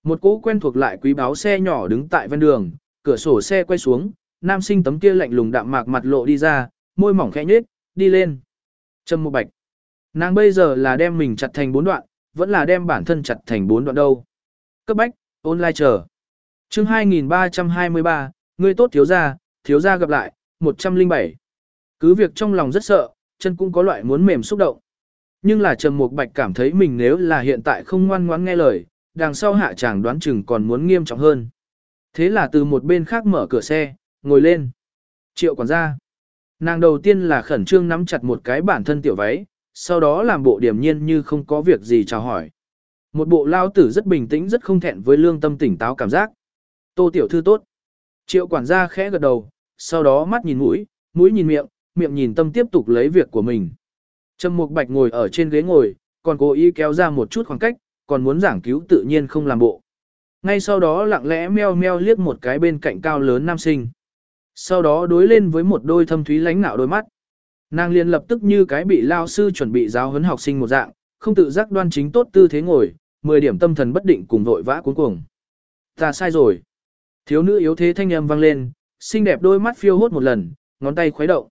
[SPEAKER 1] Một cỗ quen thuộc lại quý báo xe nhỏ đứng tại ven đường, cửa sổ xe quay xuống, nam sinh tấm kia lạnh lùng đạm mạc mặt lộ đi ra, môi mỏng khẽ nhếch, đi lên. Trầm Mục Bạch. Nàng bây giờ là đem mình chặt thành bốn đoạn, vẫn là đem bản thân chặt thành bốn đoạn đâu. Cấp bách, online chờ. chương 2323, ngươi tốt thiếu gia, thiếu gia gặp lại, 107. Cứ việc trong lòng rất sợ, chân cũng có loại muốn mềm xúc động. Nhưng là Trầm Mục Bạch cảm thấy mình nếu là hiện tại không ngoan ngoãn nghe lời, đằng sau hạ chàng đoán chừng còn muốn nghiêm trọng hơn. Thế là từ một bên khác mở cửa xe, ngồi lên. Triệu quản gia. Nàng đầu tiên là khẩn trương nắm chặt một cái bản thân tiểu váy, sau đó làm bộ điềm nhiên như không có việc gì chào hỏi. Một bộ lao tử rất bình tĩnh rất không thẹn với lương tâm tỉnh táo cảm giác. Tô tiểu thư tốt. Triệu quản gia khẽ gật đầu, sau đó mắt nhìn mũi, mũi nhìn miệng, miệng nhìn tâm tiếp tục lấy việc của mình. Trầm Mục Bạch ngồi ở trên ghế ngồi, còn cố ý kéo ra một chút khoảng cách, còn muốn giảng cứu tự nhiên không làm bộ. Ngay sau đó lặng lẽ meo meo liếc một cái bên cạnh cao lớn nam sinh. Sau đó đối lên với một đôi thâm thúy lánh nạo đôi mắt. Nàng liền lập tức như cái bị lao sư chuẩn bị giáo huấn học sinh một dạng, không tự giác đoan chính tốt tư thế ngồi, 10 điểm tâm thần bất định cùng vội vã cuống cuồng. Ta sai rồi. Thiếu nữ yếu thế thanh âm vang lên, xinh đẹp đôi mắt phiêu hốt một lần, ngón tay khuấy động.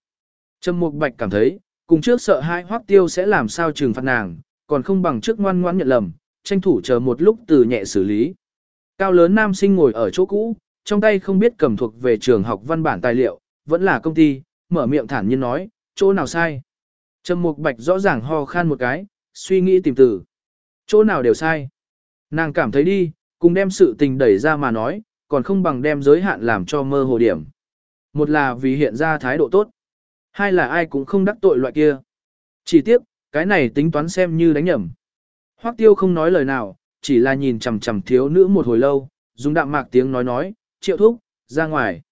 [SPEAKER 1] Trầm Mục Bạch cảm thấy, cùng trước sợ hai Hoắc Tiêu sẽ làm sao trừng phạt nàng, còn không bằng trước ngoan ngoãn nhận lầm, tranh thủ chờ một lúc từ nhẹ xử lý. Cao lớn nam sinh ngồi ở chỗ cũ, trong tay không biết cầm thuộc về trường học văn bản tài liệu, vẫn là công ty, mở miệng thản nhiên nói, chỗ nào sai. Trầm Mục Bạch rõ ràng ho khan một cái, suy nghĩ tìm từ. Chỗ nào đều sai. Nàng cảm thấy đi, cùng đem sự tình đẩy ra mà nói, còn không bằng đem giới hạn làm cho mơ hồ điểm. Một là vì hiện ra thái độ tốt. Hai là ai cũng không đắc tội loại kia. Chỉ tiếc, cái này tính toán xem như đánh nhầm. Hoắc tiêu không nói lời nào, chỉ là nhìn chằm chằm thiếu nữ một hồi lâu, dùng đạm mạc tiếng nói nói, triệu thúc, ra ngoài.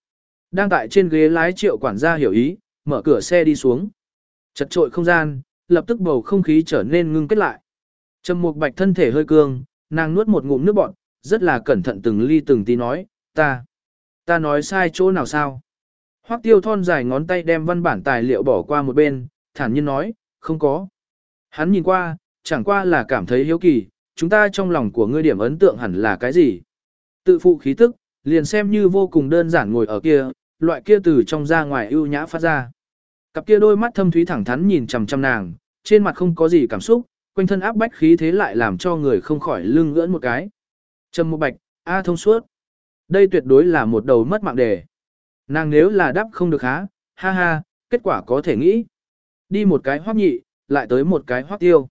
[SPEAKER 1] Đang tại trên ghế lái triệu quản gia hiểu ý, mở cửa xe đi xuống. Chật trội không gian, lập tức bầu không khí trở nên ngưng kết lại. Trầm Mục Bạch thân thể hơi cương, nàng nuốt một ngụm nước bọt, rất là cẩn thận từng ly từng tí nói, ta, ta nói sai chỗ nào sao? Hoắc tiêu thon dài ngón tay đem văn bản tài liệu bỏ qua một bên, thản nhiên nói, không có. Hắn nhìn qua, chẳng qua là cảm thấy hiếu kỳ, chúng ta trong lòng của ngươi điểm ấn tượng hẳn là cái gì? Tự phụ khí tức, liền xem như vô cùng đơn giản ngồi ở kia, loại kia từ trong ra ngoài ưu nhã phát ra. Cặp kia đôi mắt thâm thúy thẳng thắn nhìn chằm chằm nàng, trên mặt không có gì cảm xúc, quanh thân áp bách khí thế lại làm cho người không khỏi lưng ngỡn một cái. Trầm một bạch, A thông suốt. Đây tuyệt đối là một đầu mất mạng đề. Nàng nếu là đáp không được há, ha ha, kết quả có thể nghĩ. Đi một cái hoác nhị, lại tới một cái hoác tiêu.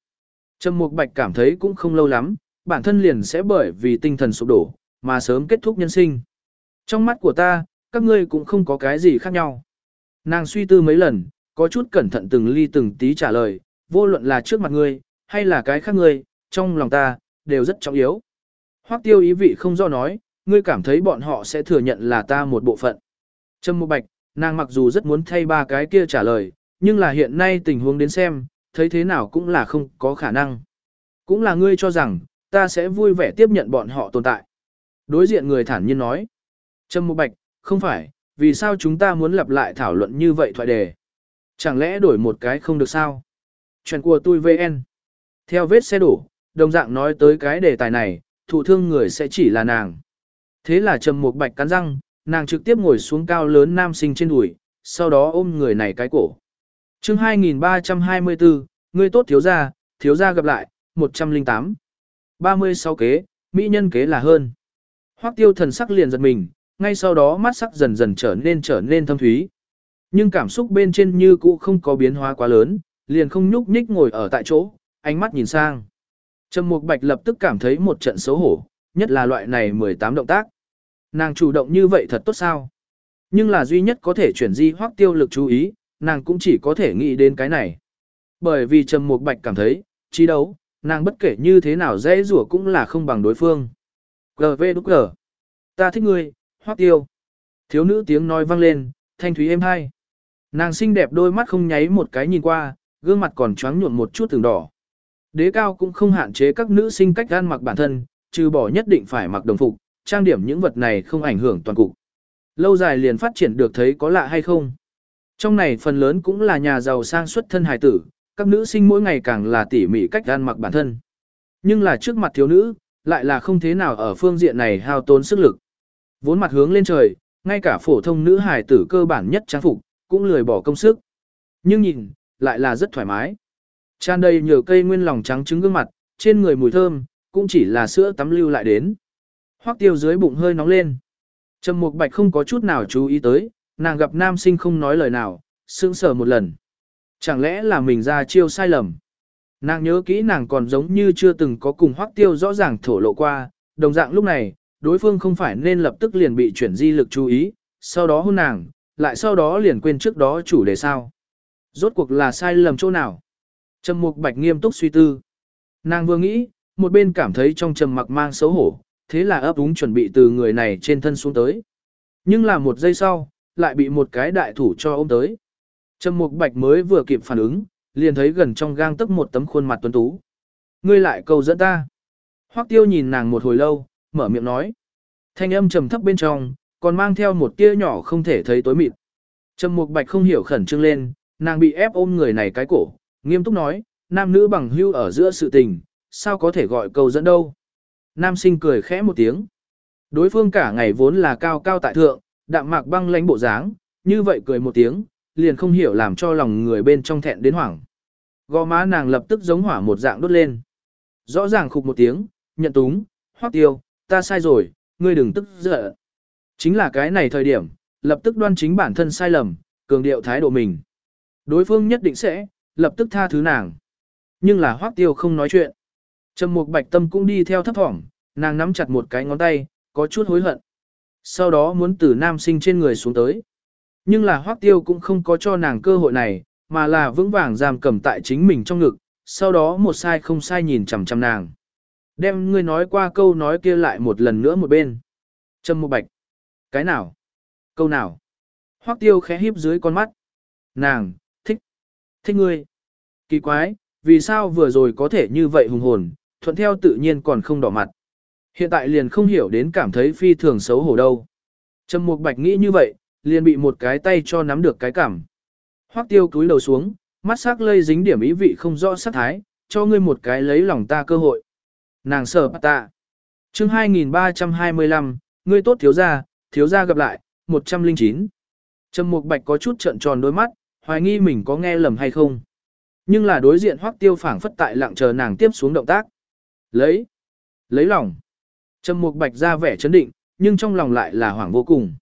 [SPEAKER 1] Trầm Mục Bạch cảm thấy cũng không lâu lắm, bản thân liền sẽ bởi vì tinh thần sụp đổ, mà sớm kết thúc nhân sinh. Trong mắt của ta, các ngươi cũng không có cái gì khác nhau. Nàng suy tư mấy lần, có chút cẩn thận từng ly từng tí trả lời, vô luận là trước mặt ngươi, hay là cái khác ngươi, trong lòng ta, đều rất trọng yếu. Hoắc tiêu ý vị không do nói, ngươi cảm thấy bọn họ sẽ thừa nhận là ta một bộ phận. Trâm Mộ Bạch, nàng mặc dù rất muốn thay ba cái kia trả lời, nhưng là hiện nay tình huống đến xem, thấy thế nào cũng là không có khả năng. Cũng là ngươi cho rằng, ta sẽ vui vẻ tiếp nhận bọn họ tồn tại. Đối diện người thản nhiên nói. Trâm Mục Bạch, không phải, vì sao chúng ta muốn lặp lại thảo luận như vậy thoại đề? Chẳng lẽ đổi một cái không được sao? Chuyện của tôi VN. Theo vết xe đổ, đồng dạng nói tới cái đề tài này, thụ thương người sẽ chỉ là nàng. Thế là Trầm Mục Bạch cắn răng, nàng trực tiếp ngồi xuống cao lớn nam sinh trên đùi, sau đó ôm người này cái cổ. chương 2324, người tốt thiếu gia, thiếu gia gặp lại, 108. 36 kế, mỹ nhân kế là hơn. Hoắc tiêu thần sắc liền giật mình, ngay sau đó mắt sắc dần dần trở nên trở nên thâm thúy. Nhưng cảm xúc bên trên như cũ không có biến hóa quá lớn, liền không nhúc nhích ngồi ở tại chỗ, ánh mắt nhìn sang. Trầm Mục Bạch lập tức cảm thấy một trận xấu hổ, nhất là loại này 18 động tác. Nàng chủ động như vậy thật tốt sao? Nhưng là duy nhất có thể chuyển di hoắc tiêu lực chú ý, nàng cũng chỉ có thể nghĩ đến cái này. Bởi vì Trầm Mục Bạch cảm thấy, trí đấu, nàng bất kể như thế nào dễ rủa cũng là không bằng đối phương. GV đúc gờ. Ta thích ngươi, hoắc tiêu. Thiếu nữ tiếng nói vang lên, thanh thúy êm hai. Nàng xinh đẹp đôi mắt không nháy một cái nhìn qua, gương mặt còn choáng nhuộm một chút từng đỏ. Đế cao cũng không hạn chế các nữ sinh cách gan mặc bản thân, trừ bỏ nhất định phải mặc đồng phục, trang điểm những vật này không ảnh hưởng toàn cục. Lâu dài liền phát triển được thấy có lạ hay không. Trong này phần lớn cũng là nhà giàu sang xuất thân hài tử, các nữ sinh mỗi ngày càng là tỉ mỉ cách gan mặc bản thân. Nhưng là trước mặt thiếu nữ, lại là không thế nào ở phương diện này hao tốn sức lực. Vốn mặt hướng lên trời, ngay cả phổ thông nữ hài tử cơ bản nhất trang phục, cũng lười bỏ công sức. Nhưng nhìn, lại là rất thoải mái. Tràn đầy nhờ cây nguyên lòng trắng trứng gương mặt, trên người mùi thơm, cũng chỉ là sữa tắm lưu lại đến. Hoắc tiêu dưới bụng hơi nóng lên. Trầm Mục Bạch không có chút nào chú ý tới, nàng gặp nam sinh không nói lời nào, sững sờ một lần. Chẳng lẽ là mình ra chiêu sai lầm? Nàng nhớ kỹ nàng còn giống như chưa từng có cùng Hoắc Tiêu rõ ràng thổ lộ qua, đồng dạng lúc này, đối phương không phải nên lập tức liền bị chuyển di lực chú ý, sau đó hôn nàng, lại sau đó liền quên trước đó chủ đề sao. Rốt cuộc là sai lầm chỗ nào? Trầm Mục Bạch nghiêm túc suy tư. Nàng vừa nghĩ, một bên cảm thấy trong trầm mặc mang xấu hổ, thế là ấp úng chuẩn bị từ người này trên thân xuống tới. Nhưng là một giây sau, lại bị một cái đại thủ cho ôm tới. Trầm Mục Bạch mới vừa kịp phản ứng, liền thấy gần trong gang tấc một tấm khuôn mặt tuấn tú. Ngươi lại cầu dẫn ta. Hoắc Tiêu nhìn nàng một hồi lâu, mở miệng nói. Thanh âm trầm thấp bên trong, còn mang theo một tia nhỏ không thể thấy tối mịt. Trầm Mục Bạch không hiểu khẩn trương lên, nàng bị ép ôm người này cái cổ, nghiêm túc nói, nam nữ bằng hưu ở giữa sự tình, sao có thể gọi cầu dẫn đâu. Nam sinh cười khẽ một tiếng. Đối phương cả ngày vốn là cao cao tại thượng, đạm mạc băng lãnh bộ dáng, như vậy cười một tiếng, liền không hiểu làm cho lòng người bên trong thẹn đến hoảng. Gò má nàng lập tức giống hỏa một dạng đốt lên. Rõ ràng khục một tiếng, nhận túng, hoắc tiêu, ta sai rồi, ngươi đừng tức giận. Chính là cái này thời điểm, lập tức đoan chính bản thân sai lầm, cường điệu thái độ mình. Đối phương nhất định sẽ, lập tức tha thứ nàng. Nhưng là hoắc tiêu không nói chuyện. Trầm mục bạch tâm cũng đi theo thấp thỏm, nàng nắm chặt một cái ngón tay, có chút hối hận. Sau đó muốn từ nam sinh trên người xuống tới. Nhưng là hoắc tiêu cũng không có cho nàng cơ hội này, mà là vững vàng giam cầm tại chính mình trong ngực, sau đó một sai không sai nhìn chằm chằm nàng. Đem ngươi nói qua câu nói kia lại một lần nữa một bên. Trầm một bạch. Cái nào? Câu nào? Hoắc tiêu khẽ híp dưới con mắt. Nàng, thích. Thích ngươi. Kỳ quái, vì sao vừa rồi có thể như vậy hùng hồn, thuận theo tự nhiên còn không đỏ mặt. Hiện tại liền không hiểu đến cảm thấy phi thường xấu hổ đâu. Trầm Mục Bạch nghĩ như vậy, liền bị một cái tay cho nắm được cái cảm. Hoắc Tiêu cúi đầu xuống, mắt sắc lây dính điểm ý vị không rõ sắc thái, cho ngươi một cái lấy lòng ta cơ hội. Nàng sợ bắt ta. Chương 2325, ngươi tốt thiếu gia, thiếu gia gặp lại, 109. Trầm Mục Bạch có chút trợn tròn đôi mắt, hoài nghi mình có nghe lầm hay không. Nhưng là đối diện Hoắc Tiêu phảng phất tại lặng chờ nàng tiếp xuống động tác. Lấy, lấy lòng. Trầm Mục Bạch ra vẻ chấn định, nhưng trong lòng lại là hoảng vô cùng.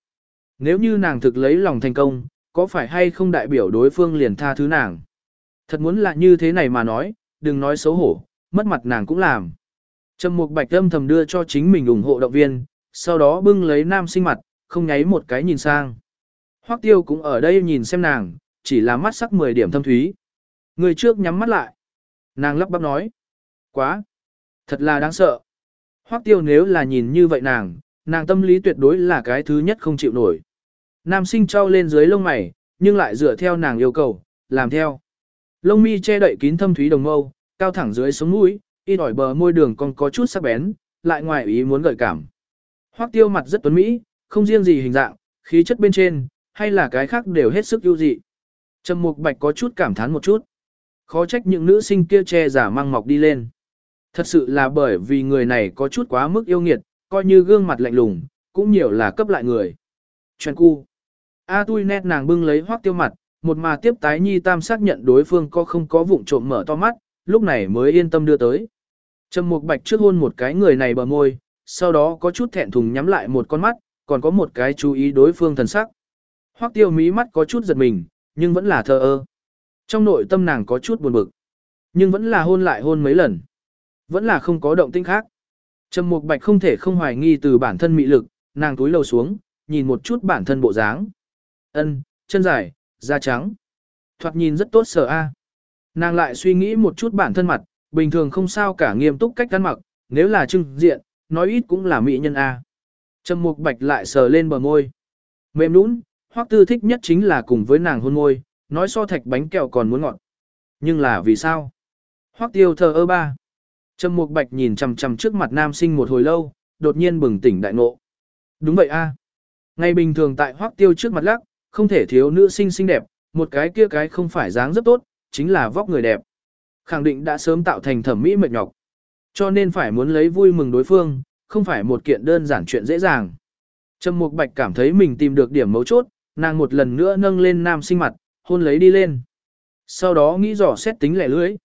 [SPEAKER 1] Nếu như nàng thực lấy lòng thành công, có phải hay không đại biểu đối phương liền tha thứ nàng? Thật muốn là như thế này mà nói, đừng nói xấu hổ, mất mặt nàng cũng làm. Trầm Mục Bạch âm thầm đưa cho chính mình ủng hộ động viên, sau đó bưng lấy nam sinh mặt, không nháy một cái nhìn sang. Hoắc Tiêu cũng ở đây nhìn xem nàng, chỉ là mắt sắc 10 điểm thâm thúy. Người trước nhắm mắt lại. Nàng lắp bắp nói. Quá. Thật là đáng sợ. Hoắc Tiêu nếu là nhìn như vậy nàng, nàng tâm lý tuyệt đối là cái thứ nhất không chịu nổi. Nam sinh trao lên dưới lông mày, nhưng lại dựa theo nàng yêu cầu, làm theo. Lông mi che đậy kín thâm thúy đồng mâu, cao thẳng dưới sống mũi, y ỏi bờ môi đường còn có chút sắc bén, lại ngoài ý muốn gợi cảm. Hoắc tiêu mặt rất tuấn mỹ, không riêng gì hình dạng, khí chất bên trên, hay là cái khác đều hết sức ưu dị. Trầm Mục Bạch có chút cảm thán một chút. Khó trách những nữ sinh kia che giả mang mọc đi lên. Thật sự là bởi vì người này có chút quá mức yêu nghiệt, coi như gương mặt lạnh lùng, cũng nhiều là cấp lại người. Chuyện cu. A tui nét nàng bưng lấy hoác tiêu mặt, một mà tiếp tái nhi tam xác nhận đối phương có không có vụng trộm mở to mắt, lúc này mới yên tâm đưa tới. Trầm Mục Bạch trước hôn một cái người này bờ môi, sau đó có chút thẹn thùng nhắm lại một con mắt, còn có một cái chú ý đối phương thần sắc. Hoắc Tiêu mí mắt có chút giật mình, nhưng vẫn là thờ ơ. Trong nội tâm nàng có chút buồn bực, nhưng vẫn là hôn lại hôn mấy lần. Vẫn là không có động tĩnh khác. Trầm Mục Bạch không thể không hoài nghi từ bản thân mị lực, nàng túi lầu xuống, nhìn một chút bản thân bộ dáng. Ân, chân dài, da trắng. Thoạt nhìn rất tốt sở a. Nàng lại suy nghĩ một chút bản thân mặt, bình thường không sao cả nghiêm túc cách ăn mặc, nếu là trưng diện, nói ít cũng là mỹ nhân a. Trầm Mục Bạch lại sờ lên bờ môi. Mềm nũng, Hoắc Tư thích nhất chính là cùng với nàng hôn môi, nói so thạch bánh kẹo còn muốn ngọt. Nhưng là vì sao? Hoắc Tiêu thờ ơ ba. Trầm Mục Bạch nhìn chằm chằm trước mặt nam sinh một hồi lâu, đột nhiên bừng tỉnh đại ngộ. Đúng vậy a. Ngày bình thường tại Hoắc Tiêu trước mặt lắc, không thể thiếu nữ sinh xinh đẹp, một cái kia cái không phải dáng rất tốt, chính là vóc người đẹp. Khẳng định đã sớm tạo thành thẩm mỹ mệt nhọc. Cho nên phải muốn lấy vui mừng đối phương, không phải một kiện đơn giản chuyện dễ dàng. Trầm Mục Bạch cảm thấy mình tìm được điểm mấu chốt, nàng một lần nữa nâng lên nam sinh mặt, hôn lấy đi lên. Sau đó nghĩ dò xét tính lẻ lưỡi,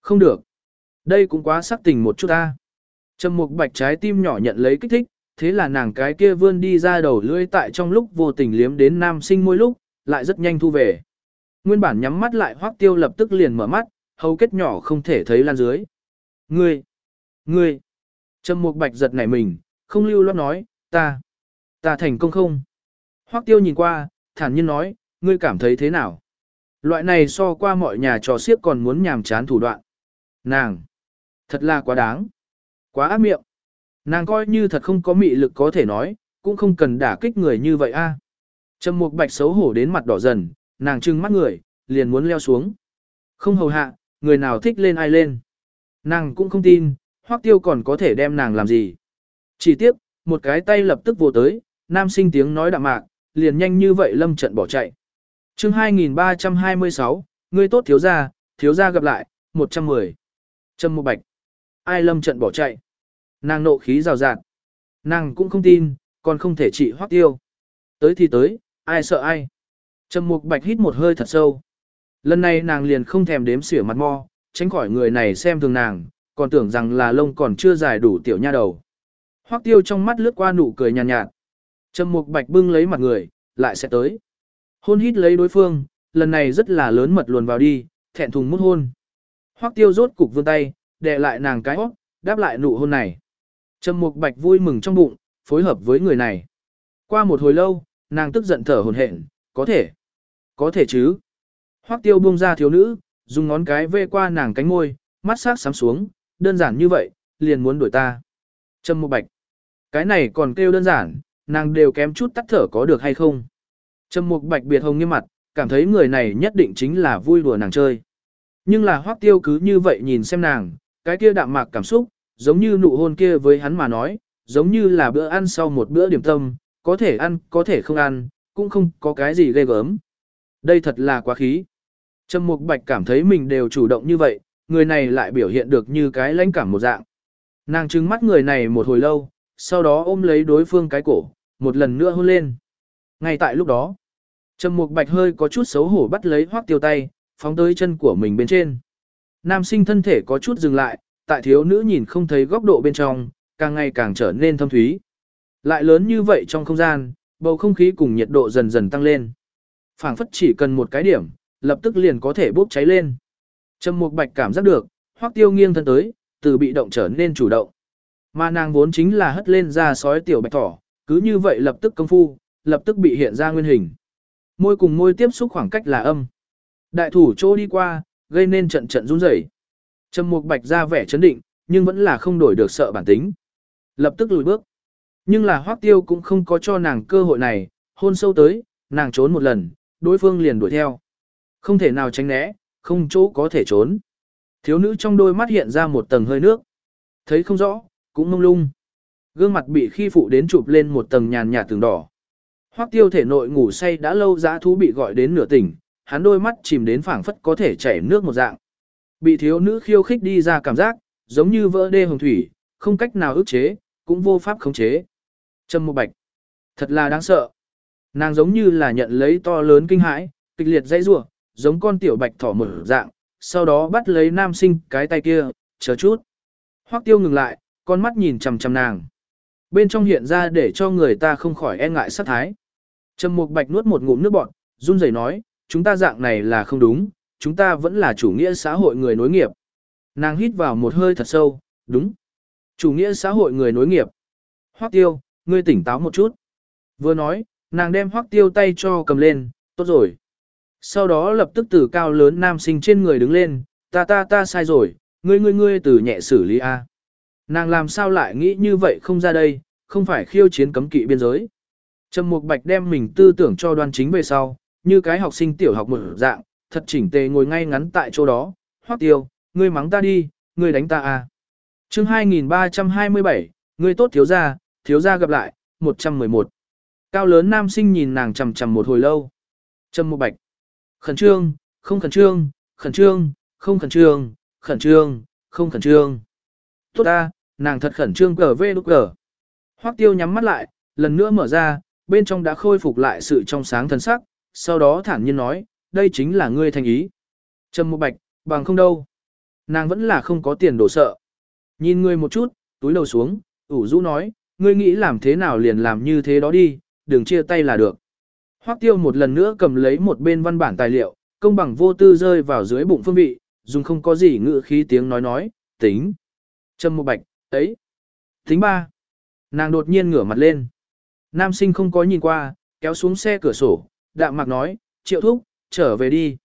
[SPEAKER 1] Không được. Đây cũng quá sắc tình một chút ta. Trầm Mục Bạch trái tim nhỏ nhận lấy kích thích, thế là nàng cái kia vươn đi ra đầu lưỡi tại trong lúc vô tình liếm đến nam sinh môi lúc, lại rất nhanh thu về. Nguyên bản nhắm mắt lại hoác tiêu lập tức liền mở mắt, hầu kết nhỏ không thể thấy lan dưới. Ngươi! Ngươi! Trầm mục bạch giật nảy mình, không lưu loát nói, ta! Ta thành công không? Hoác tiêu nhìn qua, thản nhiên nói, ngươi cảm thấy thế nào? Loại này so qua mọi nhà trò xiếc còn muốn nhàm chán thủ đoạn. Nàng! Thật là quá đáng! Quá ác miệng! Nàng coi như thật không có mị lực có thể nói, cũng không cần đả kích người như vậy a. Trầm Mục Bạch xấu hổ đến mặt đỏ dần, nàng trừng mắt người, liền muốn leo xuống. Không hầu hạ, người nào thích lên ai lên. Nàng cũng không tin, Hoắc Tiêu còn có thể đem nàng làm gì. Chỉ tiếc, một cái tay lập tức vô tới, nam sinh tiếng nói đạm mạc, liền nhanh như vậy lâm trận bỏ chạy. Chương 2326, ngươi tốt thiếu gia, thiếu gia gặp lại, 110. Trầm Mục Bạch. Ai lâm trận bỏ chạy? Nàng nộ khí rào rạt. Nàng cũng không tin, còn không thể trị hoắc tiêu. Tới thì tới, ai sợ ai. Trầm mục bạch hít một hơi thật sâu. Lần này nàng liền không thèm đếm xỉa mặt mo, tránh khỏi người này xem thường nàng, còn tưởng rằng là lông còn chưa dài đủ tiểu nha đầu. Hoắc tiêu trong mắt lướt qua nụ cười nhàn nhạt. Trầm mục bạch bưng lấy mặt người, lại sẽ tới. Hôn hít lấy đối phương, lần này rất là lớn mật luồn vào đi, thẹn thùng mút hôn. Hoắc tiêu rốt cục vươn tay, đè lại nàng cái hót, đáp lại nụ hôn này. Trầm Mục Bạch vui mừng trong bụng, phối hợp với người này. Qua một hồi lâu, nàng tức giận thở hổn hển, có thể, có thể chứ. Hoắc Tiêu buông ra thiếu nữ, dùng ngón cái vê qua nàng cánh môi, mắt sắc sám xuống, đơn giản như vậy, liền muốn đuổi ta. Trầm Mục Bạch, cái này còn kêu đơn giản, nàng đều kém chút tắt thở có được hay không. Trầm Mục Bạch biệt hồng nghiêm mặt, cảm thấy người này nhất định chính là vui đùa nàng chơi. Nhưng là Hoắc Tiêu cứ như vậy nhìn xem nàng, cái kia đạm mạc cảm xúc, giống như nụ hôn kia với hắn mà nói, giống như là bữa ăn sau một bữa điểm tâm, có thể ăn, có thể không ăn, cũng không có cái gì ghê gớm. Đây thật là quá khí. Trầm Mục Bạch cảm thấy mình đều chủ động như vậy, người này lại biểu hiện được như cái lãnh cảm một dạng. Nàng trừng mắt người này một hồi lâu, sau đó ôm lấy đối phương cái cổ, một lần nữa hôn lên. Ngay tại lúc đó, Trầm Mục Bạch hơi có chút xấu hổ bắt lấy Hoắc Tiêu tay, phóng tới chân của mình bên trên. Nam sinh thân thể có chút dừng lại, tại thiếu nữ nhìn không thấy góc độ bên trong, càng ngày càng trở nên thâm thúy. Lại lớn như vậy trong không gian, bầu không khí cùng nhiệt độ dần dần tăng lên. phảng phất chỉ cần một cái điểm, lập tức liền có thể bốc cháy lên. Trầm Mục Bạch cảm giác được, Hoắc Tiêu nghiêng thân tới, từ bị động trở nên chủ động. Mà nàng vốn chính là hất lên ra sói tiểu bạch thỏ, cứ như vậy lập tức công phu, lập tức bị hiện ra nguyên hình. Môi cùng môi tiếp xúc khoảng cách là âm. Đại thủ chỗ đi qua, gây nên trận trận run rẩy. Trầm Mục Bạch ra vẻ chấn định, nhưng vẫn là không đổi được sợ bản tính. Lập tức lùi bước. Nhưng là Hoắc Tiêu cũng không có cho nàng cơ hội này, hôn sâu tới, nàng trốn một lần, đối phương liền đuổi theo. Không thể nào tránh né, không chỗ có thể trốn. Thiếu nữ trong đôi mắt hiện ra một tầng hơi nước. Thấy không rõ, cũng mông lung. Gương mặt bị khi phụ đến chụp lên một tầng nhàn nhạt tường đỏ. Hoắc Tiêu thể nội ngủ say đã lâu dã thú bị gọi đến nửa tỉnh, hắn đôi mắt chìm đến phảng phất có thể chảy nước một dạng. Bị thiếu nữ khiêu khích đi ra cảm giác, giống như vỡ đê hồng thủy, không cách nào ức chế, cũng vô pháp khống chế. Trầm Mộ Bạch, thật là đáng sợ. Nàng giống như là nhận lấy to lớn kinh hãi, kịch liệt dãy rủa, giống con tiểu bạch thỏ mở dạng, sau đó bắt lấy nam sinh cái tay kia, chờ chút. Hoắc Tiêu ngừng lại, con mắt nhìn chằm chằm nàng. Bên trong hiện ra để cho người ta không khỏi e ngại sát thái. Trầm Mục Bạch nuốt một ngụm nước bọt, run rẩy nói, chúng ta dạng này là không đúng, chúng ta vẫn là chủ nghĩa xã hội người nối nghiệp. Nàng hít vào một hơi thật sâu, đúng. Chủ nghĩa xã hội người nối nghiệp. Hoắc tiêu, ngươi tỉnh táo một chút. Vừa nói, nàng đem hoắc tiêu tay cho cầm lên, tốt rồi. Sau đó lập tức từ cao lớn nam sinh trên người đứng lên, ta ta ta sai rồi, ngươi ngươi ngươi từ nhẹ xử lý A. Nàng làm sao lại nghĩ như vậy không ra đây, không phải khiêu chiến cấm kỵ biên giới. Trầm Mục Bạch đem mình tư tưởng cho đoan chính về sau, như cái học sinh tiểu học một dạng, thật chỉnh tề ngồi ngay ngắn tại chỗ đó, hoắc tiêu, ngươi mắng ta đi, ngươi đánh ta à. chương 2327, ngươi tốt thiếu gia, thiếu gia gặp lại, 111. Cao lớn nam sinh nhìn nàng chầm chầm một hồi lâu. Trầm một bạch. Khẩn trương, không khẩn trương, khẩn trương, không khẩn trương, khẩn trương, không khẩn trương. Tốt ta, nàng thật khẩn trương cờ vê lúc cờ. Hoắc tiêu nhắm mắt lại, lần nữa mở ra, bên trong đã khôi phục lại sự trong sáng thần sắc, sau đó thản nhiên nói, đây chính là ngươi thành ý. Trầm Mộ bạch, bằng không đâu. Nàng vẫn là không có tiền đổ sợ. Nhìn ngươi một chút, túi đầu xuống, ủ rũ nói, ngươi nghĩ làm thế nào liền làm như thế đó đi, đừng chia tay là được. Hoắc tiêu một lần nữa cầm lấy một bên văn bản tài liệu, công bằng vô tư rơi vào dưới bụng phương vị, dùng không có gì ngữ khí tiếng nói nói, tính. Trầm Mộ bạch, ấy. Tính ba. Nàng đột nhiên ngửa mặt lên. Nam sinh không có nhìn qua, kéo xuống xe cửa sổ, đạm mạc nói, triệu thúc, trở về đi.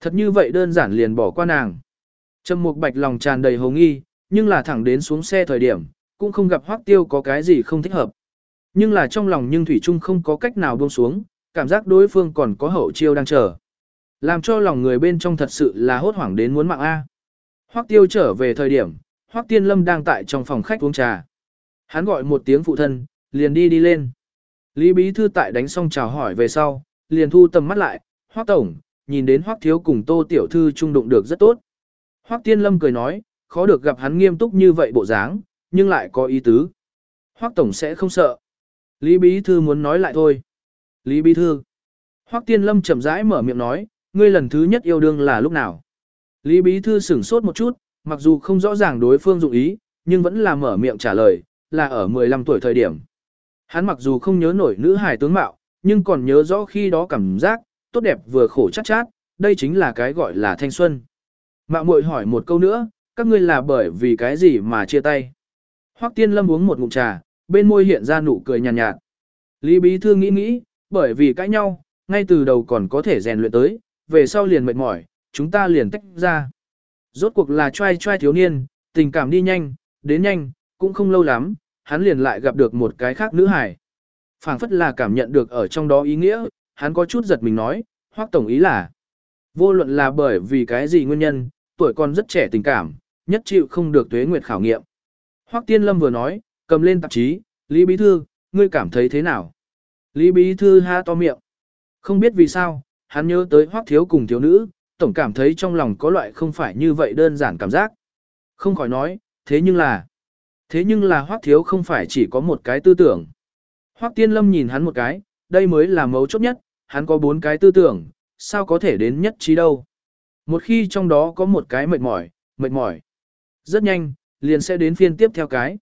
[SPEAKER 1] Thật như vậy đơn giản liền bỏ qua nàng. trầm Mục Bạch lòng tràn đầy hồ nghi, nhưng là thẳng đến xuống xe thời điểm, cũng không gặp Hoắc Tiêu có cái gì không thích hợp. Nhưng là trong lòng nhưng Thủy Trung không có cách nào buông xuống, cảm giác đối phương còn có hậu chiêu đang chờ. Làm cho lòng người bên trong thật sự là hốt hoảng đến muốn mạng A. Hoắc Tiêu trở về thời điểm, Hoắc Tiên Lâm đang tại trong phòng khách uống trà. Hắn gọi một tiếng phụ thân, liền đi đi lên. Lý Bí Thư tại đánh xong chào hỏi về sau, liền thu tầm mắt lại, Hoắc Tổng, nhìn đến Hoắc Thiếu cùng Tô Tiểu Thư trung đụng được rất tốt. Hoắc Tiên Lâm cười nói, khó được gặp hắn nghiêm túc như vậy bộ dáng, nhưng lại có ý tứ. Hoắc Tổng sẽ không sợ. Lý Bí Thư muốn nói lại thôi. Lý Bí Thư. Hoắc Tiên Lâm chậm rãi mở miệng nói, ngươi lần thứ nhất yêu đương là lúc nào? Lý Bí Thư sửng sốt một chút, mặc dù không rõ ràng đối phương dụng ý, nhưng vẫn là mở miệng trả lời, là ở 15 tuổi thời điểm. Hắn mặc dù không nhớ nổi nữ hài tướng mạo, nhưng còn nhớ rõ khi đó cảm giác, tốt đẹp vừa khổ chát chát, đây chính là cái gọi là thanh xuân. Mạo muội hỏi một câu nữa, các ngươi là bởi vì cái gì mà chia tay? Hoắc Tiên Lâm uống một ngụm trà, bên môi hiện ra nụ cười nhàn nhạt, nhạt. Lý Bí Thư nghĩ nghĩ, bởi vì cãi nhau, ngay từ đầu còn có thể rèn luyện tới, về sau liền mệt mỏi, chúng ta liền tách ra. Rốt cuộc là trai trai thiếu niên, tình cảm đi nhanh, đến nhanh, cũng không lâu lắm, hắn liền lại gặp được một cái khác nữ hải. phảng phất là cảm nhận được ở trong đó ý nghĩa, hắn có chút giật mình nói, Hoắc Tổng ý là, vô luận là bởi vì cái gì nguyên nhân, tuổi còn rất trẻ tình cảm, nhất chịu không được tuế nguyệt khảo nghiệm. Hoắc Tiên Lâm vừa nói, cầm lên tạp chí, Lý Bí Thư, ngươi cảm thấy thế nào? Lý Bí Thư ha to miệng. Không biết vì sao, hắn nhớ tới Hoắc Thiếu cùng thiếu nữ, tổng cảm thấy trong lòng có loại không phải như vậy đơn giản cảm giác. Không khỏi nói, thế nhưng là, thế nhưng là Hoắc Thiếu không phải chỉ có một cái tư tưởng. Hoắc Tiên Lâm nhìn hắn một cái, đây mới là mấu chốt nhất, hắn có bốn cái tư tưởng, sao có thể đến nhất trí đâu. Một khi trong đó có một cái mệt mỏi, mệt mỏi, rất nhanh, liền sẽ đến phiên tiếp theo cái.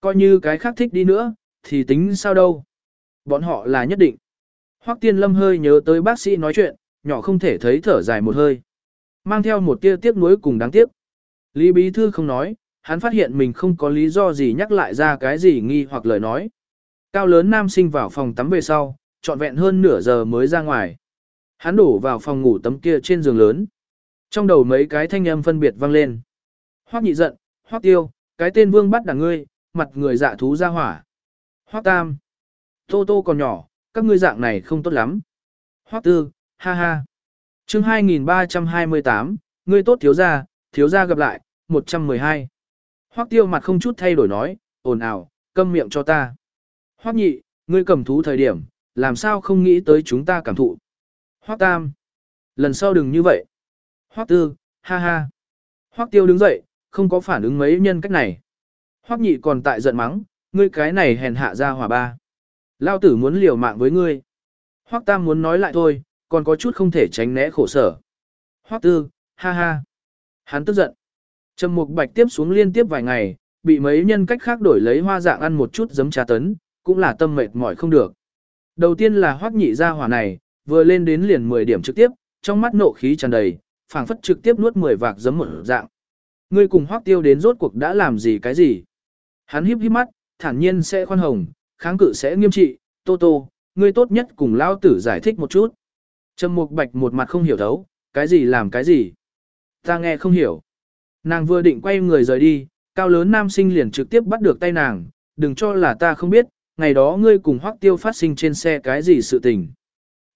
[SPEAKER 1] Coi như cái khác thích đi nữa, thì tính sao đâu. Bọn họ là nhất định. Hoắc Tiên Lâm hơi nhớ tới bác sĩ nói chuyện, nhỏ không thể thấy thở dài một hơi. Mang theo một tia tiếc nuối cùng đáng tiếc. Lý Bí Thư không nói, hắn phát hiện mình không có lý do gì nhắc lại ra cái gì nghi hoặc lời nói. Cao lớn nam sinh vào phòng tắm về sau, trọn vẹn hơn nửa giờ mới ra ngoài. Hắn đổ vào phòng ngủ tấm kia trên giường lớn. Trong đầu mấy cái thanh âm phân biệt vang lên. Hoắc nhị giận, Hoắc tiêu, cái tên vương bắt đằng ngươi, mặt người dạ thú ra hỏa. Hoắc tam, tô tô còn nhỏ, các ngươi dạng này không tốt lắm. Hoắc tư, ha ha. chương 2328, ngươi tốt thiếu gia, thiếu gia gặp lại, 112. Hoắc tiêu mặt không chút thay đổi nói, ồn ào, câm miệng cho ta. Hoắc nhị, ngươi cầm thú thời điểm, làm sao không nghĩ tới chúng ta cảm thụ. Hoắc tam, lần sau đừng như vậy. Hoắc tư, ha ha. Hoắc tiêu đứng dậy, không có phản ứng mấy nhân cách này. Hoắc nhị còn tại giận mắng, ngươi cái này hèn hạ ra hỏa ba. Lao tử muốn liều mạng với ngươi. Hoắc tam muốn nói lại thôi, còn có chút không thể tránh né khổ sở. Hoắc tư, ha ha. Hắn tức giận. Trầm mục bạch tiếp xuống liên tiếp vài ngày, bị mấy nhân cách khác đổi lấy hoa dạng ăn một chút giấm trà tấn, cũng là tâm mệt mỏi không được. Đầu tiên là hoắc nhị ra hỏa này, vừa lên đến liền 10 điểm trực tiếp, trong mắt nộ khí tràn đầy, phảng phất trực tiếp nuốt 10 vạc giấm một dạng. Ngươi cùng hoắc tiêu đến rốt cuộc đã làm gì cái gì? Hắn híp híp mắt, thản nhiên sẽ khoan hồng, kháng cự sẽ nghiêm trị, tô tô, ngươi tốt nhất cùng lao tử giải thích một chút. Trầm mục bạch một mặt không hiểu thấu, cái gì làm cái gì? Ta nghe không hiểu. Nàng vừa định quay người rời đi, cao lớn nam sinh liền trực tiếp bắt được tay nàng, đừng cho là ta không biết, ngày đó ngươi cùng hoắc tiêu phát sinh trên xe cái gì sự tình.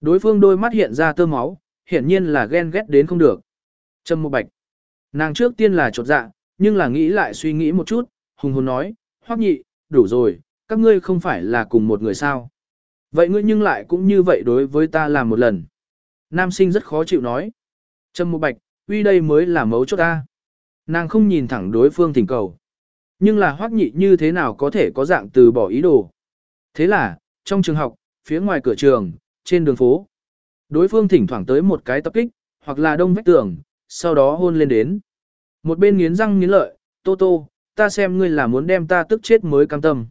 [SPEAKER 1] Đối phương đôi mắt hiện ra tơ máu, hiển nhiên là ghen ghét đến không được. Trâm Mộ bạch. Nàng trước tiên là chột dạ, nhưng là nghĩ lại suy nghĩ một chút, hùng hồn nói, hoắc nhị, đủ rồi, các ngươi không phải là cùng một người sao. Vậy ngươi nhưng lại cũng như vậy đối với ta làm một lần. Nam sinh rất khó chịu nói. Trâm Mộ bạch, uy đây mới là mấu chốt ta. Nàng không nhìn thẳng đối phương thỉnh cầu. Nhưng là hoắc nhị như thế nào có thể có dạng từ bỏ ý đồ. Thế là, trong trường học, phía ngoài cửa trường, trên đường phố, đối phương thỉnh thoảng tới một cái tập kích, hoặc là đông vách tường, sau đó hôn lên đến. Một bên nghiến răng nghiến lợi, Tô Tô, ta xem ngươi là muốn đem ta tức chết mới cam tâm.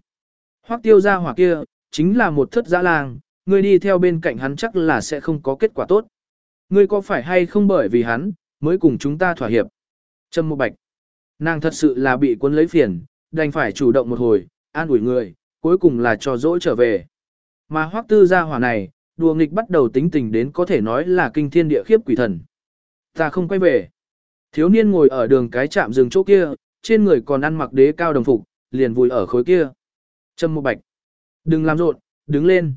[SPEAKER 1] Hoắc tiêu ra hỏa kia, chính là một thất dã lang, ngươi đi theo bên cạnh hắn chắc là sẽ không có kết quả tốt. Ngươi có phải hay không bởi vì hắn, mới cùng chúng ta thỏa hiệp. Trâm Mộ Bạch. Nàng thật sự là bị cuốn lấy phiền, đành phải chủ động một hồi, an ủi người, cuối cùng là cho dỗ trở về. Mà hoắc tư gia hỏa này, đùa nghịch bắt đầu tính tình đến có thể nói là kinh thiên địa khiếp quỷ thần. Ta không quay về. Thiếu niên ngồi ở đường cái chạm rừng chỗ kia, trên người còn ăn mặc đế cao đồng phục, liền vùi ở khối kia. Trâm Mộ Bạch. Đừng làm rộn, đứng lên.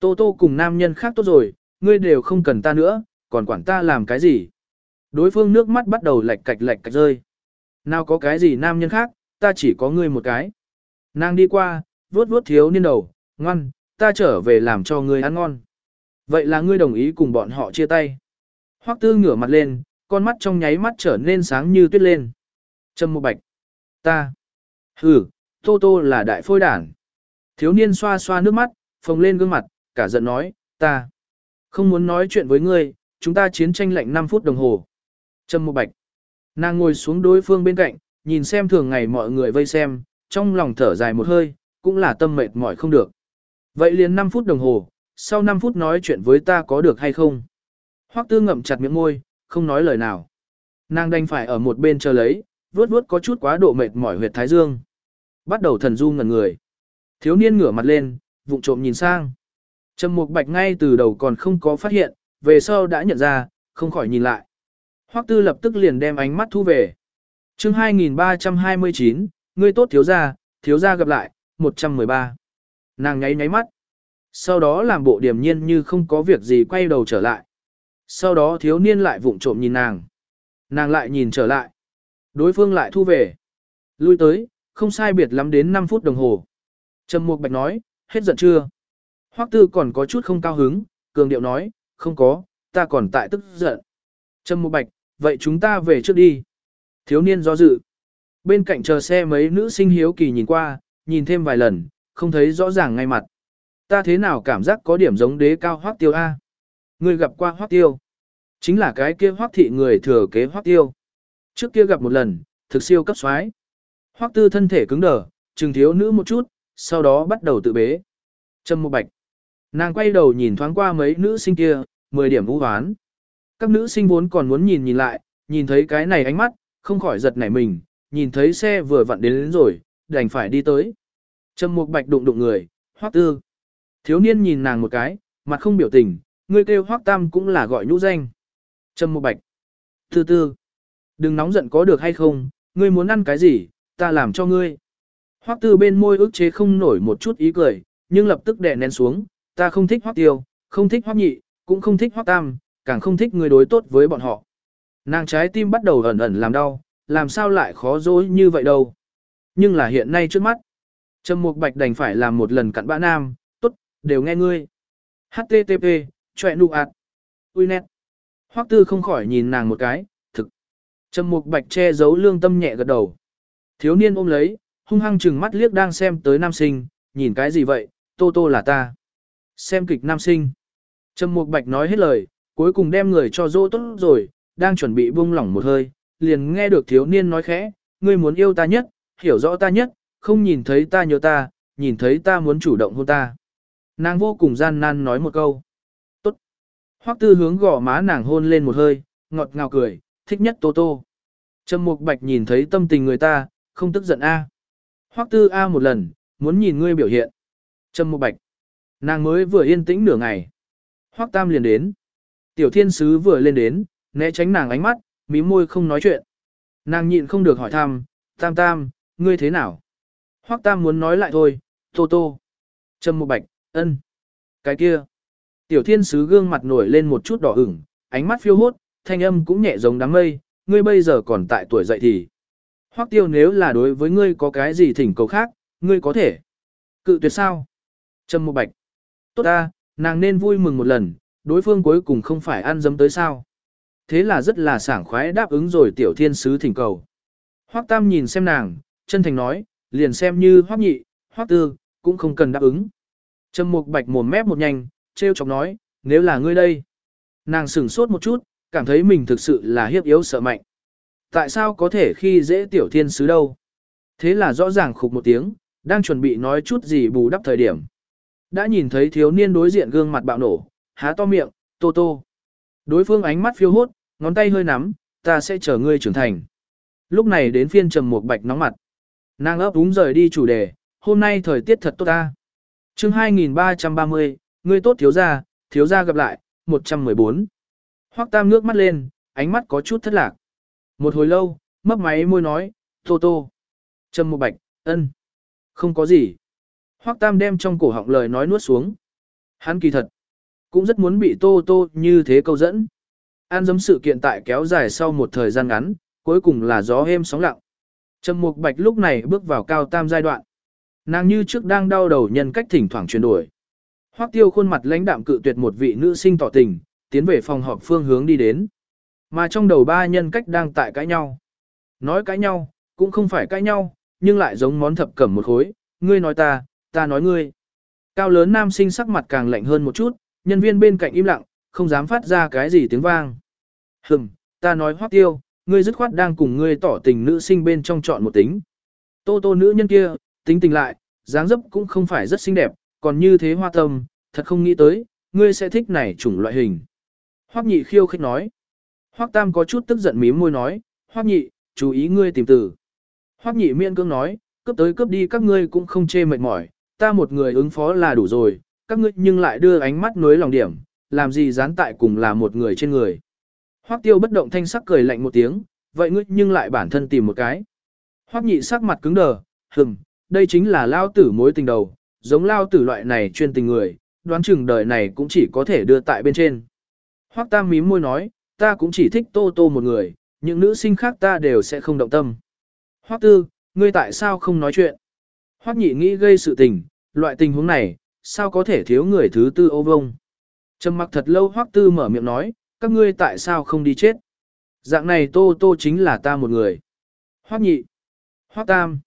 [SPEAKER 1] Tô Tô cùng nam nhân khác tốt rồi, ngươi đều không cần ta nữa, còn quản ta làm cái gì. Đối phương nước mắt bắt đầu lạch cạch lạch cạch rơi. Nào có cái gì nam nhân khác, ta chỉ có ngươi một cái. Nàng đi qua, vuốt vuốt thiếu niên đầu, ngoan, ta trở về làm cho ngươi ăn ngon. Vậy là ngươi đồng ý cùng bọn họ chia tay. Hoắc tư ngửa mặt lên, con mắt trong nháy mắt trở nên sáng như tuyết lên. Trâm một bạch. Ta. Hừ, Tô Tô là đại phôi đản. Thiếu niên xoa xoa nước mắt, phồng lên gương mặt, cả giận nói, ta. Không muốn nói chuyện với ngươi, chúng ta chiến tranh lạnh 5 phút đồng hồ. Trâm một bạch. Nàng ngồi xuống đối phương bên cạnh, nhìn xem thường ngày mọi người vây xem, trong lòng thở dài một hơi, cũng là tâm mệt mỏi không được. Vậy liền 5 phút đồng hồ, sau 5 phút nói chuyện với ta có được hay không? Hoắc tư ngậm chặt miệng môi, không nói lời nào. Nàng đành phải ở một bên chờ lấy, vuốt vuốt có chút quá độ mệt mỏi huyệt thái dương. Bắt đầu thần du ngẩn người. Thiếu niên ngửa mặt lên, vụng trộm nhìn sang. Trầm Mục Bạch ngay từ đầu còn không có phát hiện, về sau đã nhận ra, không khỏi nhìn lại. Hoắc Tư lập tức liền đem ánh mắt thu về. Chương 2329, ngươi tốt thiếu gia, thiếu gia gặp lại, 113. Nàng nháy nháy mắt. Sau đó làm bộ điềm nhiên như không có việc gì quay đầu trở lại. Sau đó thiếu niên lại vụng trộm nhìn nàng. Nàng lại nhìn trở lại. Đối phương lại thu về. Lui tới, không sai biệt lắm đến 5 phút đồng hồ. Trầm Mục Bạch nói, hết giận chưa? Hoắc Tư còn có chút không cao hứng, cường điệu nói, không có, ta còn tại tức giận. Trầm Mục Bạch, vậy chúng ta về trước đi. Thiếu niên do dự. Bên cạnh chờ xe mấy nữ sinh hiếu kỳ nhìn qua, nhìn thêm vài lần, không thấy rõ ràng ngay mặt. Ta thế nào cảm giác có điểm giống đế cao hoác tiêu A. Người gặp qua hoác tiêu. Chính là cái kia hoác thị người thừa kế hoác tiêu. Trước kia gặp một lần, thực siêu cấp xoái. Hoác tư thân thể cứng đờ, trừng thiếu nữ một chút, sau đó bắt đầu tự bế. Trâm một bạch. Nàng quay đầu nhìn thoáng qua mấy nữ sinh kia, 10 điểm vũ hoán. Các nữ sinh vốn còn muốn nhìn nhìn lại, nhìn thấy cái này ánh mắt, không khỏi giật nảy mình, nhìn thấy xe vừa vặn đến, đến rồi, đành phải đi tới. Trầm Mục Bạch đụng đụng người, Hoắc Tư. Thiếu niên nhìn nàng một cái, mặt không biểu tình, ngươi kêu Hoắc Tam cũng là gọi nhũ danh. Trầm Mục Bạch. Từ tư. Đừng nóng giận có được hay không, ngươi muốn ăn cái gì, ta làm cho ngươi. Hoắc Tư bên môi ức chế không nổi một chút ý cười, nhưng lập tức đè nén xuống, ta không thích Hoắc Tiêu, không thích Hoắc Nhị, cũng không thích Hoắc Tam, càng không thích người đối tốt với bọn họ. Nàng trái tim bắt đầu ẩn ẩn làm đau, làm sao lại khó dối như vậy đâu. Nhưng là hiện nay trước mắt. Trầm Mục Bạch đành phải làm một lần cặn bã nam, tốt, đều nghe ngươi. HTTP, chọe nụ ạt. Ui nét. Hoắc tư không khỏi nhìn nàng một cái, thực. Trầm Mục Bạch che giấu lương tâm nhẹ gật đầu. Thiếu niên ôm lấy, hung hăng chừng mắt liếc đang xem tới nam sinh, nhìn cái gì vậy, tô tô là ta. Xem kịch nam sinh. Trầm Mục Bạch nói hết lời, cuối cùng đem người cho dỗ tốt rồi, đang chuẩn bị buông lỏng một hơi, liền nghe được thiếu niên nói khẽ, ngươi muốn yêu ta nhất, hiểu rõ ta nhất, không nhìn thấy ta nhớ ta, nhìn thấy ta muốn chủ động hôn ta. Nàng vô cùng gian nan nói một câu. Tốt. Hoắc tư hướng gõ má nàng hôn lên một hơi, ngọt ngào cười, thích nhất Tô Tô. Trầm Mục Bạch nhìn thấy tâm tình người ta, không tức giận a. Hoắc tư a một lần, muốn nhìn ngươi biểu hiện. Trầm Mục Bạch. Nàng mới vừa yên tĩnh nửa ngày. Hoắc Tam liền đến. Tiểu thiên sứ vừa lên đến, né tránh nàng ánh mắt, mí môi không nói chuyện. Nàng nhịn không được hỏi thăm, Tam Tam, ngươi thế nào? Hoắc Tam muốn nói lại thôi, Tô Tô. Trâm Mục bạch, ân. Cái kia. Tiểu thiên sứ gương mặt nổi lên một chút đỏ ửng, ánh mắt phiêu hốt, thanh âm cũng nhẹ giống đám mây, ngươi bây giờ còn tại tuổi dậy thì. Hoắc tiêu nếu là đối với ngươi có cái gì thỉnh cầu khác, ngươi có thể. Cự tuyệt sao? Trâm Mục bạch. Tốt ta, nàng nên vui mừng một lần, đối phương cuối cùng không phải ăn dấm tới sao. Thế là rất là sảng khoái đáp ứng rồi tiểu thiên sứ thỉnh cầu. Hoắc Tam nhìn xem nàng, chân thành nói, liền xem như Hoắc Nhị, Hoắc Tư, cũng không cần đáp ứng. Trầm Mục Bạch mồm mép một nhanh, trêu chọc nói, nếu là ngươi đây. Nàng sửng sốt một chút, cảm thấy mình thực sự là hiếp yếu sợ mạnh. Tại sao có thể khi dễ tiểu thiên sứ đâu? Thế là rõ ràng khục một tiếng, Đang chuẩn bị nói chút gì bù đắp thời điểm. Đã nhìn thấy thiếu niên đối diện gương mặt bạo nổ, há to miệng, tô tô. Đối phương ánh mắt phiêu hốt, ngón tay hơi nắm, ta sẽ chờ ngươi trưởng thành. Lúc này đến phiên trầm một bạch nóng mặt. Nàng ấp úng rời đi chủ đề, hôm nay thời tiết thật tốt ta. chương 2330, ngươi tốt thiếu gia, thiếu gia gặp lại, 114. Hoắc tam nước mắt lên, ánh mắt có chút thất lạc. Một hồi lâu, mấp máy môi nói, tô tô. Trầm một bạch, ân. Không có gì. Hoắc tam đem trong cổ họng lời nói nuốt xuống. Hắn kỳ thật. Cũng rất muốn bị tô tô như thế câu dẫn. An giấm sự kiện tại kéo dài sau một thời gian ngắn, cuối cùng là gió êm sóng lặng. Trầm Mục Bạch lúc này bước vào cao tam giai đoạn. Nàng như trước đang đau đầu nhân cách thỉnh thoảng chuyển đổi. Hoắc Tiêu khuôn mặt lãnh đạm cự tuyệt một vị nữ sinh tỏ tình, tiến về phòng họp phương hướng đi đến. Mà trong đầu ba nhân cách đang tại cãi nhau. Nói cãi nhau, cũng không phải cãi nhau, nhưng lại giống món thập cẩm một khối, ngươi nói ta, ta nói ngươi. Cao lớn nam sinh sắc mặt càng lạnh hơn một chút, nhân viên bên cạnh im lặng, không dám phát ra cái gì tiếng vang. Hừm, ta nói Hoắc Tiêu, ngươi dứt khoát đang cùng ngươi tỏ tình nữ sinh bên trong chọn một tính. Tô tô nữ nhân kia, tính tình lại, dáng dấp cũng không phải rất xinh đẹp, còn như thế hoa tâm, thật không nghĩ tới, ngươi sẽ thích này chủng loại hình. Hoắc nhị khiêu khích nói. Hoắc tam có chút tức giận mím môi nói, Hoắc nhị, chú ý ngươi tìm từ. Hoắc nhị miên cương nói, cướp tới cướp đi các ngươi cũng không chê mệt mỏi, ta một người ứng phó là đủ rồi, các ngươi nhưng lại đưa ánh mắt nối lòng điểm, làm gì dán tại cùng là một người trên người. Hoắc tiêu bất động thanh sắc cười lạnh một tiếng, vậy ngươi nhưng lại bản thân tìm một cái. Hoắc nhị sắc mặt cứng đờ, hừm, đây chính là lao tử mối tình đầu, giống lao tử loại này chuyên tình người, đoán chừng đời này cũng chỉ có thể đưa tại bên trên. Hoắc tam mím môi nói, ta cũng chỉ thích tô tô một người, những nữ sinh khác ta đều sẽ không động tâm. Hoắc tư, ngươi tại sao không nói chuyện? Hoắc nhị nghĩ gây sự tình, loại tình huống này, sao có thể thiếu người thứ tư ô vông? Trầm mặc thật lâu Hoắc tư mở miệng nói, các ngươi tại sao không đi chết? Dạng này tô tô chính là ta một người. Hoắc nhị, Hoắc tam,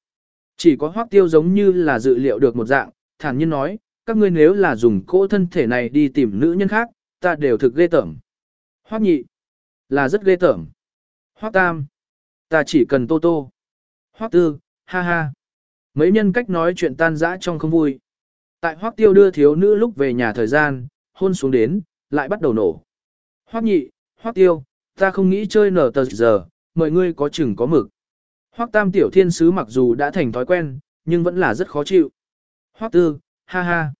[SPEAKER 1] chỉ có Hoắc tiêu giống như là dự liệu được một dạng, thản nhiên nói, các ngươi nếu là dùng cỗ thân thể này đi tìm nữ nhân khác, ta đều thực ghê tởm. Hoắc nhị, là rất ghê tởm. Hoắc tam, ta chỉ cần tô tô. Hoắc tư, ha ha. Mấy nhân cách nói chuyện tan dã trong không vui. Tại Hoắc tiêu đưa thiếu nữ lúc về nhà thời gian, hôn xuống đến, lại bắt đầu nổ. Hoắc nhị, Hoắc tiêu, ta không nghĩ chơi nở tờ giờ, Mọi ngươi có chừng có mực. Hoắc tam tiểu thiên sứ mặc dù đã thành thói quen, nhưng vẫn là rất khó chịu. Hoắc tư, ha ha.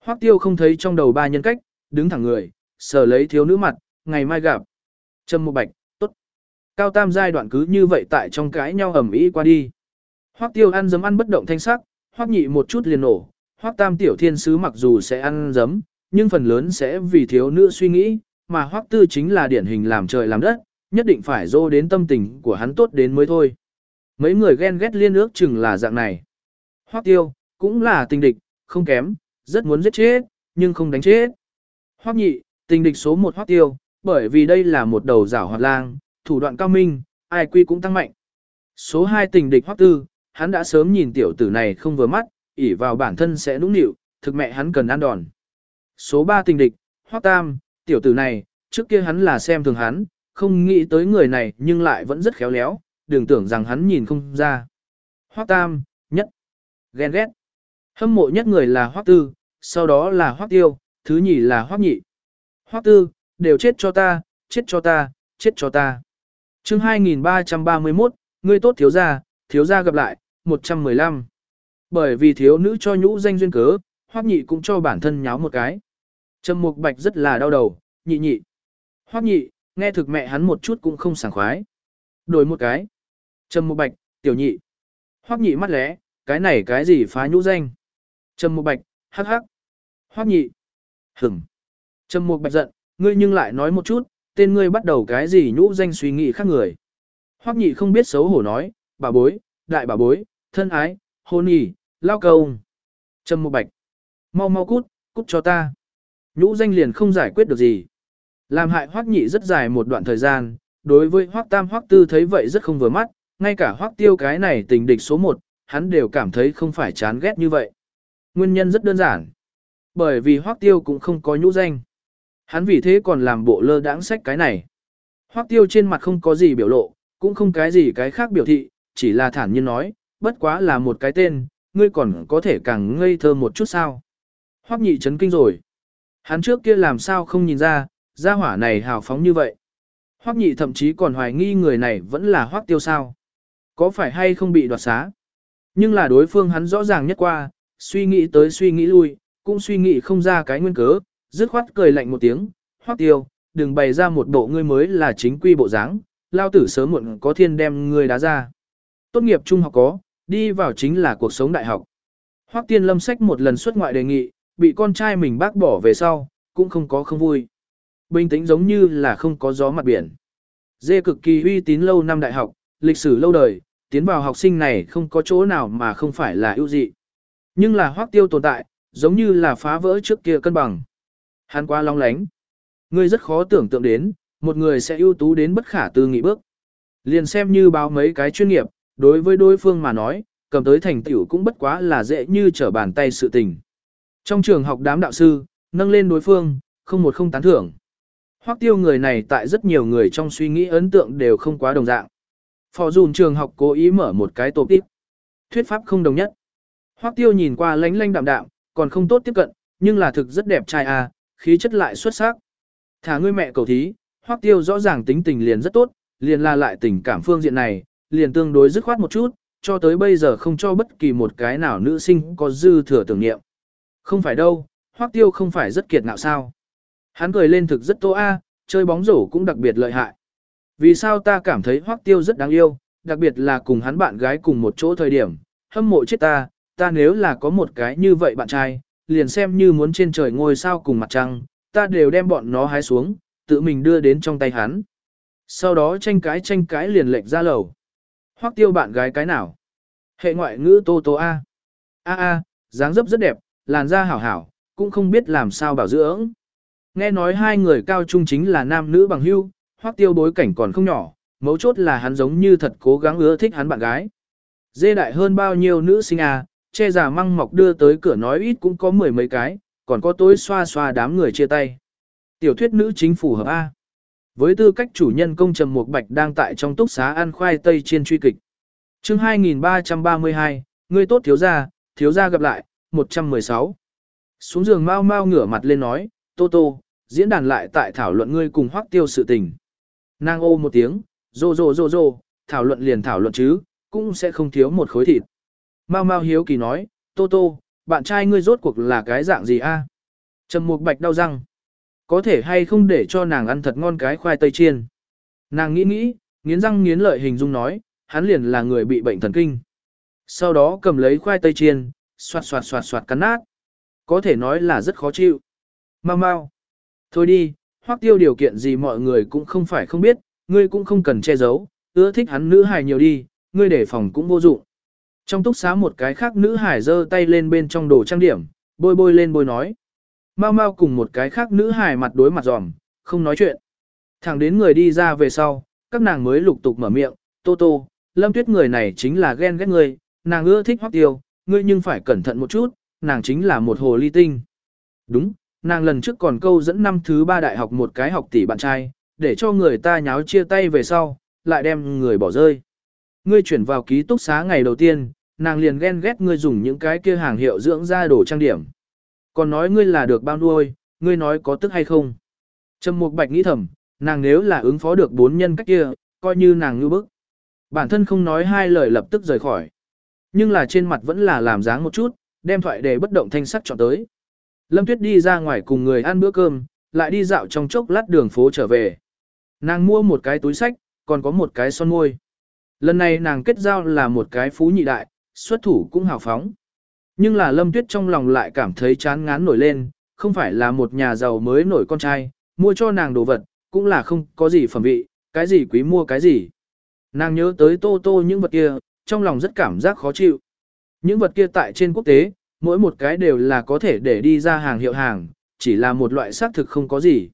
[SPEAKER 1] Hoắc tiêu không thấy trong đầu ba nhân cách, đứng thẳng người, sờ lấy thiếu nữ mặt, ngày mai gặp. Trâm một bạch, tốt. Cao tam giai đoạn cứ như vậy tại trong cái nhau ẩm ý qua đi. Hoắc tiêu ăn dấm ăn bất động thanh sắc, Hoắc nhị một chút liền nổ. Hoắc tam tiểu thiên sứ mặc dù sẽ ăn dấm, nhưng phần lớn sẽ vì thiếu nữ suy nghĩ, mà Hoắc tư chính là điển hình làm trời làm đất, nhất định phải dô đến tâm tình của hắn tốt đến mới thôi. Mấy người ghen ghét liên ước chừng là dạng này. Hoắc tiêu, cũng là tình địch, không kém, rất muốn giết chết, nhưng không đánh chết. Hoắc nhị, tình địch số một Hoắc tiêu, bởi vì đây là một đầu rảo hoạt lang, thủ đoạn cao minh, ai quy cũng tăng mạnh. Số 2 tình địch Hoắc tư, hắn đã sớm nhìn tiểu tử này không vừa mắt, ỉ vào bản thân sẽ nũng nịu, thực mẹ hắn cần ăn đòn. Số 3 tình địch, Hoắc tam, tiểu tử này, trước kia hắn là xem thường hắn, không nghĩ tới người này nhưng lại vẫn rất khéo léo, đừng tưởng rằng hắn nhìn không ra. Hoắc tam, nhất, ghen ghét. Hâm mộ nhất người là Hoắc tư, sau đó là Hoắc tiêu, thứ nhì là Hoắc nhị. Hoắc tư, đều chết cho ta, chết cho ta, chết cho ta. chương 2331, ngươi tốt thiếu gia, thiếu gia gặp lại, 115. Bởi vì thiếu nữ cho nhũ danh duyên cớ, Hoắc nhị cũng cho bản thân nháo một cái. Trầm Mục Bạch rất là đau đầu, nhị nhị. Hoắc nhị, nghe thực mẹ hắn một chút cũng không sảng khoái. Đổi một cái. Trầm Mục Bạch, tiểu nhị. Hoắc nhị mắt lẽ, cái này cái gì phá nhũ danh. Trầm Mục Bạch, hắc hắc. Hoắc nhị. Hửng. Trầm Mục Bạch giận, ngươi nhưng lại nói một chút, tên ngươi bắt đầu cái gì nhũ danh suy nghĩ khác người. Hoắc nhị không biết xấu hổ nói, bà bối, đại bà bối, thân ái, hôn nhỉ, lao cầu. Trầm Mục Bạch. Mau mau cút, cút cho ta. Nhũ danh liền không giải quyết được gì. Làm hại Hoắc nhị rất dài một đoạn thời gian, đối với Hoắc tam Hoắc tư thấy vậy rất không vừa mắt, ngay cả Hoắc tiêu cái này tình địch số một, hắn đều cảm thấy không phải chán ghét như vậy. Nguyên nhân rất đơn giản. Bởi vì Hoắc tiêu cũng không có nhũ danh. Hắn vì thế còn làm bộ lơ đãng sách cái này. Hoắc tiêu trên mặt không có gì biểu lộ, cũng không cái gì cái khác biểu thị, chỉ là thản nhiên nói, bất quá là một cái tên, ngươi còn có thể càng ngây thơ một chút sao. Hoắc nhị chấn kinh rồi. Hắn trước kia làm sao không nhìn ra, gia hỏa này hào phóng như vậy. Hoắc nhị thậm chí còn hoài nghi người này vẫn là Hoắc tiêu sao. Có phải hay không bị đoạt xá? Nhưng là đối phương hắn rõ ràng nhất qua, suy nghĩ tới suy nghĩ lui, cũng suy nghĩ không ra cái nguyên cớ, dứt khoát cười lạnh một tiếng, Hoắc tiêu, đừng bày ra một bộ ngươi mới là chính quy bộ dáng, lao tử sớm muộn có thiên đem ngươi đá ra. Tốt nghiệp trung học có, đi vào chính là cuộc sống đại học. Hoắc tiên lâm sách một lần xuất ngoại đề nghị, bị con trai mình bác bỏ về sau, cũng không có không vui. Bình tĩnh giống như là không có gió mặt biển. Dê cực kỳ uy tín lâu năm đại học, lịch sử lâu đời, tiến vào học sinh này không có chỗ nào mà không phải là ưu dị. Nhưng là hoác tiêu tồn tại, giống như là phá vỡ trước kia cân bằng. Hắn quá long lánh. Ngươi rất khó tưởng tượng đến, một người sẽ ưu tú đến bất khả tư nghị bước. Liền xem như báo mấy cái chuyên nghiệp, đối với đối phương mà nói, cầm tới thành tựu cũng bất quá là dễ như trở bàn tay sự tình. Trong trường học đám đạo sư, nâng lên đối phương, không một không tán thưởng. Hoắc tiêu người này tại rất nhiều người trong suy nghĩ ấn tượng đều không quá đồng dạng. Phò dùn trường học cố ý mở một cái tổ tiếp. Thuyết pháp không đồng nhất. Hoắc tiêu nhìn qua lánh lánh đạm đạm, còn không tốt tiếp cận, nhưng là thực rất đẹp trai à, khí chất lại xuất sắc. Thả ngươi mẹ cầu thí, Hoắc tiêu rõ ràng tính tình liền rất tốt, liền là lại tình cảm phương diện này, liền tương đối dứt khoát một chút, cho tới bây giờ không cho bất kỳ một cái nào nữ sinh có dư thừa tưởng niệm. Không phải đâu, Hoắc tiêu không phải rất kiệt ngạo sao. Hắn cười lên thực rất tô a, chơi bóng rổ cũng đặc biệt lợi hại. Vì sao ta cảm thấy Hoắc Tiêu rất đáng yêu, đặc biệt là cùng hắn bạn gái cùng một chỗ thời điểm, hâm mộ chết ta, ta nếu là có một cái như vậy bạn trai, liền xem như muốn trên trời ngôi sao cùng mặt trăng, ta đều đem bọn nó hái xuống, tự mình đưa đến trong tay hắn. Sau đó tranh cái tranh cái liền lệch ra lầu. Hoắc Tiêu bạn gái cái nào? Hệ ngoại ngữ Tô Tô A. A A, dáng dấp rất đẹp, làn da hảo hảo, cũng không biết làm sao bảo dưỡng. Nghe nói hai người cao trung chính là nam nữ bằng hữu, hoắc tiêu bối cảnh còn không nhỏ, mấu chốt là hắn giống như thật cố gắng ưa thích hắn bạn gái. Dê đại hơn bao nhiêu nữ sinh à, che giả măng mọc đưa tới cửa nói ít cũng có mười mấy cái, còn có tối xoa xoa đám người chia tay. Tiểu thuyết nữ chính phủ hợp A. Với tư cách chủ nhân công trầm một bạch đang tại trong túc xá ăn khoai tây chiên truy kịch. chương 2332, người tốt thiếu gia, thiếu gia gặp lại, 116. Xuống giường mau mau ngửa mặt lên nói, Tô Tô, diễn đàn lại tại thảo luận ngươi cùng hoác tiêu sự tình. Nàng ô một tiếng, rô rô rô rô, thảo luận liền thảo luận chứ, cũng sẽ không thiếu một khối thịt. Mao Mao hiếu kỳ nói, Tô Tô, bạn trai ngươi rốt cuộc là cái dạng gì a? Trầm Mục Bạch đau răng. Có thể hay không để cho nàng ăn thật ngon cái khoai tây chiên. Nàng nghĩ nghĩ, nghiến răng nghiến lợi hình dung nói, hắn liền là người bị bệnh thần kinh. Sau đó cầm lấy khoai tây chiên, xoạt xoạt xoạt xoạt cắn nát. Có thể nói là rất khó chịu. Mau mau. Thôi đi, hoắc tiêu điều kiện gì mọi người cũng không phải không biết, ngươi cũng không cần che giấu, ưa thích hắn nữ hài nhiều đi, ngươi để phòng cũng vô dụng. Trong túc xá một cái khác nữ hải giơ tay lên bên trong đồ trang điểm, bôi bôi lên bôi nói. Mau mau cùng một cái khác nữ hải mặt đối mặt giòm, không nói chuyện. Thẳng đến người đi ra về sau, các nàng mới lục tục mở miệng, tô tô, lâm tuyết người này chính là ghen ghét người, nàng ưa thích hoắc tiêu, ngươi nhưng phải cẩn thận một chút, nàng chính là một hồ ly tinh. Đúng, nàng lần trước còn câu dẫn năm thứ ba đại học một cái học tỷ bạn trai, để cho người ta nháo chia tay về sau, lại đem người bỏ rơi. Ngươi chuyển vào ký túc xá ngày đầu tiên, nàng liền ghen ghét ngươi dùng những cái kia hàng hiệu dưỡng da đồ trang điểm. Còn nói ngươi là được bao nuôi, ngươi nói có tức hay không? Trầm Mục Bạch nghĩ thầm, nàng nếu là ứng phó được bốn nhân cách kia, coi như nàng như bức. Bản thân không nói hai lời lập tức rời khỏi. Nhưng là trên mặt vẫn là làm dáng một chút, đem thoại để bất động thanh sắc chọn tới. Lâm Tuyết đi ra ngoài cùng người ăn bữa cơm, lại đi dạo trong chốc lát đường phố trở về. Nàng mua một cái túi sách, còn có một cái son môi. Lần này nàng kết giao là một cái phú nhị đại, xuất thủ cũng hào phóng. Nhưng là Lâm Tuyết trong lòng lại cảm thấy chán ngán nổi lên, không phải là một nhà giàu mới nổi con trai, mua cho nàng đồ vật, cũng là không có gì phẩm vị, cái gì quý mua cái gì. Nàng nhớ tới tô tô những vật kia, trong lòng rất cảm giác khó chịu. Những vật kia tại trên quốc tế, mỗi một cái đều là có thể để đi ra hàng hiệu hàng, chỉ là một loại xác thực không có gì.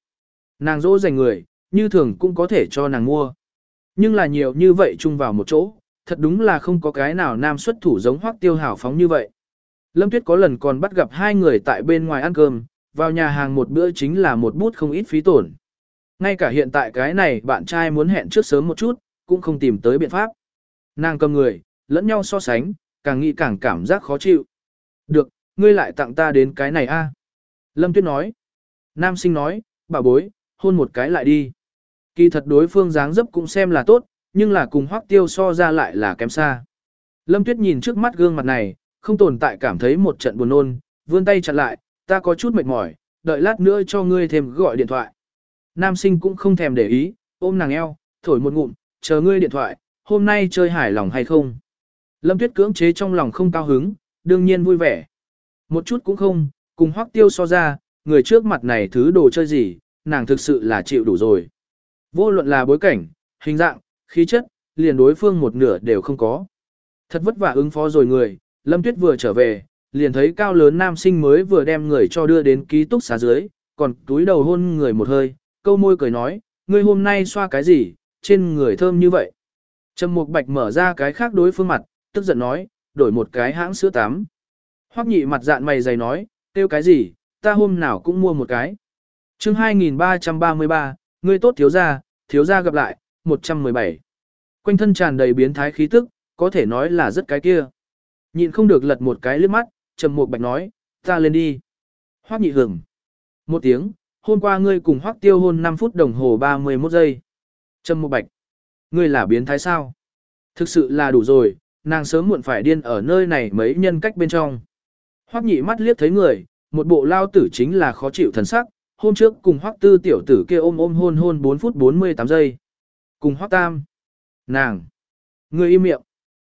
[SPEAKER 1] Nàng dỗ dành người, như thường cũng có thể cho nàng mua. Nhưng là nhiều như vậy chung vào một chỗ, thật đúng là không có cái nào nam xuất thủ giống hoắc tiêu hào phóng như vậy. Lâm Tuyết có lần còn bắt gặp hai người tại bên ngoài ăn cơm, vào nhà hàng một bữa chính là một bút không ít phí tổn. Ngay cả hiện tại cái này bạn trai muốn hẹn trước sớm một chút, cũng không tìm tới biện pháp. Nàng cầm người, lẫn nhau so sánh, càng nghĩ càng cảm giác khó chịu. Được, ngươi lại tặng ta đến cái này a. Lâm Tuyết nói. Nam sinh nói, bà bối, hôn một cái lại đi. Kỳ thật đối phương dáng dấp cũng xem là tốt, nhưng là cùng hoác tiêu so ra lại là kém xa. Lâm Tuyết nhìn trước mắt gương mặt này, không tồn tại cảm thấy một trận buồn nôn, vươn tay chặn lại, ta có chút mệt mỏi, đợi lát nữa cho ngươi thêm gọi điện thoại. Nam sinh cũng không thèm để ý, ôm nàng eo, thổi một ngụm, chờ ngươi điện thoại, hôm nay chơi hài lòng hay không. Lâm Tuyết cưỡng chế trong lòng không cao hứng, đương nhiên vui vẻ. Một chút cũng không, cùng hoắc tiêu so ra, người trước mặt này thứ đồ chơi gì, nàng thực sự là chịu đủ rồi. Vô luận là bối cảnh, hình dạng, khí chất, liền đối phương một nửa đều không có. Thật vất vả ứng phó rồi người, Lâm Tuyết vừa trở về, liền thấy cao lớn nam sinh mới vừa đem người cho đưa đến ký túc xá dưới, còn túi đầu hôn người một hơi, câu môi cười nói, ngươi hôm nay xoa cái gì, trên người thơm như vậy. Trầm Mục Bạch mở ra cái khác đối phương mặt, tức giận nói, đổi một cái hãng sữa tắm. Hoắc nhị mặt dạn mày dày nói, tiêu cái gì, ta hôm nào cũng mua một cái. chương 2333, ngươi tốt thiếu gia, thiếu gia gặp lại, 117. Quanh thân tràn đầy biến thái khí tức, có thể nói là rất cái kia. Nhịn không được lật một cái lướt mắt, trầm Mục bạch nói, ta lên đi. Hoắc nhị hưởng. Một tiếng, hôm qua ngươi cùng Hoắc tiêu hôn 5 phút đồng hồ 31 giây. Trầm Mục bạch. Ngươi là biến thái sao? Thực sự là đủ rồi, nàng sớm muộn phải điên ở nơi này mấy nhân cách bên trong. Hoắc nhị mắt liếc thấy người, một bộ lao tử chính là khó chịu thần sắc, hôm trước cùng Hoắc tư tiểu tử kia ôm ôm hôn hôn 4 phút 48 giây. Cùng Hoắc tam. Nàng. Ngươi im miệng.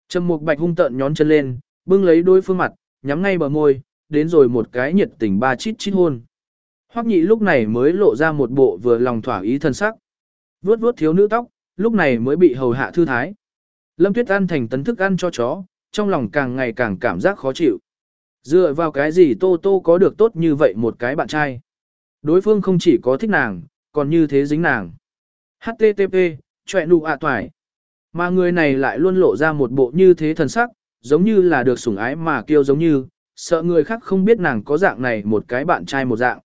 [SPEAKER 1] Trầm Mục Bạch hung tợn nhón chân lên, bưng lấy đôi phương mặt, nhắm ngay bờ môi, đến rồi một cái nhiệt tình ba chít chít hôn. Hoắc nhị lúc này mới lộ ra một bộ vừa lòng thỏa ý thần sắc. Vuốt vuốt thiếu nữ tóc, lúc này mới bị hầu hạ thư thái. Lâm Tuyết ăn thành tấn thức ăn cho chó, trong lòng càng ngày càng cảm giác khó chịu. Dựa vào cái gì Tô Tô có được tốt như vậy một cái bạn trai. Đối phương không chỉ có thích nàng, còn như thế dính nàng. HTTP, chọe nụ ạ toài. Mà người này lại luôn lộ ra một bộ như thế thần sắc, giống như là được sủng ái mà kêu giống như, sợ người khác không biết nàng có dạng này một cái bạn trai một dạng.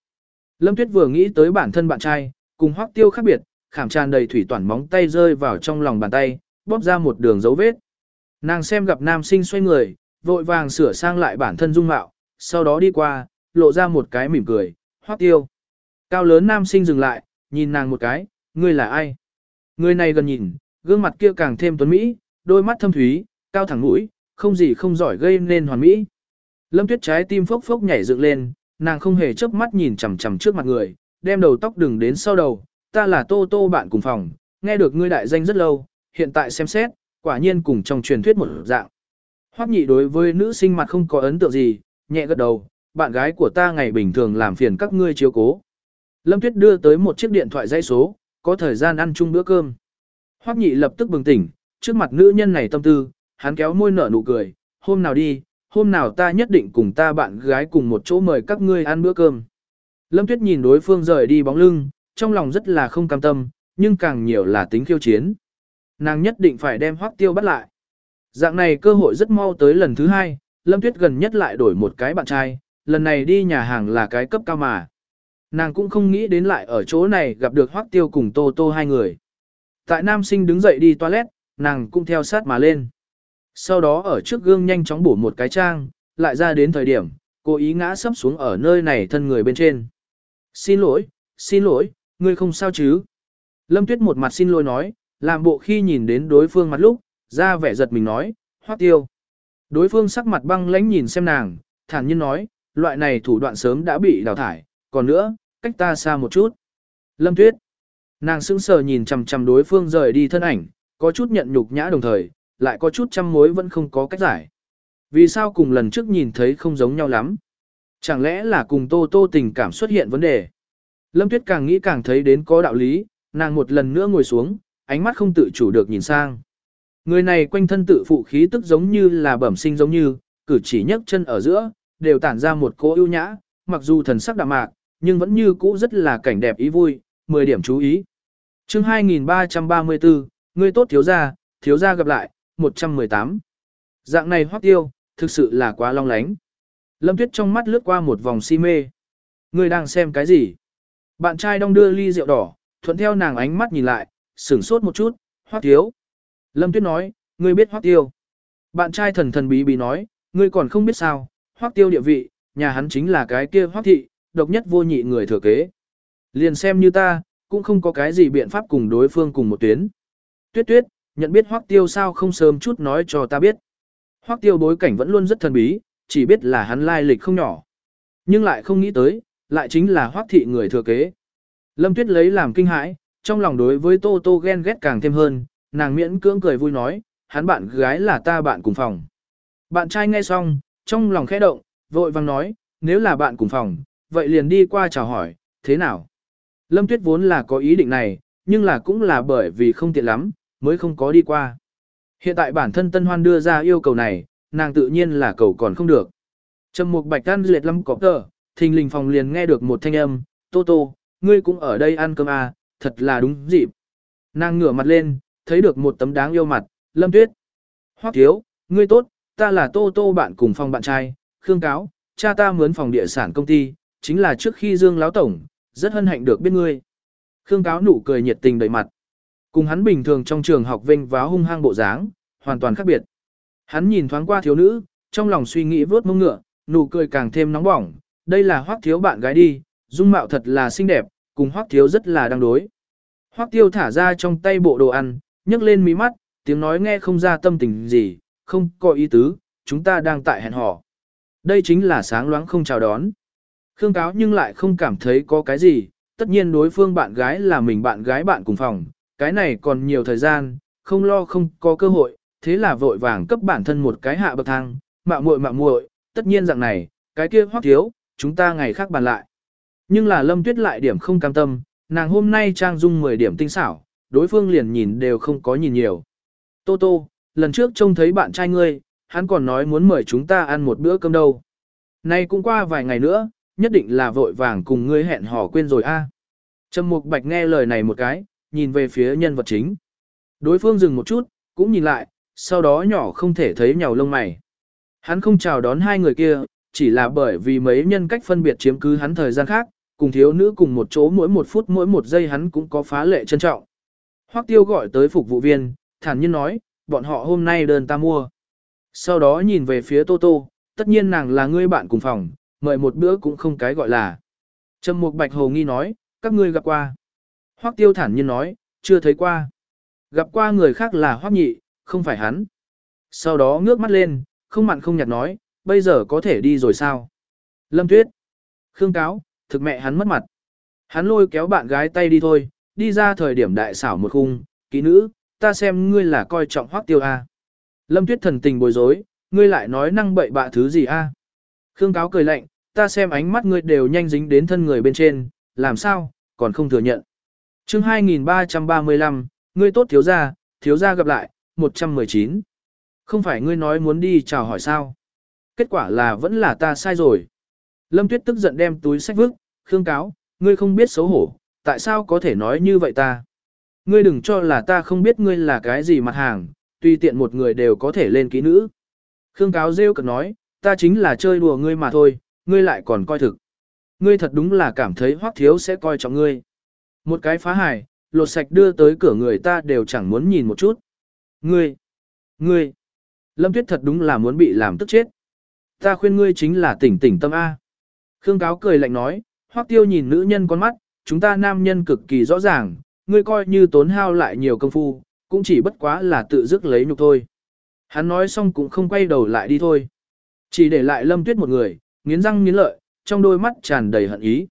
[SPEAKER 1] Lâm Tuyết vừa nghĩ tới bản thân bạn trai, cùng hoắc tiêu khác biệt, khảm tràn đầy thủy toàn móng tay rơi vào trong lòng bàn tay, bóp ra một đường dấu vết. Nàng xem gặp nam sinh xoay người, vội vàng sửa sang lại bản thân dung mạo, sau đó đi qua, lộ ra một cái mỉm cười, hoắc tiêu. Cao lớn nam sinh dừng lại, nhìn nàng một cái, ngươi là ai? Người này gần nhìn, gương mặt kia càng thêm tuấn mỹ, đôi mắt thâm thúy, cao thẳng mũi, không gì không giỏi gây nên hoàn mỹ. Lâm Tuyết trái tim phốc phốc nhảy dựng lên, nàng không hề chớp mắt nhìn chằm chằm trước mặt người, đem đầu tóc đừng đến sau đầu, ta là Tô Tô bạn cùng phòng, nghe được ngươi đại danh rất lâu, hiện tại xem xét, quả nhiên cùng trong truyền thuyết một dạng. Hoắc nhị đối với nữ sinh mặt không có ấn tượng gì, nhẹ gật đầu, bạn gái của ta ngày bình thường làm phiền các ngươi chiếu cố. Lâm Tuyết đưa tới một chiếc điện thoại dây số, có thời gian ăn chung bữa cơm. Hoắc nhị lập tức bừng tỉnh, trước mặt nữ nhân này tâm tư, hắn kéo môi nở nụ cười, hôm nào đi, hôm nào ta nhất định cùng ta bạn gái cùng một chỗ mời các ngươi ăn bữa cơm. Lâm Tuyết nhìn đối phương rời đi bóng lưng, trong lòng rất là không cam tâm, nhưng càng nhiều là tính khiêu chiến. Nàng nhất định phải đem Hoắc Tiêu bắt lại. Dạng này cơ hội rất mau tới lần thứ hai, Lâm Tuyết gần nhất lại đổi một cái bạn trai, lần này đi nhà hàng là cái cấp cao mà. Nàng cũng không nghĩ đến lại ở chỗ này gặp được Hoắc Tiêu cùng Tô Tô hai người. Tại nam sinh đứng dậy đi toilet, nàng cũng theo sát mà lên. Sau đó ở trước gương nhanh chóng bổ một cái trang, lại ra đến thời điểm, cô ý ngã sấp xuống ở nơi này thân người bên trên. Xin lỗi, xin lỗi, ngươi không sao chứ? Lâm Tuyết một mặt xin lỗi nói, làm bộ khi nhìn đến đối phương mặt lúc, ra vẻ giật mình nói, hoác tiêu. Đối phương sắc mặt băng lãnh nhìn xem nàng, thản nhiên nói, loại này thủ đoạn sớm đã bị đào thải, còn nữa, cách ta xa một chút. Lâm Tuyết. Nàng sững sờ nhìn chằm chằm đối phương rời đi thân ảnh, có chút nhận nhục nhã đồng thời, lại có chút trăm mối vẫn không có cách giải. Vì sao cùng lần trước nhìn thấy không giống nhau lắm? Chẳng lẽ là cùng Tô Tô tình cảm xuất hiện vấn đề? Lâm Tuyết càng nghĩ càng thấy đến có đạo lý, nàng một lần nữa ngồi xuống, ánh mắt không tự chủ được nhìn sang. Người này quanh thân tự phụ khí tức giống như là bẩm sinh giống như, cử chỉ nhấc chân ở giữa, đều tản ra một cỗ ưu nhã, mặc dù thần sắc đạm mạc, nhưng vẫn như cũ rất là cảnh đẹp ý vui, 10 điểm chú ý. chương 2334, ngươi tốt thiếu gia, thiếu gia gặp lại, 118. Dạng này hoắc tiêu, thực sự là quá long lánh. Lâm Tuyết trong mắt lướt qua một vòng si mê. Ngươi đang xem cái gì? Bạn trai đong đưa ly rượu đỏ, thuận theo nàng ánh mắt nhìn lại, sửng sốt một chút, hoắc thiếu. Lâm Tuyết nói, ngươi biết hoắc tiêu. Bạn trai thần thần bí bí nói, ngươi còn không biết sao, hoắc tiêu địa vị, nhà hắn chính là cái kia hoắc thị, độc nhất vô nhị người thừa kế. Liền xem như ta, cũng không có cái gì biện pháp cùng đối phương cùng một tuyến. Tuyết tuyết, nhận biết hoắc tiêu sao không sớm chút nói cho ta biết. Hoắc tiêu bối cảnh vẫn luôn rất thần bí, chỉ biết là hắn lai lịch không nhỏ. Nhưng lại không nghĩ tới, lại chính là hoắc thị người thừa kế. Lâm tuyết lấy làm kinh hãi, trong lòng đối với Tô Tô ghen ghét càng thêm hơn, nàng miễn cưỡng cười vui nói, hắn bạn gái là ta bạn cùng phòng. Bạn trai nghe xong, trong lòng khẽ động, vội vàng nói, nếu là bạn cùng phòng, vậy liền đi qua chào hỏi, thế nào? Lâm Tuyết vốn là có ý định này, nhưng là cũng là bởi vì không tiện lắm, mới không có đi qua. Hiện tại bản thân Tân Hoan đưa ra yêu cầu này, nàng tự nhiên là cầu còn không được. Trầm Mục Bạch Can liệt lâm cọp tờ, thình lình phòng liền nghe được một thanh âm, "Tô Tô, ngươi cũng ở đây ăn cơm à, thật là đúng dịp." Nàng ngửa mặt lên, thấy được một tấm đáng yêu mặt, Lâm Tuyết. "Hoắc thiếu, ngươi tốt, ta là Tô Tô bạn cùng phòng bạn trai, Khương Cáo, cha ta mướn phòng địa sản công ty, chính là trước khi Dương lão tổng, rất hân hạnh được biết ngươi." Khương Cáo nụ cười nhiệt tình đầy mặt. Cùng hắn bình thường trong trường học vinh váo hung hăng bộ dáng, hoàn toàn khác biệt. Hắn nhìn thoáng qua thiếu nữ, trong lòng suy nghĩ vớt mông ngựa, nụ cười càng thêm nóng bỏng, đây là hoác thiếu bạn gái đi, dung mạo thật là xinh đẹp, cùng hoác thiếu rất là đang đối. Hoác tiêu thả ra trong tay bộ đồ ăn, nhấc lên mí mắt, tiếng nói nghe không ra tâm tình gì, không có ý tứ, chúng ta đang tại hẹn hò. Đây chính là sáng loáng không chào đón. Khương cáo nhưng lại không cảm thấy có cái gì, tất nhiên đối phương bạn gái là mình bạn gái bạn cùng phòng, cái này còn nhiều thời gian, không lo không có cơ hội, thế là vội vàng cấp bản thân một cái hạ bậc thang, mạo muội mạo muội, tất nhiên dạng này, cái kia hoắc thiếu, chúng ta ngày khác bàn lại. Nhưng là Lâm Tuyết lại điểm không cam tâm, nàng hôm nay trang dung 10 điểm tinh xảo, đối phương liền nhìn đều không có nhìn nhiều. Tô Tô, lần trước trông thấy bạn trai ngươi, hắn còn nói muốn mời chúng ta ăn một bữa cơm đâu. Nay cũng qua vài ngày nữa, nhất định là vội vàng cùng ngươi hẹn hò quên rồi a. Trầm Mục Bạch nghe lời này một cái, nhìn về phía nhân vật chính. Đối phương dừng một chút, cũng nhìn lại, sau đó nhỏ không thể thấy nhàu lông mày. Hắn không chào đón hai người kia, chỉ là bởi vì mấy nhân cách phân biệt chiếm cứ hắn thời gian khác, cùng thiếu nữ cùng một chỗ mỗi một phút mỗi một giây hắn cũng có phá lệ trân trọng. Hoắc tiêu gọi tới phục vụ viên, thản nhiên nói, bọn họ hôm nay đơn ta mua. Sau đó nhìn về phía Tô Tô, tất nhiên nàng là ngươi bạn cùng phòng, mời một bữa cũng không cái gọi là. Trầm Mục Bạch Hồ nghi nói, các ngươi gặp qua. Hoắc tiêu thản nhiên nói, chưa thấy qua. Gặp qua người khác là Hoắc nhị, không phải hắn. Sau đó ngước mắt lên, không mặn không nhạt nói, bây giờ có thể đi rồi sao? Lâm Tuyết. Khương Cáo, thực mẹ hắn mất mặt. Hắn lôi kéo bạn gái tay đi thôi, đi ra thời điểm đại xảo một khung, kỹ nữ, ta xem ngươi là coi trọng hoác tiêu a. Lâm Tuyết thần tình bối rối, ngươi lại nói năng bậy bạ thứ gì a? Khương Cáo cười lạnh, ta xem ánh mắt ngươi đều nhanh dính đến thân người bên trên, làm sao, còn không thừa nhận. chương 2335, ngươi tốt thiếu gia, thiếu gia gặp lại, 119. Không phải ngươi nói muốn đi chào hỏi sao? Kết quả là vẫn là ta sai rồi. Lâm Tuyết tức giận đem túi sách vứt, khương cáo, ngươi không biết xấu hổ, tại sao có thể nói như vậy ta? Ngươi đừng cho là ta không biết ngươi là cái gì mặt hàng, tùy tiện một người đều có thể lên ký nữ. Khương cáo rêu cực nói, ta chính là chơi đùa ngươi mà thôi, ngươi lại còn coi thực. Ngươi thật đúng là cảm thấy hoắc thiếu sẽ coi trọng ngươi. Một cái phá hài, lột sạch đưa tới cửa người ta đều chẳng muốn nhìn một chút. Ngươi, ngươi, Lâm Tuyết thật đúng là muốn bị làm tức chết. Ta khuyên ngươi chính là tỉnh tỉnh tâm A. Khương Cáo cười lạnh nói, Hoắc Tiêu nhìn nữ nhân con mắt, chúng ta nam nhân cực kỳ rõ ràng, ngươi coi như tốn hao lại nhiều công phu, cũng chỉ bất quá là tự dứt lấy nhục thôi. Hắn nói xong cũng không quay đầu lại đi thôi. Chỉ để lại Lâm Tuyết một người, nghiến răng nghiến lợi, trong đôi mắt tràn đầy hận ý.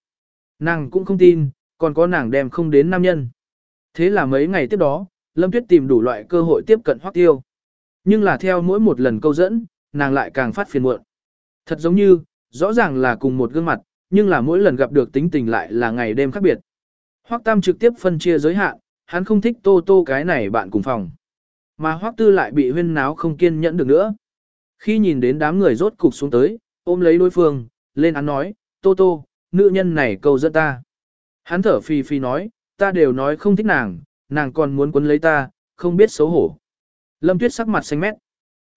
[SPEAKER 1] Nàng cũng không tin, còn có nàng đem không đến nam nhân. Thế là mấy ngày tiếp đó, Lâm Tuyết tìm đủ loại cơ hội tiếp cận Hoắc Tiêu. Nhưng là theo mỗi một lần câu dẫn, nàng lại càng phát phiền muộn. Thật giống như, rõ ràng là cùng một gương mặt, nhưng là mỗi lần gặp được tính tình lại là ngày đêm khác biệt. Hoắc Tam trực tiếp phân chia giới hạn, hắn không thích Tô Tô cái này bạn cùng phòng. Mà Hoắc Tư lại bị huyên náo không kiên nhẫn được nữa. Khi nhìn đến đám người rốt cục xuống tới, ôm lấy đối phương, lên án nói, Tô Tô, nữ nhân này câu dẫn ta. Hắn thở phi phi nói, ta đều nói không thích nàng, nàng còn muốn quấn lấy ta, không biết xấu hổ. Lâm Tuyết sắc mặt xanh mét.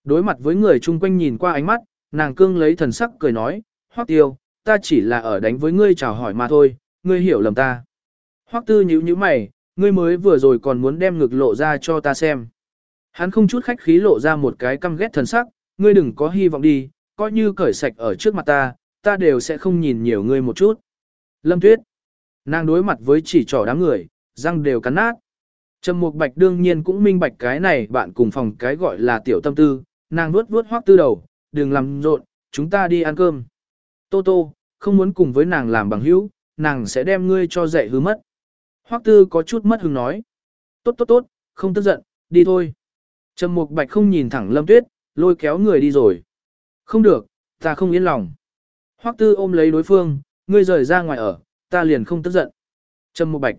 [SPEAKER 1] Đối mặt với người chung quanh nhìn qua ánh mắt, nàng cương lấy thần sắc cười nói, Hoắc tiêu, ta chỉ là ở đánh với ngươi chào hỏi mà thôi, ngươi hiểu lầm ta. Hoắc tư nhíu nhíu mày, ngươi mới vừa rồi còn muốn đem ngực lộ ra cho ta xem. Hắn không chút khách khí lộ ra một cái căm ghét thần sắc, ngươi đừng có hy vọng đi, coi như cởi sạch ở trước mặt ta, ta đều sẽ không nhìn nhiều ngươi một chút. Lâm Tuyết, nàng đối mặt với chỉ trỏ đám người, răng đều cắn nát. Trầm Mục Bạch đương nhiên cũng minh bạch cái này bạn cùng phòng cái gọi là tiểu tâm tư, nàng vuốt vuốt hoắc tư đầu, đừng làm rộn, chúng ta đi ăn cơm. Tô Tô, không muốn cùng với nàng làm bằng hữu, nàng sẽ đem ngươi cho dạy hư mất. Hoắc tư có chút mất hứng nói. Tốt tốt tốt, không tức giận, đi thôi. Trầm Mục Bạch không nhìn thẳng Lâm Tuyết, lôi kéo người đi rồi. Không được, ta không yên lòng. Hoắc tư ôm lấy đối phương, ngươi rời ra ngoài ở, ta liền không tức giận. Trầm Mục Bạch.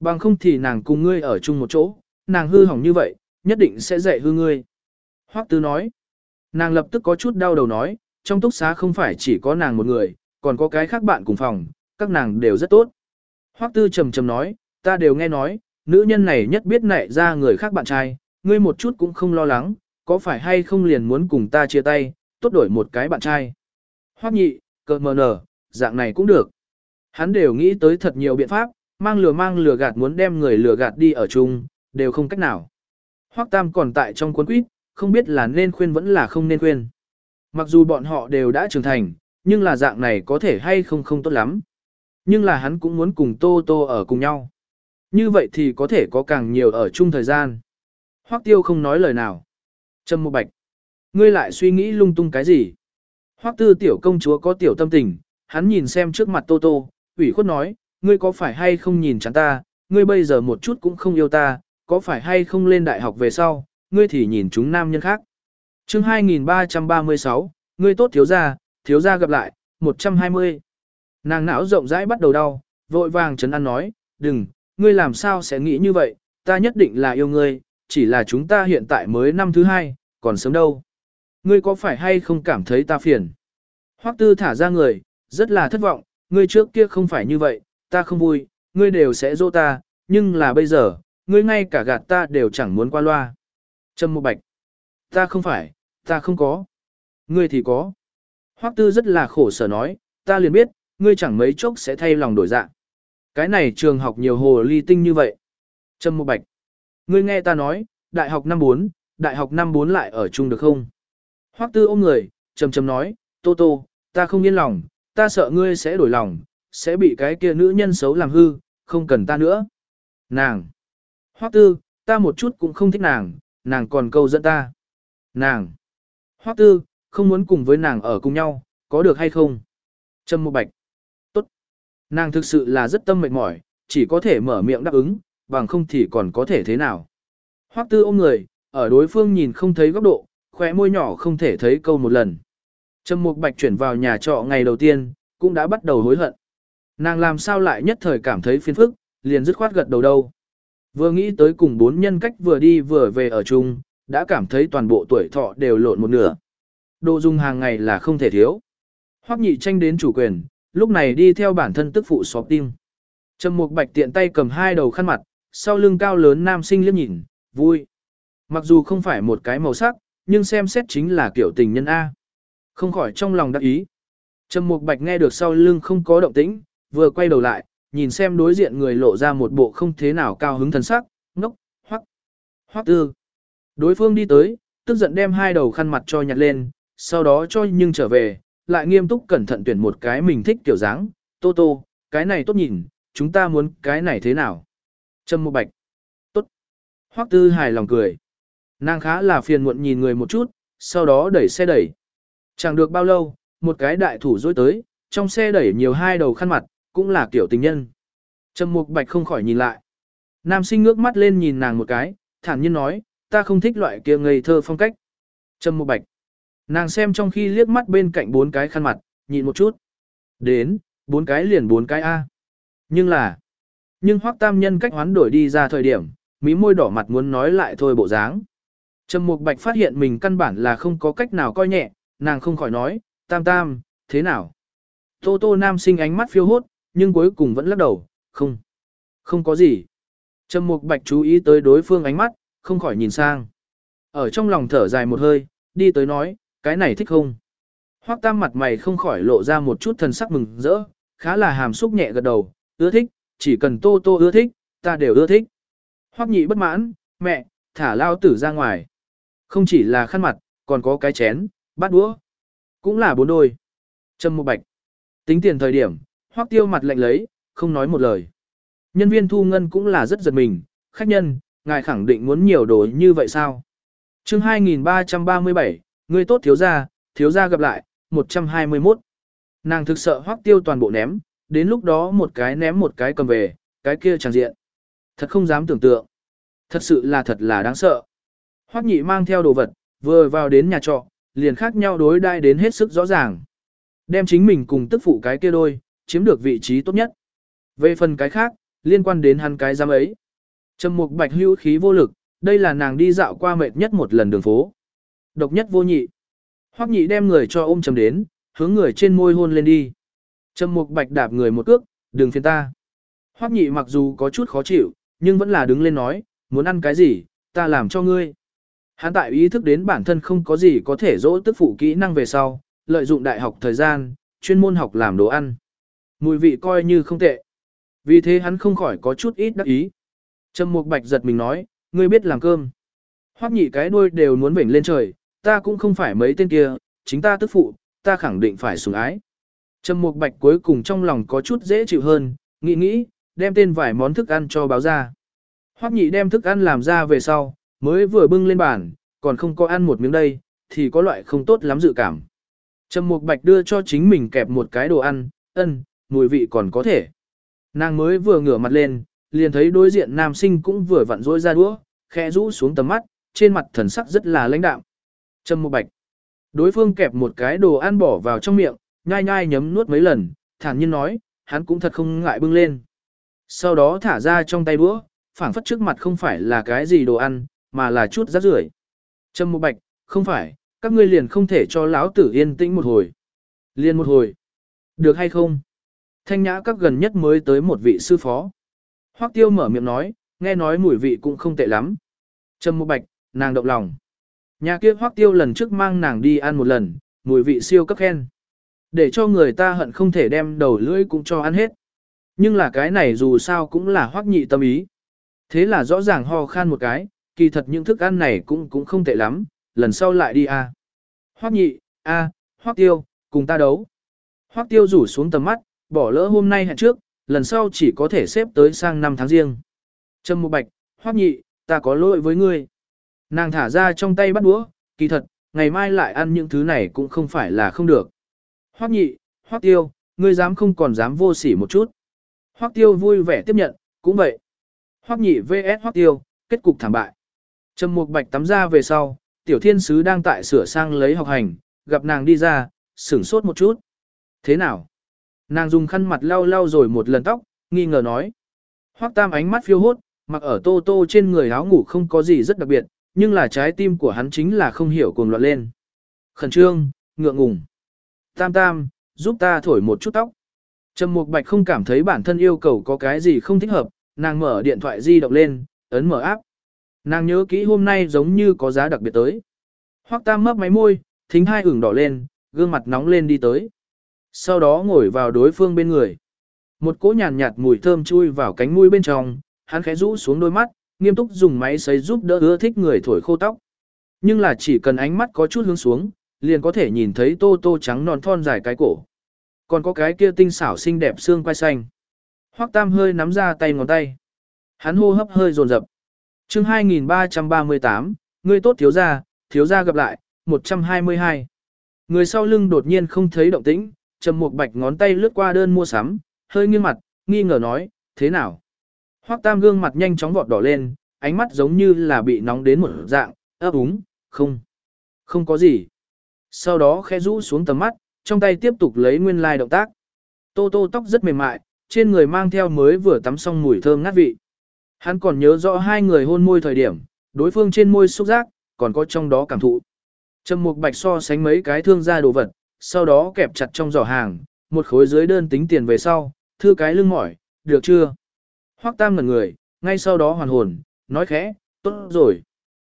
[SPEAKER 1] Bằng không thì nàng cùng ngươi ở chung một chỗ, nàng hư hỏng như vậy, nhất định sẽ dạy hư ngươi. Hoắc tư nói. Nàng lập tức có chút đau đầu nói, trong túc xá không phải chỉ có nàng một người, còn có cái khác bạn cùng phòng, các nàng đều rất tốt. Hoắc tư trầm trầm nói, ta đều nghe nói, nữ nhân này nhất biết nảy ra người khác bạn trai, ngươi một chút cũng không lo lắng, có phải hay không liền muốn cùng ta chia tay, tốt đổi một cái bạn trai. Hoắc nhị, cờ mờ nở, dạng này cũng được. Hắn đều nghĩ tới thật nhiều biện pháp, mang lừa mang lừa gạt muốn đem người lừa gạt đi ở chung, đều không cách nào. Hoắc Tam còn tại trong cuốn quýt, không biết là nên khuyên vẫn là không nên khuyên. Mặc dù bọn họ đều đã trưởng thành, nhưng là dạng này có thể hay không không tốt lắm. Nhưng là hắn cũng muốn cùng Tô Tô ở cùng nhau. Như vậy thì có thể có càng nhiều ở chung thời gian. Hoắc Tiêu không nói lời nào. Trầm Mục Bạch, ngươi lại suy nghĩ lung tung cái gì? Hoắc Tư tiểu công chúa có tiểu tâm tình, hắn nhìn xem trước mặt Tô Tô, ủy khuất nói, ngươi có phải hay không nhìn chán ta, ngươi bây giờ một chút cũng không yêu ta, có phải hay không lên đại học về sau, ngươi thì nhìn chúng nam nhân khác. chương 2336, ngươi tốt thiếu gia, thiếu gia gặp lại, 120. Nàng não rộng rãi bắt đầu đau, vội vàng chấn an nói, đừng, ngươi làm sao sẽ nghĩ như vậy, ta nhất định là yêu ngươi, chỉ là chúng ta hiện tại mới năm thứ hai, còn sớm đâu. Ngươi có phải hay không cảm thấy ta phiền? Hoắc tư thả ra người, rất là thất vọng, ngươi trước kia không phải như vậy, ta không vui, ngươi đều sẽ dỗ ta, nhưng là bây giờ, ngươi ngay cả gạt ta đều chẳng muốn qua loa. Trâm Mục Bạch. Ta không phải, ta không có. Ngươi thì có. Hoắc Tư rất là khổ sở nói, ta liền biết, ngươi chẳng mấy chốc sẽ thay lòng đổi dạ. Cái này trường học nhiều hồ ly tinh như vậy. Trâm Mục Bạch. Ngươi nghe ta nói, đại học năm 4, đại học năm 4 lại ở chung được không? Hoắc Tư ôm người, trầm trầm nói, Tô Tô, ta không yên lòng, ta sợ ngươi sẽ đổi lòng, sẽ bị cái kia nữ nhân xấu làm hư, không cần ta nữa. Nàng. Hoắc Tư, ta một chút cũng không thích nàng, nàng còn câu dẫn ta. Nàng. Hoắc Tư, không muốn cùng với nàng ở cùng nhau, có được hay không? Trâm Mộ Bạch. Tốt. Nàng thực sự là rất tâm mệt mỏi, chỉ có thể mở miệng đáp ứng, bằng không thì còn có thể thế nào. Hoắc Tư ôm người, ở đối phương nhìn không thấy góc độ, khóe môi nhỏ không thể thấy câu một lần. Trâm Mục Bạch chuyển vào nhà trọ ngày đầu tiên, cũng đã bắt đầu hối hận. Nàng làm sao lại nhất thời cảm thấy phiền phức, liền dứt khoát gật đầu đâu. Vừa nghĩ tới cùng bốn nhân cách vừa đi vừa về ở chung, đã cảm thấy toàn bộ tuổi thọ đều lộn một nửa. Đồ dùng hàng ngày là không thể thiếu. Hoắc nhị tranh đến chủ quyền, lúc này đi theo bản thân tức phụ xóp tim. Trầm Mục Bạch tiện tay cầm hai đầu khăn mặt, sau lưng cao lớn nam sinh liếc nhìn, vui. Mặc dù không phải một cái màu sắc, nhưng xem xét chính là kiểu tình nhân A. Không khỏi trong lòng đắc ý. Trầm Mục Bạch nghe được sau lưng không có động tĩnh, vừa quay đầu lại, nhìn xem đối diện người lộ ra một bộ không thế nào cao hứng thần sắc, ngốc, hoắc, hoắc tư. Đối phương đi tới, tức giận đem hai đầu khăn mặt cho nhặt lên, sau đó cho nhưng trở về, lại nghiêm túc cẩn thận tuyển một cái mình thích kiểu dáng, tô tô, cái này tốt nhìn, chúng ta muốn cái này thế nào. Trâm một bạch. Tốt. Hoắc tư hài lòng cười. Nàng khá là phiền muộn nhìn người một chút, sau đó đẩy xe đẩy. Chẳng được bao lâu, một cái đại thủ dối tới, trong xe đẩy nhiều hai đầu khăn mặt, cũng là kiểu tình nhân. Trầm Mục Bạch không khỏi nhìn lại. Nam sinh ngước mắt lên nhìn nàng một cái, thản nhiên nói, ta không thích loại kia ngây thơ phong cách. Trầm Mục Bạch. Nàng xem trong khi liếc mắt bên cạnh bốn cái khăn mặt, nhìn một chút. Đến, bốn cái liền bốn cái A. Nhưng là, nhưng hoắc tam nhân cách hoán đổi đi ra thời điểm, mí môi đỏ mặt muốn nói lại thôi bộ dáng. Trầm Mục Bạch phát hiện mình căn bản là không có cách nào coi nhẹ, nàng không khỏi nói, tam tam, thế nào? Tô tô nam sinh ánh mắt phiêu hốt, nhưng cuối cùng vẫn lắc đầu, không, không có gì. Trầm Mục Bạch chú ý tới đối phương ánh mắt, không khỏi nhìn sang. Ở trong lòng thở dài một hơi, đi tới nói, cái này thích không? Hoắc Tam mặt mày không khỏi lộ ra một chút thần sắc mừng rỡ, khá là hàm xúc nhẹ gật đầu, ưa thích, chỉ cần Tô Tô ưa thích, ta đều ưa thích. Hoắc Nhị bất mãn, mẹ, thả lao tử ra ngoài. Không chỉ là khăn mặt, còn có cái chén, bát đũa. Cũng là bốn đôi. Trâm Mục Bạch. Tính tiền thời điểm, Hoắc Tiêu mặt lạnh lấy, không nói một lời. Nhân viên thu ngân cũng là rất giật mình, khách nhân, ngài khẳng định muốn nhiều đồ như vậy sao? Chương 2337, người tốt thiếu gia, thiếu gia gặp lại, 121. Nàng thực sợ Hoắc Tiêu toàn bộ ném, đến lúc đó một cái ném một cái cầm về, cái kia chẳng diện. Thật không dám tưởng tượng. Thật sự là thật là đáng sợ. Hoắc Nhị mang theo đồ vật, vừa vào đến nhà trọ, liền khác nhau đối đai đến hết sức rõ ràng. Đem chính mình cùng tức phụ cái kia đôi, chiếm được vị trí tốt nhất. Về phần cái khác, liên quan đến hắn cái giam ấy. Trầm mục bạch hữu khí vô lực, đây là nàng đi dạo qua mệt nhất một lần đường phố. Độc nhất vô nhị. Hoắc nhị đem người cho ôm trầm đến, hướng người trên môi hôn lên đi. Trầm mục bạch đạp người một cước, đừng phiền ta. Hoắc nhị mặc dù có chút khó chịu, nhưng vẫn là đứng lên nói, muốn ăn cái gì, ta làm cho ngươi. Hắn tại ý thức đến bản thân không có gì có thể dỗ tức phụ kỹ năng về sau, lợi dụng đại học thời gian, chuyên môn học làm đồ ăn. Mùi vị coi như không tệ. Vì thế hắn không khỏi có chút ít đắc ý. Trầm Mục Bạch giật mình nói, ngươi biết làm cơm. Hoắc nhị cái đuôi đều muốn vểnh lên trời, ta cũng không phải mấy tên kia, chính ta tức phụ, ta khẳng định phải sủng ái. Trầm Mục Bạch cuối cùng trong lòng có chút dễ chịu hơn, nghĩ nghĩ, đem tên vài món thức ăn cho báo ra. Hoắc nhị đem thức ăn làm ra về sau, mới vừa bưng lên bàn, còn không có ăn một miếng đây, thì có loại không tốt lắm dự cảm. Trầm Mục Bạch đưa cho chính mình kẹp một cái đồ ăn, ân, mùi vị còn có thể. Nàng mới vừa ngửa mặt lên, liền thấy đối diện nam sinh cũng vừa vặn rỗi ra đũa, khẽ rũ xuống tầm mắt, trên mặt thần sắc rất là lãnh đạm. Trầm một Bạch. Đối phương kẹp một cái đồ ăn bỏ vào trong miệng, nhai nhai nhấm nuốt mấy lần, thản nhiên nói, hắn cũng thật không ngại bưng lên. Sau đó thả ra trong tay đũa, phảng phất trước mặt không phải là cái gì đồ ăn, mà là chút rác rưởi. Trầm một Bạch, không phải, các ngươi liền không thể cho lão tử yên tĩnh một hồi. Liên một hồi. Được hay không? Thanh nhã các gần nhất mới tới một vị sư phó. Hoắc Tiêu mở miệng nói, nghe nói mùi vị cũng không tệ lắm. Trầm Mục Bạch, nàng động lòng. Nhà kia Hoắc Tiêu lần trước mang nàng đi ăn một lần, mùi vị siêu cấp khen. Để cho người ta hận không thể đem đầu lưỡi cũng cho ăn hết. Nhưng là cái này dù sao cũng là Hoắc Nhị tâm ý. Thế là rõ ràng ho khan một cái, kỳ thật những thức ăn này cũng cũng không tệ lắm, lần sau lại đi a. Hoắc Nhị, a, Hoắc Tiêu, cùng ta đấu. Hoắc Tiêu rủ xuống tầm mắt, bỏ lỡ hôm nay hẹn trước, lần sau chỉ có thể xếp tới sang năm tháng riêng. Trâm Mục Bạch, Hoắc Nhị, ta có lỗi với ngươi. Nàng thả ra trong tay bắt đũa, kỳ thật, ngày mai lại ăn những thứ này cũng không phải là không được. Hoắc Nhị, Hoắc Tiêu, ngươi dám không còn dám vô sỉ một chút. Hoắc Tiêu vui vẻ tiếp nhận, cũng vậy. Hoắc Nhị vs Hoắc Tiêu, kết cục thảm bại. Trâm Mục Bạch tắm ra về sau, Tiểu Thiên Sứ đang tại sửa sang lấy học hành, gặp nàng đi ra, sửng sốt một chút. Thế nào? Nàng dùng khăn mặt lau lau rồi một lần tóc, nghi ngờ nói. Hoắc Tam ánh mắt phiêu hốt, mặc ở tô tô trên người áo ngủ không có gì rất đặc biệt, nhưng là trái tim của hắn chính là không hiểu cuồng loạn lên. Khẩn trương, ngượng ngùng. Tam Tam, giúp ta thổi một chút tóc. Trầm Mục Bạch không cảm thấy bản thân yêu cầu có cái gì không thích hợp, nàng mở điện thoại di động lên, ấn mở áp. Nàng nhớ kỹ hôm nay giống như có giá đặc biệt tới. Hoắc Tam mấp máy môi, thính hai ửng đỏ lên, gương mặt nóng lên đi tới. Sau đó ngồi vào đối phương bên người. Một cỗ nhàn nhạt, mùi thơm chui vào cánh mũi bên trong, hắn khẽ rũ xuống đôi mắt, nghiêm túc dùng máy sấy giúp đỡ ưa thích người thổi khô tóc. Nhưng là chỉ cần ánh mắt có chút hướng xuống, liền có thể nhìn thấy tô tô trắng non thon dài cái cổ. Còn có cái kia tinh xảo xinh đẹp xương quai xanh. Hoắc Tam hơi nắm ra tay ngón tay. Hắn hô hấp hơi dồn dập. Chương 2338, ngươi tốt thiếu gia, thiếu gia gặp lại, 122. Người sau lưng đột nhiên không thấy động tĩnh, Trầm Mục Bạch ngón tay lướt qua đơn mua sắm, hơi nghiêng mặt, nghi ngờ nói, thế nào? Hoắc Tam gương mặt nhanh chóng vọt đỏ lên, ánh mắt giống như là bị nóng đến một dạng, ấp úng, không, không có gì. Sau đó khẽ rũ xuống tầm mắt, trong tay tiếp tục lấy nguyên lai động tác. Tô tô tóc rất mềm mại, trên người mang theo mới vừa tắm xong mùi thơm ngát vị. Hắn còn nhớ rõ hai người hôn môi thời điểm, đối phương trên môi xúc giác, còn có trong đó cảm thụ. Trầm Mục Bạch so sánh mấy cái thương gia đồ vật, sau đó kẹp chặt trong giỏ hàng, một khối dưới đơn tính tiền về sau, thư cái lưng mỏi, được chưa? Hoắc Tam ngẩn người, ngay sau đó hoàn hồn, nói khẽ, tốt rồi.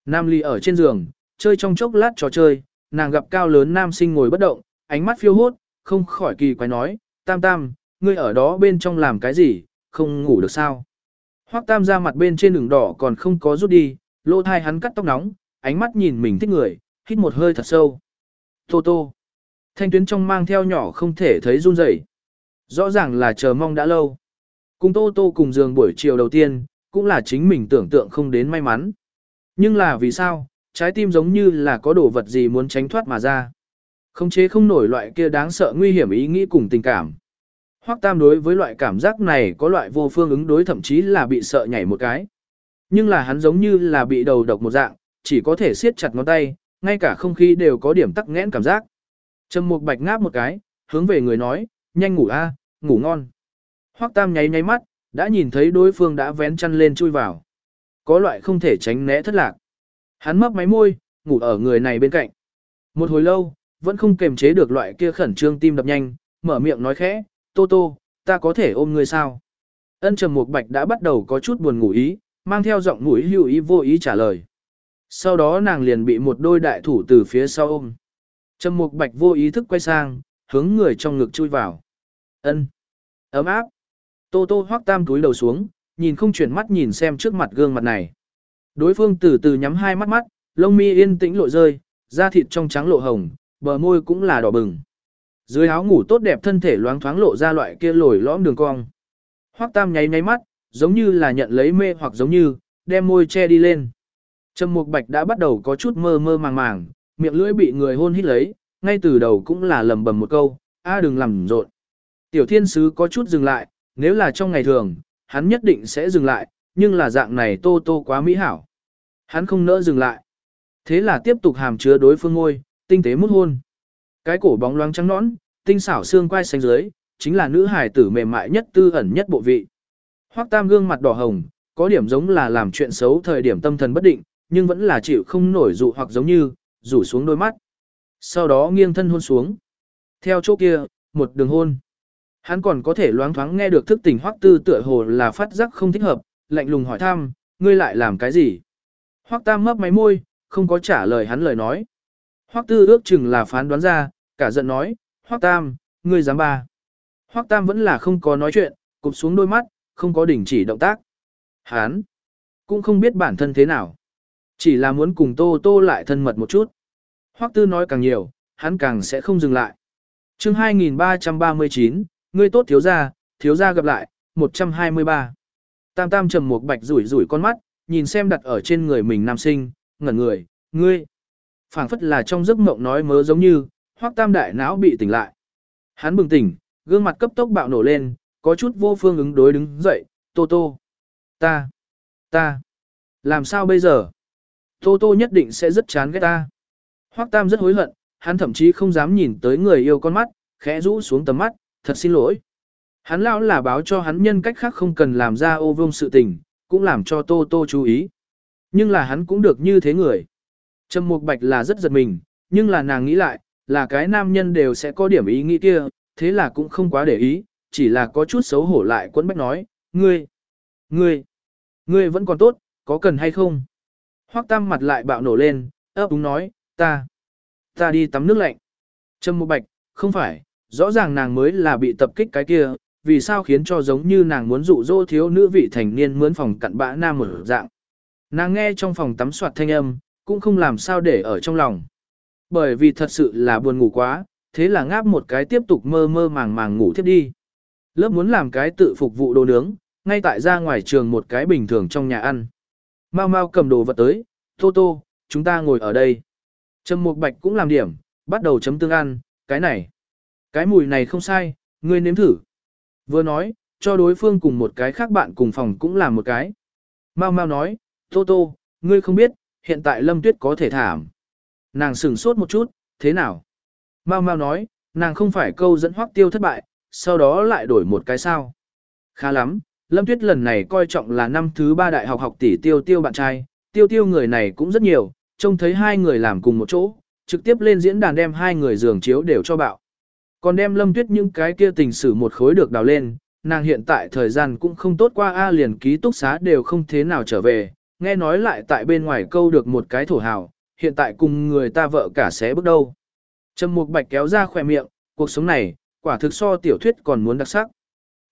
[SPEAKER 1] Nam Ly ở trên giường, chơi trong chốc lát trò chơi, nàng gặp cao lớn nam sinh ngồi bất động, ánh mắt phiêu hốt, không khỏi kỳ quái nói, Tam Tam, ngươi ở đó bên trong làm cái gì, không ngủ được sao? Hoắc Tam ra mặt bên trên đường đỏ còn không có rút đi, lỗ thai hắn cắt tóc nóng, ánh mắt nhìn mình thích người, hít một hơi thật sâu. Tô tô. Thanh tuyến trong mang theo nhỏ không thể thấy run rẩy. Rõ ràng là chờ mong đã lâu. Cùng tô tô cùng giường buổi chiều đầu tiên, cũng là chính mình tưởng tượng không đến may mắn. Nhưng là vì sao, trái tim giống như là có đồ vật gì muốn tránh thoát mà ra. Không chế không nổi loại kia đáng sợ nguy hiểm ý nghĩ cùng tình cảm. Hoắc Tam đối với loại cảm giác này có loại vô phương ứng đối thậm chí là bị sợ nhảy một cái. Nhưng là hắn giống như là bị đầu độc một dạng, chỉ có thể siết chặt ngón tay, ngay cả không khí đều có điểm tắc nghẽn cảm giác. Trầm Mục Bạch ngáp một cái, hướng về người nói, nhanh ngủ a, ngủ ngon. Hoắc Tam nháy nháy mắt, đã nhìn thấy đối phương đã vén chăn lên chui vào. Có loại không thể tránh né thất lạc. Hắn mấp máy môi, ngủ ở người này bên cạnh. Một hồi lâu, vẫn không kềm chế được loại kia khẩn trương tim đập nhanh, mở miệng nói khẽ, Tô Tô, ta có thể ôm ngươi sao? Ân Trầm Mục Bạch đã bắt đầu có chút buồn ngủ ý, mang theo giọng mũi hữu ý vô ý trả lời. Sau đó nàng liền bị một đôi đại thủ từ phía sau ôm. Trầm Mục Bạch vô ý thức quay sang, hướng người trong ngực chui vào. Ân, ấm áp. Tô Tô hoắc tam túi đầu xuống, nhìn không chuyển mắt nhìn xem trước mặt gương mặt này. Đối phương từ từ nhắm hai mắt mắt, lông mi yên tĩnh lộ rơi, da thịt trong trắng lộ hồng, bờ môi cũng là đỏ bừng. Dưới áo ngủ tốt đẹp thân thể loáng thoáng lộ ra loại kia lồi lõm đường cong. Hoắc Tam nháy nháy mắt, giống như là nhận lấy mê hoặc giống như, đem môi che đi lên. Trầm Mục Bạch đã bắt đầu có chút mơ mơ màng màng, miệng lưỡi bị người hôn hít lấy, ngay từ đầu cũng là lầm bầm một câu, a đừng làm rộn. Tiểu thiên sứ có chút dừng lại, nếu là trong ngày thường, hắn nhất định sẽ dừng lại, nhưng là dạng này tô tô quá mỹ hảo. Hắn không nỡ dừng lại. Thế là tiếp tục hàm chứa đối phương ngôi, tinh tế mút hôn. Cái cổ bóng loáng trắng nõn, tinh xảo xương quai xanh dưới, chính là nữ hài tử mềm mại nhất tư ẩn nhất bộ vị. Hoắc Tam gương mặt đỏ hồng, có điểm giống là làm chuyện xấu thời điểm tâm thần bất định, nhưng vẫn là chịu không nổi dụ hoặc giống như, rủ xuống đôi mắt. Sau đó nghiêng thân hôn xuống. Theo chỗ kia, một đường hôn. Hắn còn có thể loáng thoáng nghe được thức tỉnh Hoắc Tư tựa hồ là phát giác không thích hợp, lạnh lùng hỏi thăm, ngươi lại làm cái gì? Hoắc Tam mấp máy môi, không có trả lời hắn lời nói. Hoắc Tư ước chừng là phán đoán ra, cả giận nói, Hoắc Tam, ngươi dám ba. Hoắc Tam vẫn là không có nói chuyện, cụp xuống đôi mắt, không có đình chỉ động tác. Hắn cũng không biết bản thân thế nào. Chỉ là muốn cùng Tô Tô lại thân mật một chút. Hoắc Tư nói càng nhiều, hắn càng sẽ không dừng lại. chương 2339, ngươi tốt thiếu gia, thiếu gia gặp lại, 123. Tam Tam trầm một bạch rủi rủi con mắt, nhìn xem đặt ở trên người mình nam sinh, ngẩn người, ngươi. phảng phất là trong giấc mộng nói mớ giống như, hoắc tam đại não bị tỉnh lại. Hắn bừng tỉnh, gương mặt cấp tốc bạo nổ lên, có chút vô phương ứng đối đứng dậy, Tô Tô. Ta, ta, làm sao bây giờ? Tô Tô nhất định sẽ rất chán ghét ta. Hoắc tam rất hối hận, hắn thậm chí không dám nhìn tới người yêu con mắt, khẽ rũ xuống tầm mắt, thật xin lỗi. Hắn lão là báo cho hắn nhân cách khác không cần làm ra ô vương sự tình, cũng làm cho Tô Tô chú ý. Nhưng là hắn cũng được như thế người. Trầm Mục Bạch là rất giật mình, nhưng là nàng nghĩ lại, là cái nam nhân đều sẽ có điểm ý nghĩ kia, thế là cũng không quá để ý, chỉ là có chút xấu hổ lại quấn bách nói, ngươi, ngươi, ngươi vẫn còn tốt, có cần hay không? Hoắc Tam mặt lại bạo nổ lên, ấp úng nói, ta, ta đi tắm nước lạnh. Trâm Mục Bạch, không phải, rõ ràng nàng mới là bị tập kích cái kia, vì sao khiến cho giống như nàng muốn dụ dỗ thiếu nữ vị thành niên mướn phòng cặn bã nam ở dạng. Nàng nghe trong phòng tắm soạt thanh âm, cũng không làm sao để ở trong lòng. Bởi vì thật sự là buồn ngủ quá, thế là ngáp một cái tiếp tục mơ mơ màng màng ngủ tiếp đi. Lớp muốn làm cái tự phục vụ đồ nướng, ngay tại ra ngoài trường một cái bình thường trong nhà ăn. Mau mau cầm đồ vật tới, Tô Tô, chúng ta ngồi ở đây. Trầm Mục Bạch cũng làm điểm, bắt đầu chấm tương ăn, cái này. Cái mùi này không sai, ngươi nếm thử. Vừa nói, cho đối phương cùng một cái khác bạn cùng phòng cũng làm một cái. Mau mau nói, Tô Tô, ngươi không biết, hiện tại Lâm Tuyết có thể thảm. Nàng sửng sốt một chút, thế nào? Mau mau nói, nàng không phải câu dẫn hoắc tiêu thất bại, sau đó lại đổi một cái sao. Khá lắm, Lâm Tuyết lần này coi trọng là năm thứ ba đại học học tỷ tiêu tiêu bạn trai, tiêu tiêu người này cũng rất nhiều, trông thấy hai người làm cùng một chỗ, trực tiếp lên diễn đàn đem hai người giường chiếu đều cho bạo. Còn đem Lâm Tuyết những cái kia tình sử một khối được đào lên, nàng hiện tại thời gian cũng không tốt qua A liền ký túc xá đều không thế nào trở về, nghe nói lại tại bên ngoài câu được một cái thổ hào, hiện tại cùng người ta vợ cả xé bước đâu. Trầm Mục Bạch kéo ra khỏe miệng, cuộc sống này, quả thực so tiểu thuyết còn muốn đặc sắc.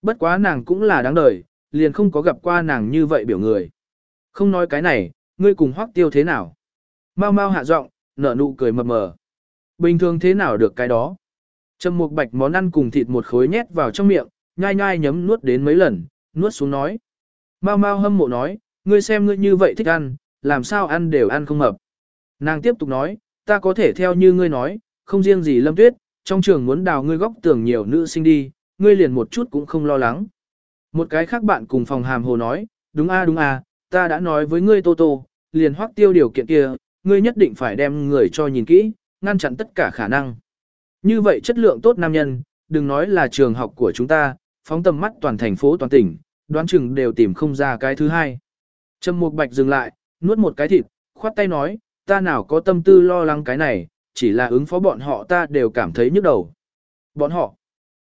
[SPEAKER 1] Bất quá nàng cũng là đáng đời, liền không có gặp qua nàng như vậy biểu người. Không nói cái này, ngươi cùng hoắc tiêu thế nào? Mau mau hạ giọng, nở nụ cười mập mờ. Bình thường thế nào được cái đó? Trầm một Bạch món ăn cùng thịt một khối nhét vào trong miệng, nhai nhai nhấm nuốt đến mấy lần, nuốt xuống nói. Mau mau hâm mộ nói, ngươi xem ngươi như vậy thích ăn, làm sao ăn đều ăn không hợp. Nàng tiếp tục nói, ta có thể theo như ngươi nói, không riêng gì Lâm Tuyết, trong trường muốn đào ngươi góc tưởng nhiều nữ sinh đi, ngươi liền một chút cũng không lo lắng. Một cái khác bạn cùng phòng hàm hồ nói, đúng a đúng a, ta đã nói với ngươi Tô Tô, liền hoắc tiêu điều kiện kia, ngươi nhất định phải đem người cho nhìn kỹ, ngăn chặn tất cả khả năng. Như vậy chất lượng tốt nam nhân, đừng nói là trường học của chúng ta, phóng tầm mắt toàn thành phố toàn tỉnh, đoán chừng đều tìm không ra cái thứ hai. Trầm Mục Bạch dừng lại, nuốt một cái thịt, khoát tay nói, ta nào có tâm tư lo lắng cái này, chỉ là ứng phó bọn họ ta đều cảm thấy nhức đầu. Bọn họ.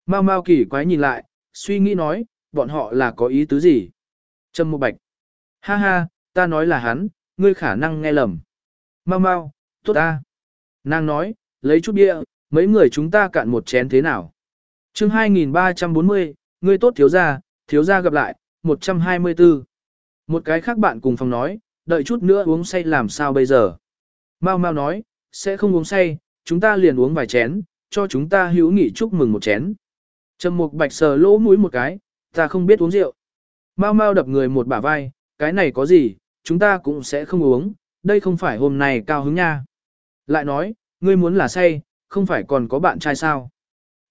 [SPEAKER 1] Mao Mao kỳ quái nhìn lại, suy nghĩ nói, bọn họ là có ý tứ gì? Trâm Mộ Bạch. Ha ha, ta nói là hắn, ngươi khả năng nghe lầm. Mao Mao, tốt ta. Nàng nói, lấy chút bia, mấy người chúng ta cạn một chén thế nào? chương 2340, ngươi tốt thiếu gia, thiếu gia gặp lại, 124. Một cái khác bạn cùng phòng nói, đợi chút nữa uống say làm sao bây giờ? Mao Mao nói, sẽ không uống say, chúng ta liền uống vài chén, cho chúng ta hữu nghị chúc mừng một chén. Trầm Mục Bạch sờ lỗ mũi một cái, ta không biết uống rượu. Mao Mao đập người một bả vai, cái này có gì, chúng ta cũng sẽ không uống, đây không phải hôm nay cao hứng nha. Lại nói, ngươi muốn là say, không phải còn có bạn trai sao?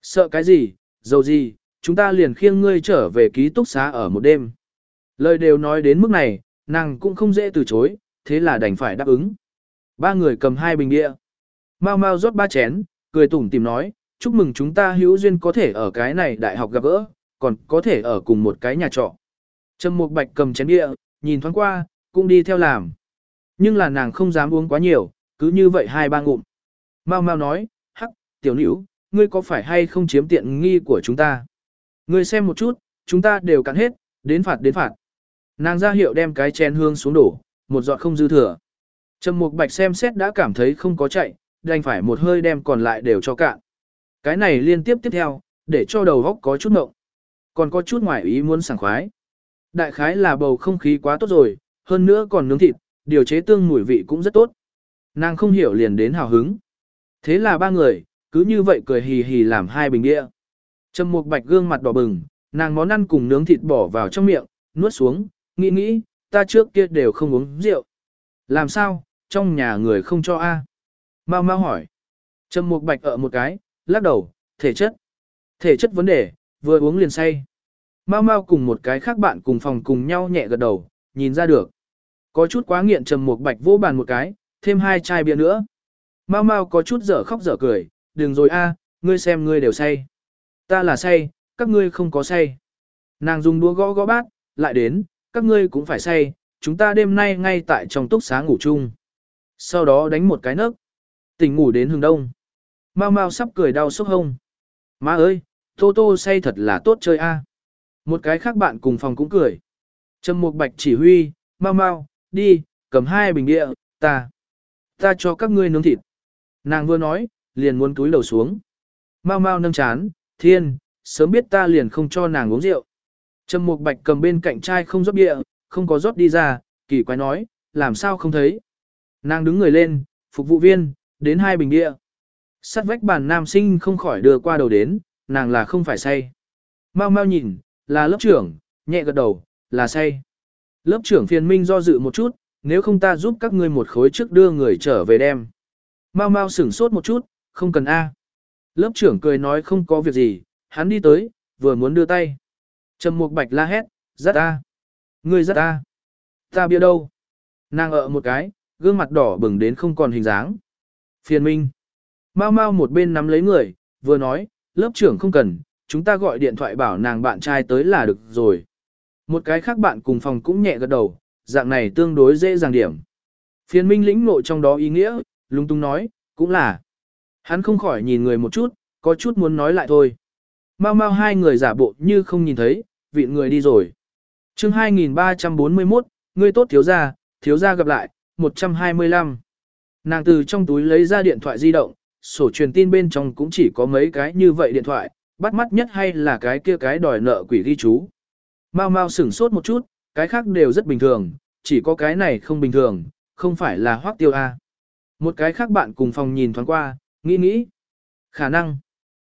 [SPEAKER 1] Sợ cái gì, dầu gì, chúng ta liền khiêng ngươi trở về ký túc xá ở một đêm. Lời đều nói đến mức này, nàng cũng không dễ từ chối, thế là đành phải đáp ứng. Ba người cầm hai bình địa. Mau mau rót ba chén, cười tủm tìm nói, chúc mừng chúng ta hữu duyên có thể ở cái này đại học gặp gỡ, còn có thể ở cùng một cái nhà trọ. Trầm Mục Bạch cầm chén địa, nhìn thoáng qua, cũng đi theo làm. Nhưng là nàng không dám uống quá nhiều, cứ như vậy hai ba ngụm. Mau mau nói, hắc, tiểu nữ, ngươi có phải hay không chiếm tiện nghi của chúng ta? Ngươi xem một chút, chúng ta đều cắn hết, đến phạt đến phạt. Nàng ra hiệu đem cái chén hương xuống đổ, một giọt không dư thừa. Trầm Mục Bạch xem xét đã cảm thấy không có chạy, đành phải một hơi đem còn lại đều cho cạn. Cái này liên tiếp tiếp theo, để cho đầu góc có chút ngộng. Còn có chút ngoài ý muốn sảng khoái. Đại khái là bầu không khí quá tốt rồi, hơn nữa còn nướng thịt, điều chế tương mùi vị cũng rất tốt. Nàng không hiểu liền đến hào hứng. Thế là ba người, cứ như vậy cười hì hì làm hai bình địa. Trầm Mục Bạch gương mặt đỏ bừng, nàng món ăn cùng nướng thịt bỏ vào trong miệng, nuốt xuống, nghĩ nghĩ, ta trước kia đều không uống rượu. Làm sao, trong nhà người không cho a? À? Mau mau hỏi. Trầm Mục Bạch ở một cái, lắc đầu, thể chất. Thể chất vấn đề, vừa uống liền say. Mau mau cùng một cái khác bạn cùng phòng cùng nhau nhẹ gật đầu, nhìn ra được. Có chút quá nghiện Trầm một Bạch vô bàn một cái, thêm hai chai bia nữa. Mau mau có chút dở khóc dở cười, đừng rồi a, ngươi xem ngươi đều say. Ta là say, các ngươi không có say. Nàng dùng đũa gõ gõ bát, lại đến, các ngươi cũng phải say, chúng ta đêm nay ngay tại trong túc xá ngủ chung. Sau đó đánh một cái nấc. Tỉnh ngủ đến hừng đông. Mau mau sắp cười đau sốc hông. Má ơi, Tô Tô say thật là tốt chơi a. Một cái khác bạn cùng phòng cũng cười. Trầm Mục Bạch chỉ huy, mau mau, đi, cầm hai bình địa, ta. Ta cho các ngươi nướng thịt. Nàng vừa nói, liền muốn túi đầu xuống. Mau mau nâng chán, thiên, sớm biết ta liền không cho nàng uống rượu. Trầm Mục Bạch cầm bên cạnh chai không rót bia, không có rót đi ra, kỳ quái nói, làm sao không thấy. Nàng đứng người lên, phục vụ viên, đến hai bình địa sát vách bàn nam sinh không khỏi đưa qua đầu đến, nàng là không phải say. Mau mau nhìn, là lớp trưởng, nhẹ gật đầu, là say. Lớp trưởng phiền minh do dự một chút, nếu không ta giúp các ngươi một khối trước đưa người trở về đem. Mau mau sửng sốt một chút, không cần A. Lớp trưởng cười nói không có việc gì, hắn đi tới, vừa muốn đưa tay. Trầm Mục Bạch la hét, rất A. Ngươi rất A. Ta bia đâu? Nàng ở một cái, gương mặt đỏ bừng đến không còn hình dáng. Phiền minh. Mau mau một bên nắm lấy người, vừa nói, lớp trưởng không cần, chúng ta gọi điện thoại bảo nàng bạn trai tới là được rồi. Một cái khác bạn cùng phòng cũng nhẹ gật đầu, dạng này tương đối dễ dàng điểm. Phiền minh lĩnh ngộ trong đó ý nghĩa, lung tung nói, cũng là. Hắn không khỏi nhìn người một chút, có chút muốn nói lại thôi. Mau mau hai người giả bộ như không nhìn thấy, vị người đi rồi. chương 2341, người tốt thiếu gia, thiếu gia gặp lại, 125. Nàng từ trong túi lấy ra điện thoại di động, sổ truyền tin bên trong cũng chỉ có mấy cái như vậy điện thoại, bắt mắt nhất hay là cái kia cái đòi nợ quỷ ghi chú. Mau mau sửng sốt một chút, cái khác đều rất bình thường, chỉ có cái này không bình thường, không phải là hoác tiêu A. Một cái khác bạn cùng phòng nhìn thoáng qua, nghĩ nghĩ. Khả năng.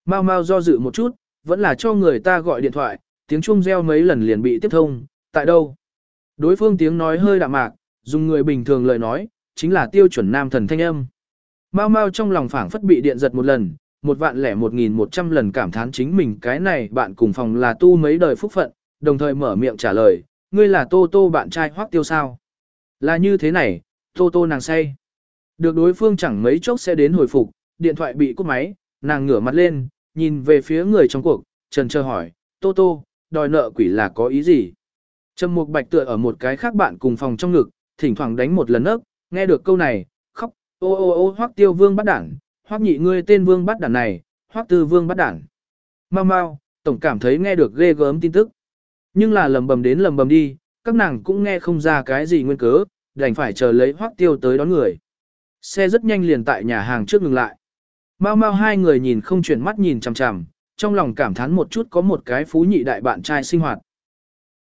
[SPEAKER 1] Mau mau do dự một chút, vẫn là cho người ta gọi điện thoại, tiếng chuông reo mấy lần liền bị tiếp thông, tại đâu? Đối phương tiếng nói hơi đạm mạc, dùng người bình thường lời nói, chính là tiêu chuẩn nam thần thanh âm. Mao mau trong lòng phảng phất bị điện giật một lần, một vạn lẻ một nghìn một trăm lần cảm thán chính mình cái này bạn cùng phòng là tu mấy đời phúc phận, đồng thời mở miệng trả lời, ngươi là tô tô bạn trai hoác tiêu sao? Là như thế này, tô tô nàng say. Được đối phương chẳng mấy chốc sẽ đến hồi phục, điện thoại bị cúp máy, nàng ngửa mặt lên, nhìn về phía người trong cuộc, trần chờ hỏi, tô tô, đòi nợ quỷ là có ý gì? Trầm Mục Bạch tựa ở một cái khác bạn cùng phòng trong ngực, thỉnh thoảng đánh một lần nấc, nghe được câu này, ô ô ô hoắc tiêu vương bắt đản, hoắc nhị ngươi tên vương bắt đản này, hoắc tư vương bắt đản. Mau mau, tổng cảm thấy nghe được ghê gớm tin tức. Nhưng là lầm bầm đến lầm bầm đi, các nàng cũng nghe không ra cái gì nguyên cớ, đành phải chờ lấy hoắc tiêu tới đón người. Xe rất nhanh liền tại nhà hàng trước ngừng lại. Mau mau hai người nhìn không chuyển mắt nhìn chằm chằm, trong lòng cảm thán một chút có một cái phú nhị đại bạn trai sinh hoạt.